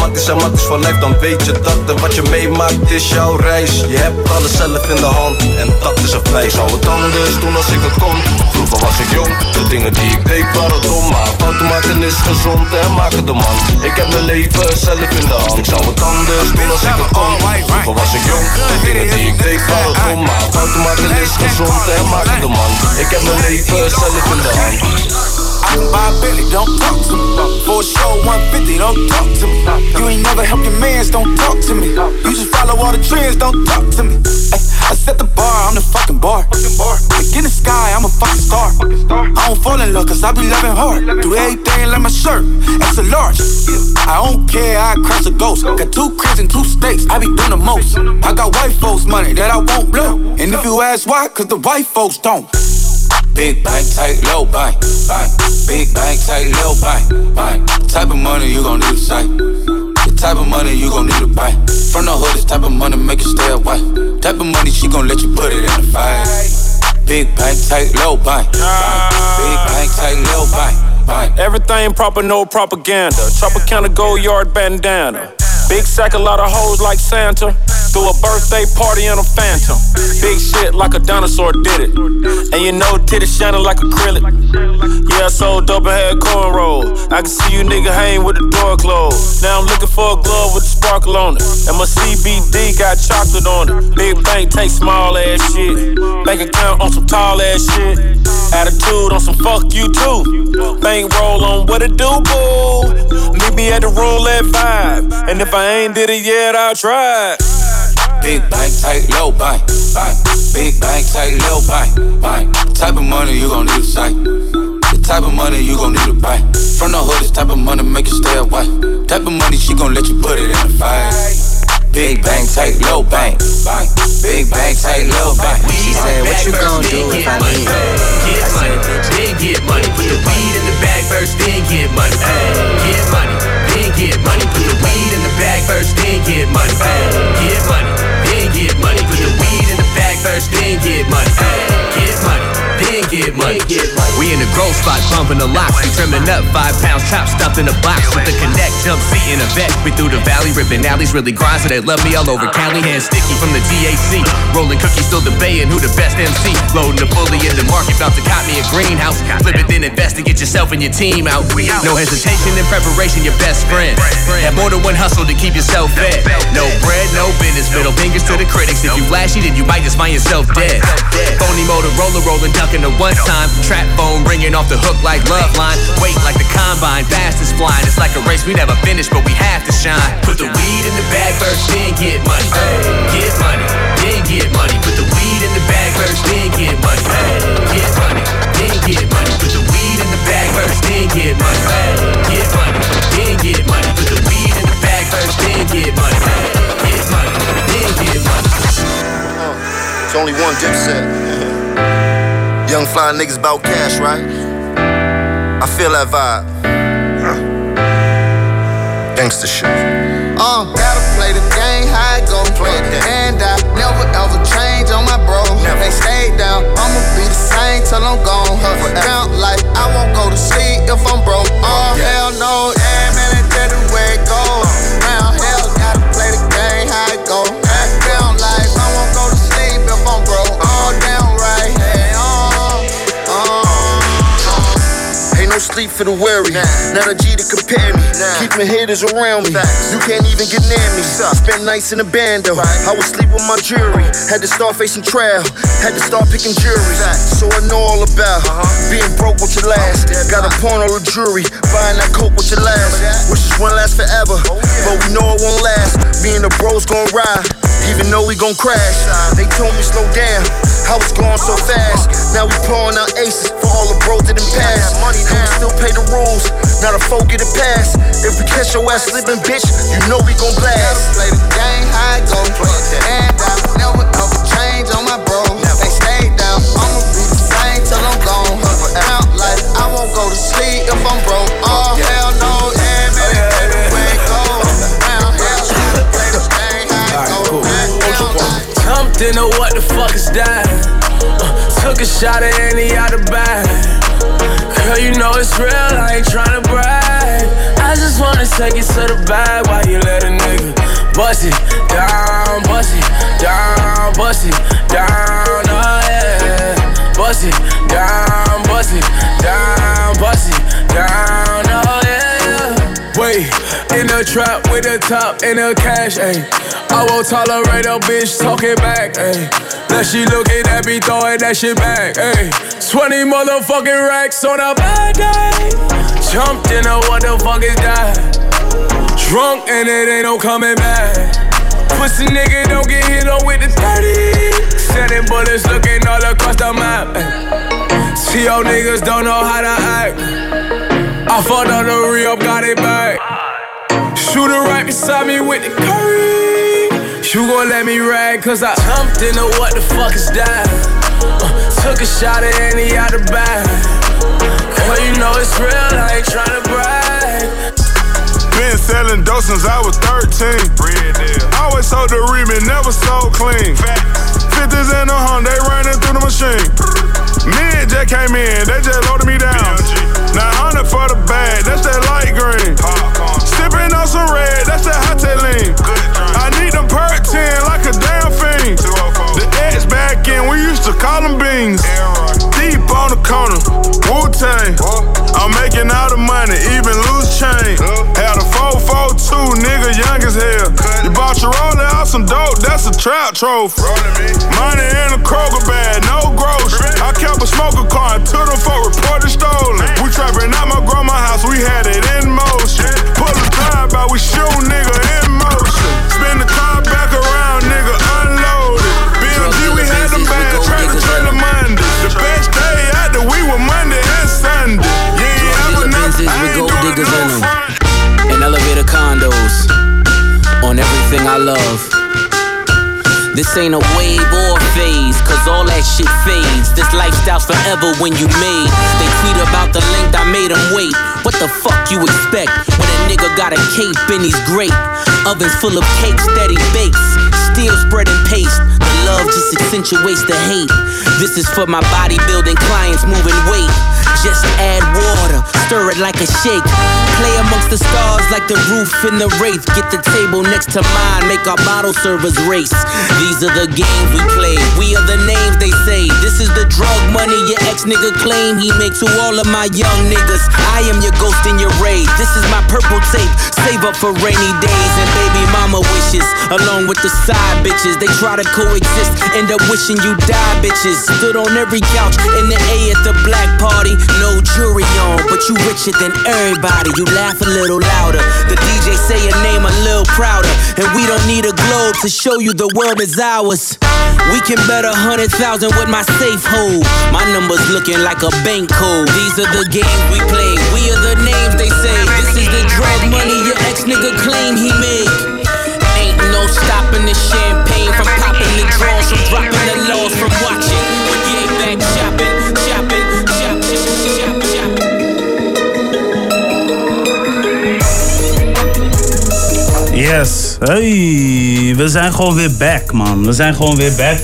Matties en matties voor lijf, dan weet je dat. En wat je meemaakt is jouw reis. Je hebt alles zelf in de hand en dat is een feit. Zou het anders doen als ik het kon. Vroeger was ik jong, de dingen die ik deed waren dom. Maar fouten maken is gezond en maken de man. Ik heb mijn leven zelf in de hand. Ik zou het anders doen als ik het kon. Vroeger was ik jong, de dingen die ik deed waren dom. Maar fouten maken is gezond en maken de man. Ik heb mijn leven zelf in de hand. I can buy a Bentley, don't talk to me. For a show 150, don't talk to me. You ain't never helped your mans, don't talk to me. You just follow all the trends, don't talk to me. Ay, I set the bar, I'm the fucking bar. Like in the sky, I'm a fucking star. I don't fall in love, cause I be loving hard. Do everything like my shirt, it's a large. I don't care, I crash a ghost. Got two cribs and two states, I be doing the most. I got white folks' money that I won't blow. And if you ask why, cause the white folks don't. Big bank, tight, low bank, bank. Big bank, tight, low bank, bank. Type of money you gon' need to sight. The type of money you gon' need to buy. From the hood, this type of money make you stay away. Type of money she gon' let you put it in the fight. Big bank, tight, low bank, bank. Big bank, tight, low bank, bank. Everything proper, no propaganda. Chopper counter, go yard bandana. Big sack, a lot of hoes like Santa. Threw a birthday party in a phantom. Big shit like a dinosaur did it. And you know, titties shining like acrylic. Yeah, I sold dope and had cornrows. I can see you nigga hang with the door closed. Now I'm looking for a glove with a sparkle on it. And my CBD got chocolate on it. Big bank take small ass shit. Bank account on some tall ass shit. Attitude on some fuck you too. Bank roll on what it do, boo. Meet me at the roulette vibe. And if I ain't did it yet, I'll try. Big bank, tight, low bank, bank. Big bank, tight, low bank, bank. Type of money you gon' need to sight. The type of money you gon' need to buy. From the hood, this type of money make you stay away. Type of money she gon' let you put it in the fight. Big bank, tight, low bank, bank. Big bank, tight, low bank. Said, what you gon' do if I leave? Get money, then get money. Put the weed in the bag first, then get money. Get money, then get money. Put the weed in the bag first, then get money. Get money, then get money. Put the weed in the bag first, then get money. Get money, then get money. We in the growth spot, bumping the locks. We trimming up five pounds, chop stuffed in a box with the connect jump seat in a vet. We through the valley, ripping alleys, really grind, so they love me all over Cali. Hands sticky from the DAC. Rolling cookies, still debating who the best MC. Loading the bully in the market, bout to cop me a greenhouse. Flip it, then invest to get yourself and your team out. No hesitation in preparation, your best friend. Have more than one hustle to keep yourself fed. No bread, no business, middle fingers to the critics. If you flashy, then you might just find yourself dead. Phony Motorola rolling, ducking the one time. Trap phone ringing off the hook like love line. Wait like the combine, fast is flying. It's like a race, we never finish, but we have to shine. Put the weed in the bag first, then get money. Get money, then get money. Put the weed in the bag first, then get money. Get money, then get money. Put the weed in the bag first, then get money. Get money, then get money. Put the weed in the bag first, then get money. Get money, then get money. It's only one dipset. (laughs) Young fly niggas bout cash, right? I feel that vibe. Gangsta shit. Uh, gotta play the game, how it go. Play it and I never ever change on my bro. They stay down, I'ma be the same till I'm gone. Count like I won't go to sleep if I'm broke. Oh hell no, yeah man, sleep for the weary. Not a G to compare me. Keep my haters around me. You can't even get near me. Spend nights in a bando. I would sleep with my jury. Had to start facing trial. Had to start picking juries. So I know all about being broke with your last. Got a pawn on the jury. Buying that coke with your last. Wishes won't last forever. But we know it won't last. Me and the bros gon' ride. even though we gon' crash. They told me slow down, I was going so fast. Now we pouring out aces for all the bros that done passed. And we still pay the rules, not a folk get a pass. If we catch your ass slipping, bitch, you know we gon' blast. Play the game, how it go. And I never ever change on my bro. They stay down, I'ma be the same till I'm gone. Out like I won't go to sleep if I'm broke. Jumped into what the fuck is that? Uh, took a shot at any out the bag. Girl, you know it's real, I ain't tryna brag. I just wanna take it to the bag while you let a nigga bust it down, bust it down, bust it down, oh yeah. Bust it down, bust it down, bust it down, oh yeah. Wait, in the trap with the top and the cash, ayy. I won't tolerate a bitch talking back, ayy. Now she looking at me throwing that shit back, ayy. 20 motherfucking racks on a bad day. Jumped in a what the fuck is that? Drunk and it ain't no coming back. Pussy nigga don't get hit on with the 30. Sending bullets looking all across the map. See y'all niggas don't know how to act. I fucked on the re-up, got it back. Shooter right beside me with the curry. You gon' let me rag, cause I jumped into what the fuck is that? Uh, took a shot at any out the bag. Girl, you know it's real, I ain't tryna brag. Been selling dope since I was 13. Always sold the remit, never sold clean. 50s in the home, they running through the machine. Me and Jack came in, they just loaded me down. 900 for the bag, that's that light green. Sipping on some red, that's that hot lean. I need them perk 10 like a damn fiend. In, we used to call them beans. Deep on the corner, Wu Tang. I'm making all the money, even loose chain. Had a 442, nigga, young as hell. You bought your roller out some dope, that's a trap trophy. Money in a Kroger bag, no grocery. I kept a smoker car until the folk reported stolen. We trapping out my grandma house, we had it in motion. Pull the drive by, we shoot nigga in motion. Spin the car No in them. elevator condos on everything I love. This ain't a wave or a phase, cause all that shit fades. This lifestyle's forever when you made. They tweet about the length I made them wait. What the fuck you expect when a nigga got a cape and he's great? Ovens full of cakes that he bakes. Still spreading paste. Love just accentuates the hate. This is for my bodybuilding clients moving weight. Just add water, stir it like a shake. Play amongst the stars like the roof in the wraith. Get the table next to mine, make our bottle servers race. These are the games we play. We are the names they say. This is the drug money your ex nigga claim he make to all of my young niggas. I am your ghost in your raid. This is my purple tape. Save up for rainy days and baby mama wishes. Along with the side bitches, they try to coexist. End up wishing you die, bitches. Stood on every couch in the A at the black party. No jury on, but you richer than everybody. You laugh a little louder. The DJ say your name a little prouder. And we don't need a globe to show you the world is ours. We can bet a hundred thousand with my safe hold. My number's looking like a bank code. These are the games we play. We are the names they say. This is the drug money your ex nigga claim he made. Ain't no stopping the champagne from popping the draws, from dropping the Yes. Hey, we zijn gewoon weer back, man. We zijn gewoon weer back.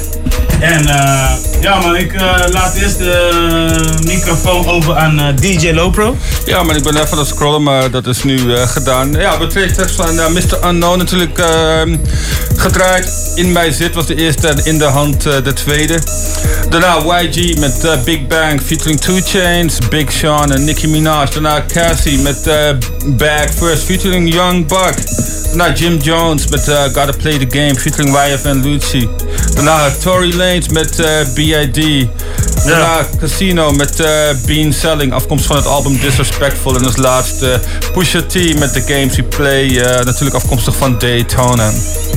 En eh, ja, man, ik eh, laat eerst de microfoon over aan eh, DJ Lopro. Ja, maar ik ben even aan het scrollen, maar dat is nu eh, gedaan. Ja, we twee tracks van Mr. Unknown natuurlijk ehm, gedraaid. In Mij Zit was de eerste en In de Hand de tweede. Daarna YG met Big Bang featuring 2 Chains, Big Sean en Nicki Minaj. Daarna Cassie met Bag First featuring Young Buck. Daarna Jim Jones met Gotta Play the Game featuring YF en Lucci. Daarna Tory Lanez met eh, B.I.D. Daarna Casino met eh, Bean Selling, afkomst van het album Disrespectful. En als laatste Pusha T met The Games We Play, eh, natuurlijk afkomstig van Daytona.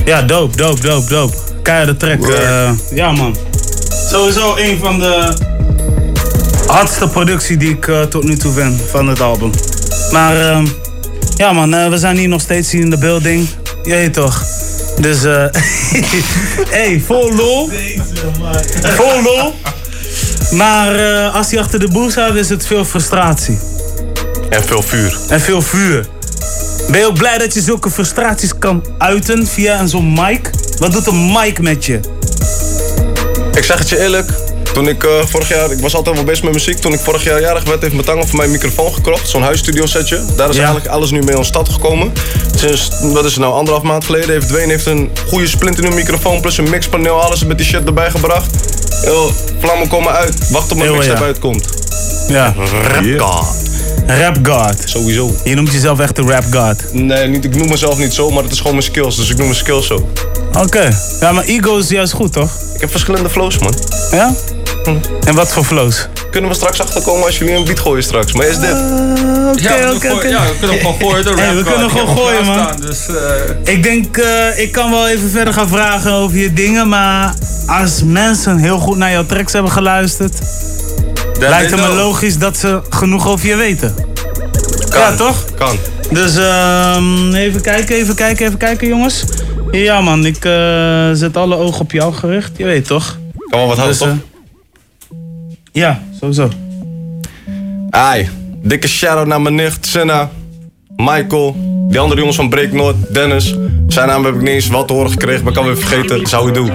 Ja, dope, dope, dope, dope. Keiharde track. eh, ja, man. Sowieso een van de hardste productie die ik tot nu toe vind van het album. Maar ehm, ja, man, we zijn hier nog steeds hier in de building. Weet toch. Dus, eh (laughs) hey, vol lol. Vol lol. Maar eh, als hij achter de boel staat, is het veel frustratie. En veel vuur. En veel vuur. Ben je ook blij dat je zulke frustraties kan uiten via een zo'n mic? Wat doet een mic met je? Ik zeg het je eerlijk. Toen ik eh, vorig jaar, ik was altijd wel bezig met muziek. Toen ik vorig jaar jarig werd, heeft mijn tang voor mijn microfoon gekropt. Zo'n huisstudio setje. Daar is eigenlijk alles nu mee stad gekomen. Sinds, wat is het nou, anderhalf maand geleden heeft Dwayne heeft een goede splinternieuwe microfoon. Plus een mixpaneel, alles met die shit erbij gebracht. Yo, vlammen komen uit. Wacht op mijn Yo, mixtape ja. uitkomt. Ja. Rap God. Rap God. Sowieso. Je noemt jezelf echt de rap God. Nee, niet, ik noem mezelf niet zo, maar het is gewoon mijn skills. Dus ik noem mijn skills zo. Oké. Ja, maar ego is juist goed, toch? Ik heb verschillende flows, man. Ja? En wat voor flows? Kunnen we straks achterkomen als jullie een beat gooien straks. Maar is dit? Oké, ja, we oké, gooien- oké. ja, we kunnen hem gewoon gooien, de Hey, we kunnen heb gewoon gooien, man. Dus, eh, Ik denk, eh, ik kan wel even verder gaan vragen over je dingen, maar als mensen heel goed naar jouw tracks hebben geluisterd, lijkt het me know. logisch dat ze genoeg over je weten. Ja, toch? Kan. Dus ehm, even kijken, even kijken, even kijken, jongens. Ja, man, ik eh, zet alle ogen op jou gericht. Je weet toch? Kan wel wat houden, Dus, toch? eh, ja, sowieso. Ai, dikke shout-out naar mijn nicht, Senna, Michael, die andere jongens van Breaknoord, Dennis. Zijn naam heb ik niet eens wel te horen gekregen, maar ik kan weer vergeten. Zou ik doen.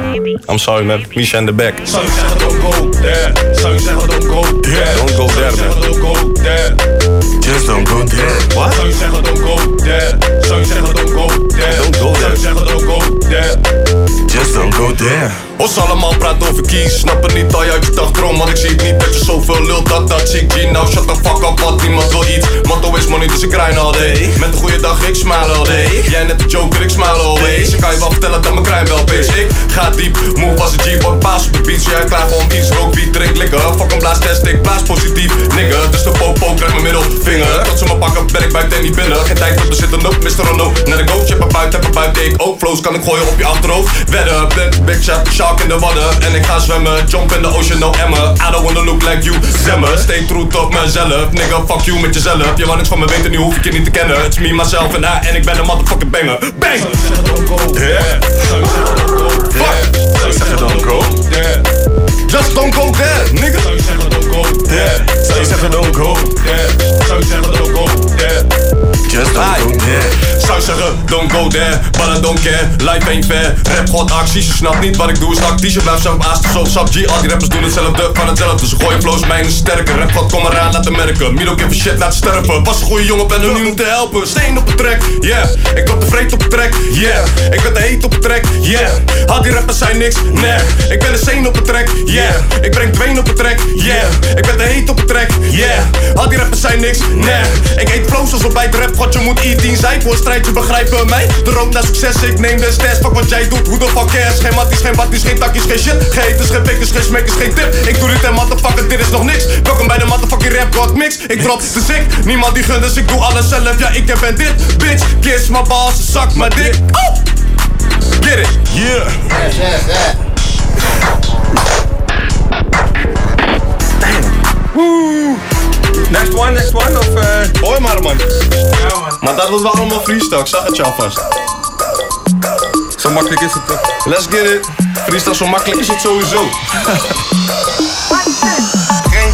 I'm sorry man, Misha in the back. Zou je zeggen don't go there? Zou je zeggen don't go there? Don't go there, man. zeggen don't go there? Just don't go there. What? Zou je zeggen don't go there? Zou je zeggen don't go there? Don't go there. Zou je zeggen don't go there? Just don't go there. Os allemaal praten over kies, snappen niet al je uit je dagdroom Want ik zie het niet dat je zoveel lult, dat dat zie ik G Nou shut the fuck up, want niemand wil iets Motto is money, dus ik grind all day Met een goede dag, ik smile all day Jij net de joker, ik smile always Ik kan je wel vertellen dat mijn crime wel pays Ik ga diep, move als een G, word paas op de beat Jij klaar voor een iets, rook, wie drink, likken Fuck een blaas test, ik blaas positief Nigga, dus de popo, krijg mijn middelvinger. Tot ze me pakken, ben ik buiten en niet binnen. Geen tijd om te zitten, nope, Mr. Rondo Naar de go, er buiten, heb buiten. Ik ook flows, kan ik gooien op je achterhoofd. Wedden, blind, big shot, shark in de wadden. En ik ga zwemmen, jump in the ocean, no emmer. I don't wanna look like you, zemmer. Stay true tot mezelf, nigga, fuck you met jezelf. Je wou niks van me weten, nu hoef ik je niet te kennen. It's me, myself en I, en ik ben een motherfucking banger. Bang! Fuck! Zou je zeggen don't go there? Just don't go there, nigga. Zou je zeggen don't go there? Zou je zeggen don't go there? Zou zeggen don't go there? Just don't go there. Zeggen don't go there, but I don't care. Life ain't fair. Rap god acties, je snapt niet wat ik doe is tactisch. Je blijft zelf zo sap G. Al die rappers doen hetzelfde van hetzelfde. Ze gooien flows, mijn is sterker. Rap god kom eraan, laten merken. Milo give a shit, laat sterven. Was een goede jongen, ben er nu om te helpen. Steen op de track, yeah. Ik drop de vreet op de track, yeah. Ik ben de heet op de track, yeah. Al die rappers zijn niks, nee. Ik ben de steen op de track, yeah. Ik breng Dwayne op de track, yeah. Ik ben de heet op de track, yeah. Al die rappers zijn niks, nee. Ik eet flows als bij de rap, god je moet E10 zijn. Voor strijdje begrijpen mij. De rood naar succes, ik neem de stress. Fuck wat jij doet, hoe de fuck cares? Geen matties, geen batties, geen takjes, geen shit. Geen haters, geen pikkers, geen smekkers, geen tip. Ik doe dit en motherfucker, dit is nog niks. Welkom bij de motherfucking rap god mix. Ik drop de zik, niemand die gunt, dus ik doe alles zelf. Ja, ik ben dit, bitch. Kiss my balls, zak mijn dik. Oh! Get it. Yeah. Next one, next one of... Uh... Hoi maar man. Maar dat was wel allemaal freestyle, ik zag het je alvast. Zo makkelijk is het toch? Let's get it. Freestyle zo makkelijk is het sowieso.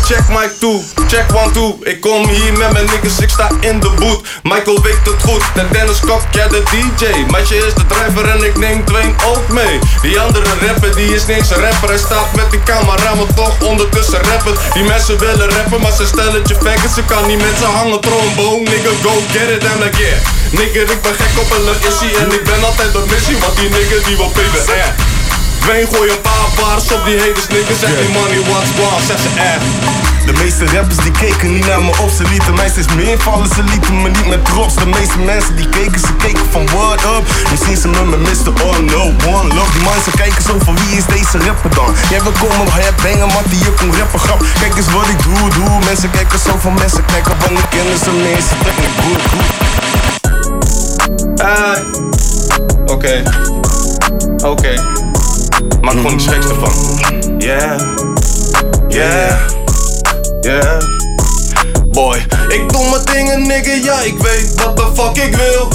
Check mic 2, check 1 2. Ik kom hier met mijn niggas, ik sta in de boot. Michael weet het goed, de Dennis Kok, ja de DJ. Meisje is de driver en ik neem Dwayne ook mee. Die andere rapper, die is niks rapper. Hij staat met die camera, maar toch ondertussen rappen. Die mensen willen rappen, maar ze stellen je vekken. Ze kan niet met z'n hangen trombone, nigga go get it. I'm like yeah, nigga ik ben gek op een issie en ik ben altijd op missie. Want die nigga die wil PBR. Dwayne gooi een paar bars op die haters niggas. Zeg die money what's gone, zeg ze eh. De meeste rappers die keken niet naar me op, ze lieten mij steeds meer vallen, ze lieten me niet met trots. De meeste mensen die keken, ze keken van what up. Nu zien ze me met Mr. Oh no, one love. Die mensen kijken zo van wie is deze rapper dan? Jij wil komen, jij bengen, man, die je komt rappen grap. Kijk eens wat ik doe, doe. Mensen kijken zo van mensen kijken, want ik kennen ze meer, ze goed, goed. Ah, oké. Oké. Maak gewoon iets geks ervan. Yeah. Yeah. Yeah. Boy, ik doe mijn dingen, nigga, ja, ik weet wat de fuck ik wil.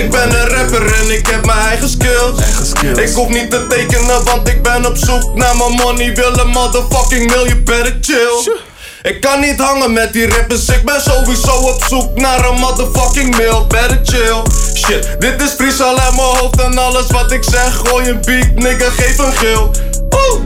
Ik ben een rapper en ik heb mijn eigen skills. Ik hoef niet te tekenen, want ik ben op zoek naar mijn money. Wil een motherfucking mill, you better chill. Ik kan niet hangen met die rappers, ik ben sowieso op zoek naar een motherfucking mail. Better chill. Shit, dit is Fries al uit mijn hoofd en alles wat ik zeg. Gooi een beat, nigga, geef een geel. Oeh.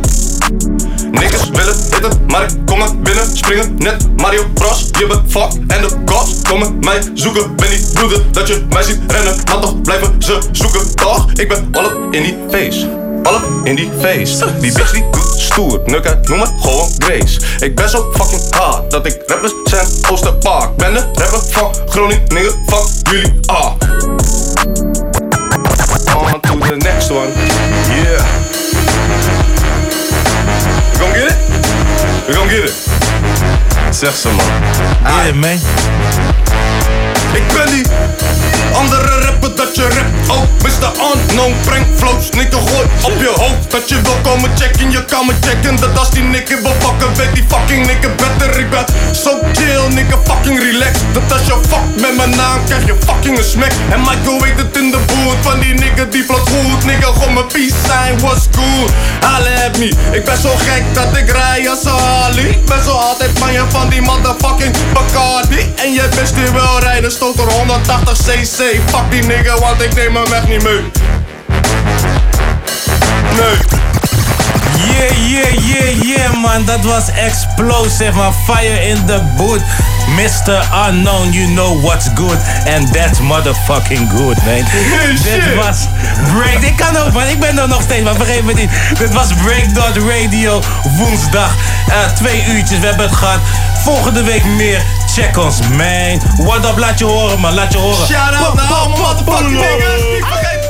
Niggas willen hitten, maar ik kom naar binnen springen Net Mario Bros, je bent fuck en de cops komen mij zoeken Ben niet broeder dat je mij ziet rennen, maar toch blijven ze zoeken Toch, ik ben all in die face All up in die face Die bitch die doet stoer, nukken, noem me gewoon Grace Ik ben zo fucking hard dat ik rappers zijn Oosterpark Ben de rapper van Groningen, nigga, fuck jullie ah On to the next one, yeah We gon' get it? We gon' get it. Zeg ze man. It man. Ik ben die andere rapper dat je rapt. Oh, Mr. Unknown, breng flows, nigga gooi op je hoofd. Dat je wil komen checken, je kan me checken. Dat als die nigga wil pakken, weet die fucking nigga better. Ik ben zo chill, nigga fucking relaxed. Dat als je fuck met mijn naam, krijg je fucking een smack. En Michael weet het in de boot van die nigga die vlot goed. Nigga, gewoon mijn peace sign was good. Halle at me, ik ben zo gek dat ik rij als Harley. Ik ben zo altijd manja van die motherfucking Bacardi. En jij best die wil rijden, stoot er 180 cc. Fuck die nigga, want ik neem hem echt niet mee. Nee. Yeah, yeah, yeah, yeah, man. Dat was explosive, man. Fire in the boot. Mr. Unknown, you know what's good. And that's motherfucking good, man. (laughs) Dit was Break. Ik kan ook, man. Ik ben er nog steeds, maar vergeet me niet. Dit was Breakdot Radio woensdag. Eh, twee uurtjes, we hebben het gehad. Volgende week meer. Check ons, man. What up, laat je horen, man. Laat je horen. Shout out naar motherfucking niggas.